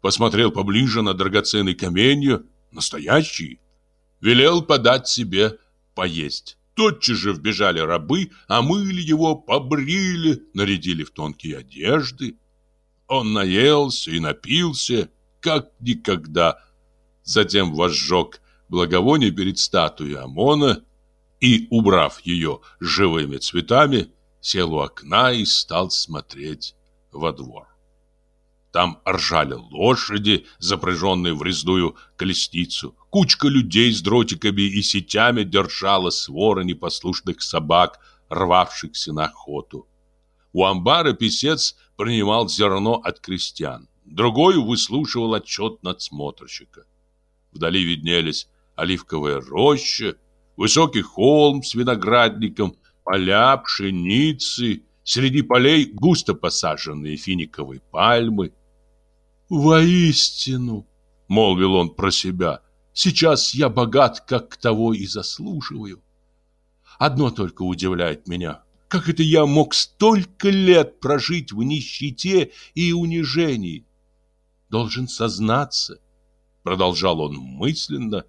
Посмотрел поближе на драгоценные каменья, настоящие. Велел подать себе поесть. Тотчас же вбежали рабы, омыли его, побрили, нарядили в тонкие одежды. Он наелся и напился, как никогда затем возжег благовоние перед статуей Амона и, убрав ее живыми цветами, сел у окна и стал смотреть во двор. Там ржали лошади, запряженные в резную колесницу. Кучка людей с дротиками и сетями держала своры непослушных собак, рвавшихся на охоту. У амбара писец принимал зерно от крестьян. Другой выслушивал отчет надсмотрщика. Вдали виднелись оливковая роща, высокий холм с виноградником, поля пшеницы, среди полей густо посаженные финиковые пальмы. «Воистину!» — молвил он про себя. «Сейчас я богат, как того и заслуживаю. Одно только удивляет меня. Как это я мог столько лет прожить в нищете и унижении? Должен сознаться, продолжал он мысленно,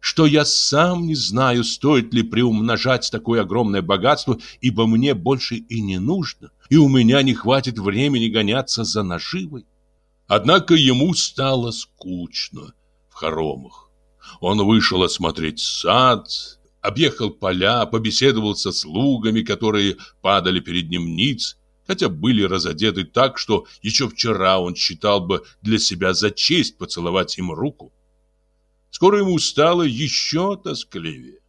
что я сам не знаю, стоит ли приумножать такое огромное богатство, ибо мне больше и не нужно, и у меня не хватит времени гоняться за наживой. Однако ему стало скучно в хоромах. Он вышел осмотреть сад, объехал поля, побеседовал со слугами, которые падали перед ним ниц, хотя были разодеты так, что еще вчера он считал бы для себя за честь поцеловать им руку. Скоро ему стало еще тоскливее.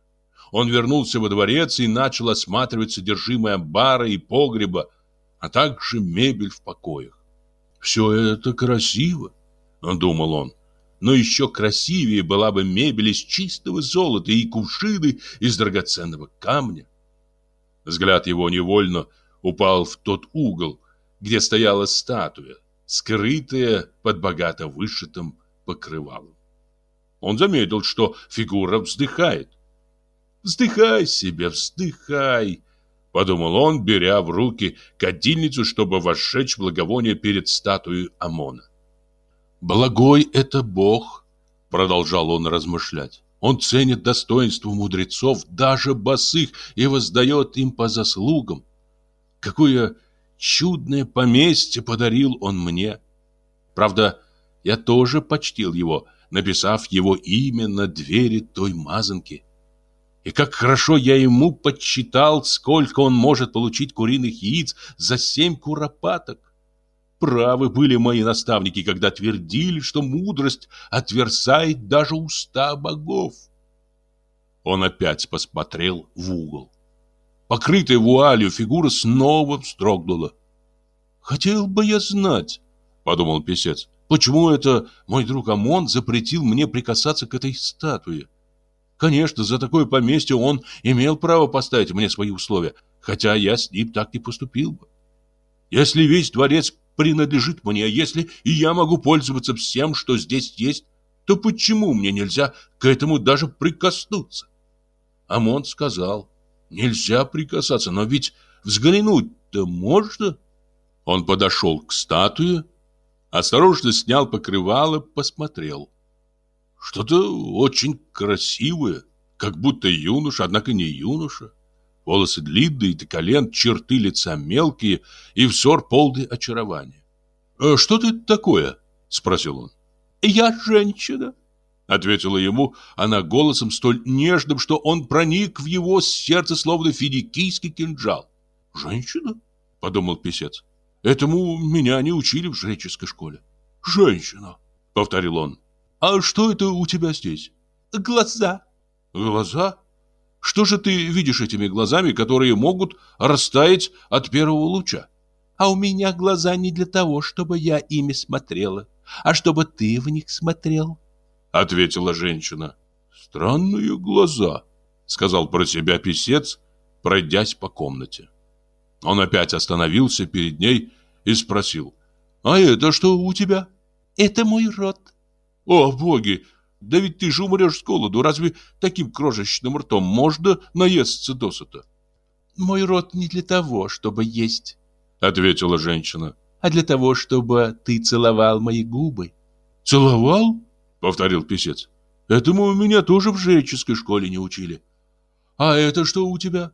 Он вернулся во дворец и начал осматривать содержимое бара и погреба, а также мебель в покоях. «Все это красиво», — думал он но еще красивее была бы мебель из чистого золота и кувшины из драгоценного камня. Взгляд его невольно упал в тот угол, где стояла статуя, скрытая под богато вышитым покрывалом. Он заметил, что фигура вздыхает. «Вздыхай себе, вздыхай!» — подумал он, беря в руки кадильницу, чтобы возжечь благовоние перед статуей Амона. «Благой это Бог», — продолжал он размышлять. «Он ценит достоинство мудрецов, даже босых, и воздает им по заслугам. Какое чудное поместье подарил он мне! Правда, я тоже почтил его, написав его имя на двери той мазанки. И как хорошо я ему подсчитал, сколько он может получить куриных яиц за семь куропаток. Правы были мои наставники, когда твердили, что мудрость отверсает даже уста богов. Он опять посмотрел в угол. Покрытая вуалью фигура снова вздрогнула. «Хотел бы я знать», — подумал писец, «почему это мой друг Амон запретил мне прикасаться к этой статуе? Конечно, за такое поместье он имел право поставить мне свои условия, хотя я с ним так не поступил бы. Если весь дворец принадлежит мне, если и я могу пользоваться всем, что здесь есть, то почему мне нельзя к этому даже прикоснуться? Амон сказал, нельзя прикасаться, но ведь взглянуть-то можно. Он подошел к статуе, осторожно снял покрывало, посмотрел. Что-то очень красивое, как будто юноша, однако не юноша. Волосы длинные до колен, черты лица мелкие и взор полный очарования. «Э, «Что ты такое?» — спросил он. «Я женщина», — ответила ему она голосом столь нежным, что он проник в его сердце, словно финикийский кинжал. «Женщина?» — подумал писец. «Этому меня не учили в жреческой школе». «Женщина», — повторил он. «А что это у тебя здесь?» «Глаза». «Глаза?» Что же ты видишь этими глазами, которые могут растаять от первого луча? А у меня глаза не для того, чтобы я ими смотрела, а чтобы ты в них смотрел, ответила женщина. Странные глаза, сказал про себя писец, пройдясь по комнате. Он опять остановился перед ней и спросил: "А это что у тебя?" "Это мой рот". "О, боги, да ведь ты же умрешь с голоду. Разве таким крошечным ртом можно наесться досыта? Мой рот не для того, чтобы есть, ответила женщина, а для того, чтобы ты целовал мои губы. Целовал? повторил писец. Этому меня тоже в жреческой школе не учили. А это что у тебя?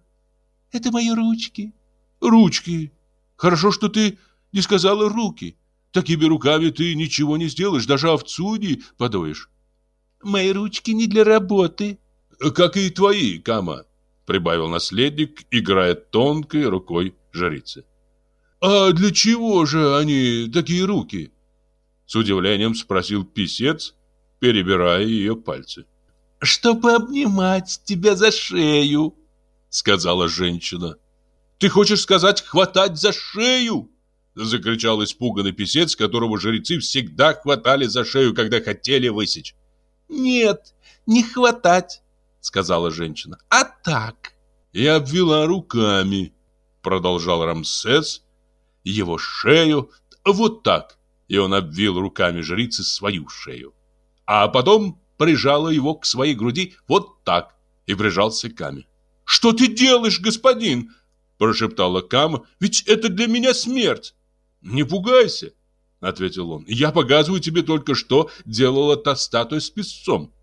Это мои ручки. Ручки. Хорошо, что ты не сказала руки. Такими руками ты ничего не сделаешь, даже овцу не подоешь. Мои ручки не для работы. Как и твои, Кама, прибавил наследник, играя тонкой рукой жрицы. А для чего же они такие руки? С удивлением спросил писец, перебирая ее пальцы. «Чтобы обнимать тебя за шею», — сказала женщина. «Ты хочешь сказать хватать за шею?» Закричал испуганный писец, которого жрецы всегда хватали за шею, когда хотели высечь. «Нет, не хватать», — сказала женщина, — «а так». И обвела руками, продолжал Рамсес, его шею вот так. И он обвил руками жрицы свою шею. А потом прижала его к своей груди вот так и прижался к Каме. «Что ты делаешь, господин?» прошептала Кама. «Ведь это для меня смерть!» «Не пугайся!» — ответил он. «Я показываю тебе только, что делала та статуя с песцом».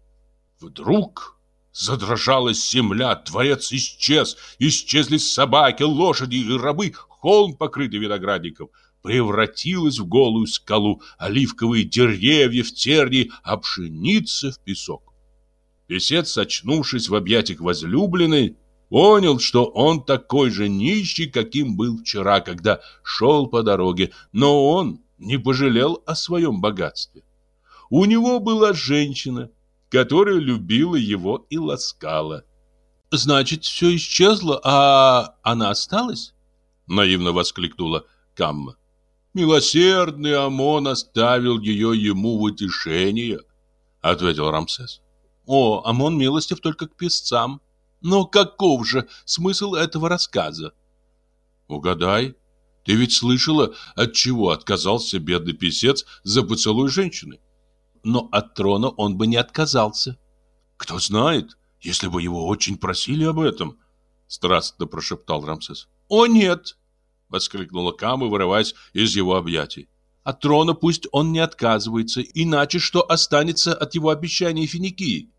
Вдруг задрожала земля, творец исчез, исчезли собаки, лошади и рабы, холм, покрытый виноградником, превратилась в голую скалу, оливковые деревья в терни, а пшеница в песок. Песец, очнувшись в объятиях возлюбленной, Понял, что он такой же нищий, каким был вчера, когда шел по дороге, но он не пожалел о своем богатстве. У него была женщина, которая любила его и ласкала. «Значит, все исчезло, а она осталась?» Наивно воскликнула Камма. «Милосердный Амон оставил ее ему в утешение», — ответил Рамсес. «О, Амон милостив только к песцам», но каков же смысл этого рассказа? Угадай. Ты ведь слышала, от чего отказался бедный писец за поцелуй женщины? Но от трона он бы не отказался. Кто знает, если бы его очень просили об этом, страстно прошептал Рамсес. О нет, воскликнула Кама, вырываясь из его объятий. От трона пусть он не отказывается, иначе что останется от его обещания Финикии?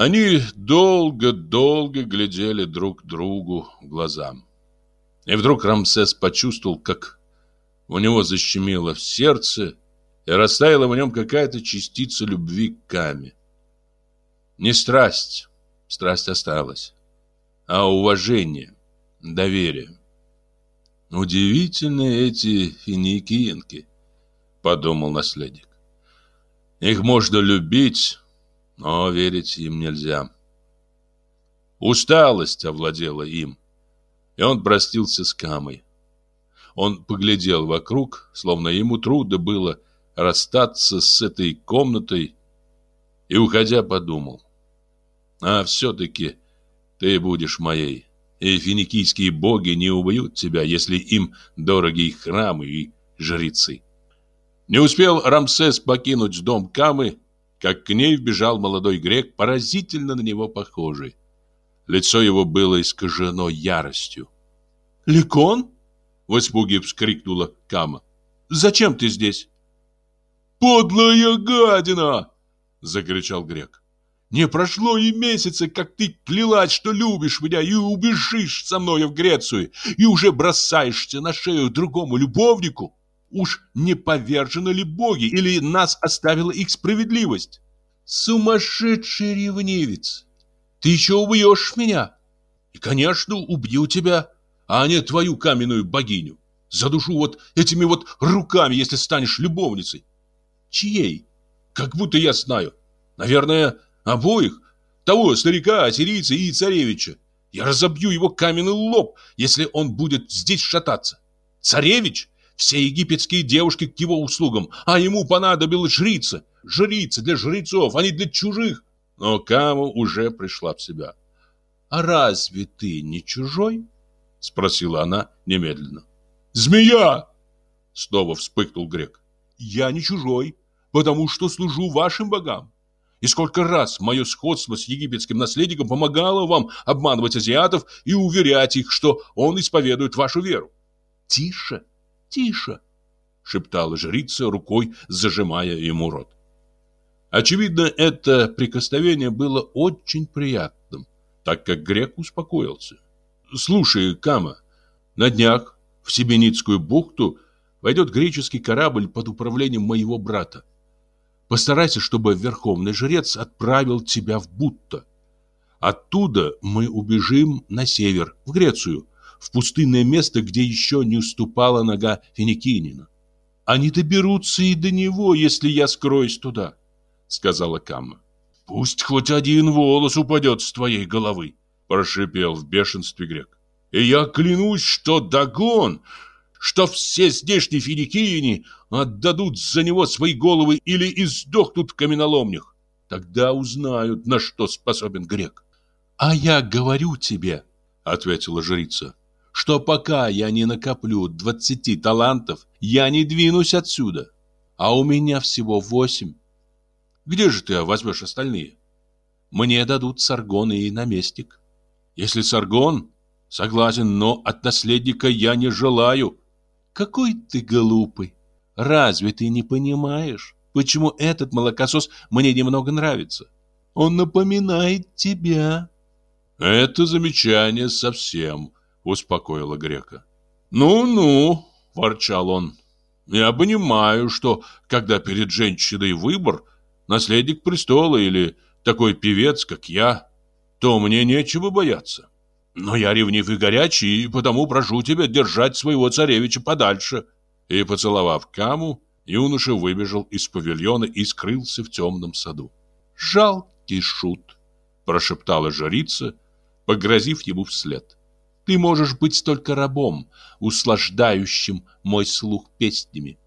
Они долго-долго глядели друг другу в глаза. И вдруг Рамсес почувствовал, как у него защемило в сердце и растаяла в нем какая-то частица любви к Каме. Не страсть, страсть осталась, а уважение, доверие. Удивительные эти финикиенки, подумал наследник. Их можно любить, но верить им нельзя. Усталость овладела им, и он простился с Камой. Он поглядел вокруг, словно ему трудно было расстаться с этой комнатой, и, уходя, подумал, «А все-таки ты будешь моей, и финикийские боги не убьют тебя, если им дороги их храмы и жрецы». Не успел Рамсес покинуть дом Камы, как к ней вбежал молодой грек, поразительно на него похожий. Лицо его было искажено яростью. «Ликон?» — в испуге вскрикнула Кама. «Зачем ты здесь?» «Подлая гадина!» — закричал грек. «Не прошло и месяца, как ты клялась, что любишь меня и убежишь со мною в Грецию, и уже бросаешься на шею другому любовнику!» Уж не повержены ли боги, или нас оставила их справедливость? Сумасшедший ревнивец! Ты еще убьешь меня! И, конечно, убью тебя, а не твою каменную богиню. Задушу вот этими вот руками, если станешь любовницей. Чьей? Как будто я знаю. Наверное, обоих. Того старика, ассирийца и царевича. Я разобью его каменный лоб, если он будет здесь шататься. Царевич все египетские девушки к его услугам, а ему понадобилась жрица. Жрица для жрецов, а не для чужих. Но Каму уже пришла в себя. «А разве ты не чужой?» Спросила она немедленно. «Змея!» Снова вспыхнул грек. «Я не чужой, потому что служу вашим богам. И сколько раз мое сходство с египетским наследником помогало вам обманывать азиатов и уверять их, что он исповедует вашу веру. Тише, тише!» — шептала жрица, рукой зажимая ему рот. Очевидно, это прикосновение было очень приятным, так как грек успокоился. «Слушай, Кама, на днях в Себеницкую бухту войдет греческий корабль под управлением моего брата. Постарайся, чтобы верховный жрец отправил тебя в Бутто. Оттуда мы убежим на север, в Грецию, в пустынное место, где еще не уступала нога Финикинина. Они доберутся и до него, если я скроюсь туда, сказала Камма. Пусть хоть один волос упадет с твоей головы, прошипел в бешенстве грек. И я клянусь, что Дагон, что все здешние финикийни отдадут за него свои головы или издохнут в каменоломнях. Тогда узнают, на что способен грек. А я говорю тебе, ответила жрица, что пока я не накоплю двадцати талантов, я не двинусь отсюда. А у меня всего восемь. Где же ты возьмешь остальные? Мне дадут Саргон и наместник. Если Саргон, согласен, но от наследника я не желаю. Какой ты глупый! Разве ты не понимаешь, почему этот молокосос мне немного нравится? Он напоминает тебя. Это замечание совсем успокоило грека. Ну-ну, ворчал он. Я понимаю, что когда перед женщиной выбор, наследник престола или такой певец, как я, то мне нечего бояться. Но я ревнив и горячий, и потому прошу тебя держать своего царевича подальше. И, поцеловав Каму, юноша выбежал из павильона и скрылся в темном саду. «Жалкий шут!» – прошептала жрица, погрозив ему вслед. «Ты можешь быть только рабом, услаждающим мой слух песнями,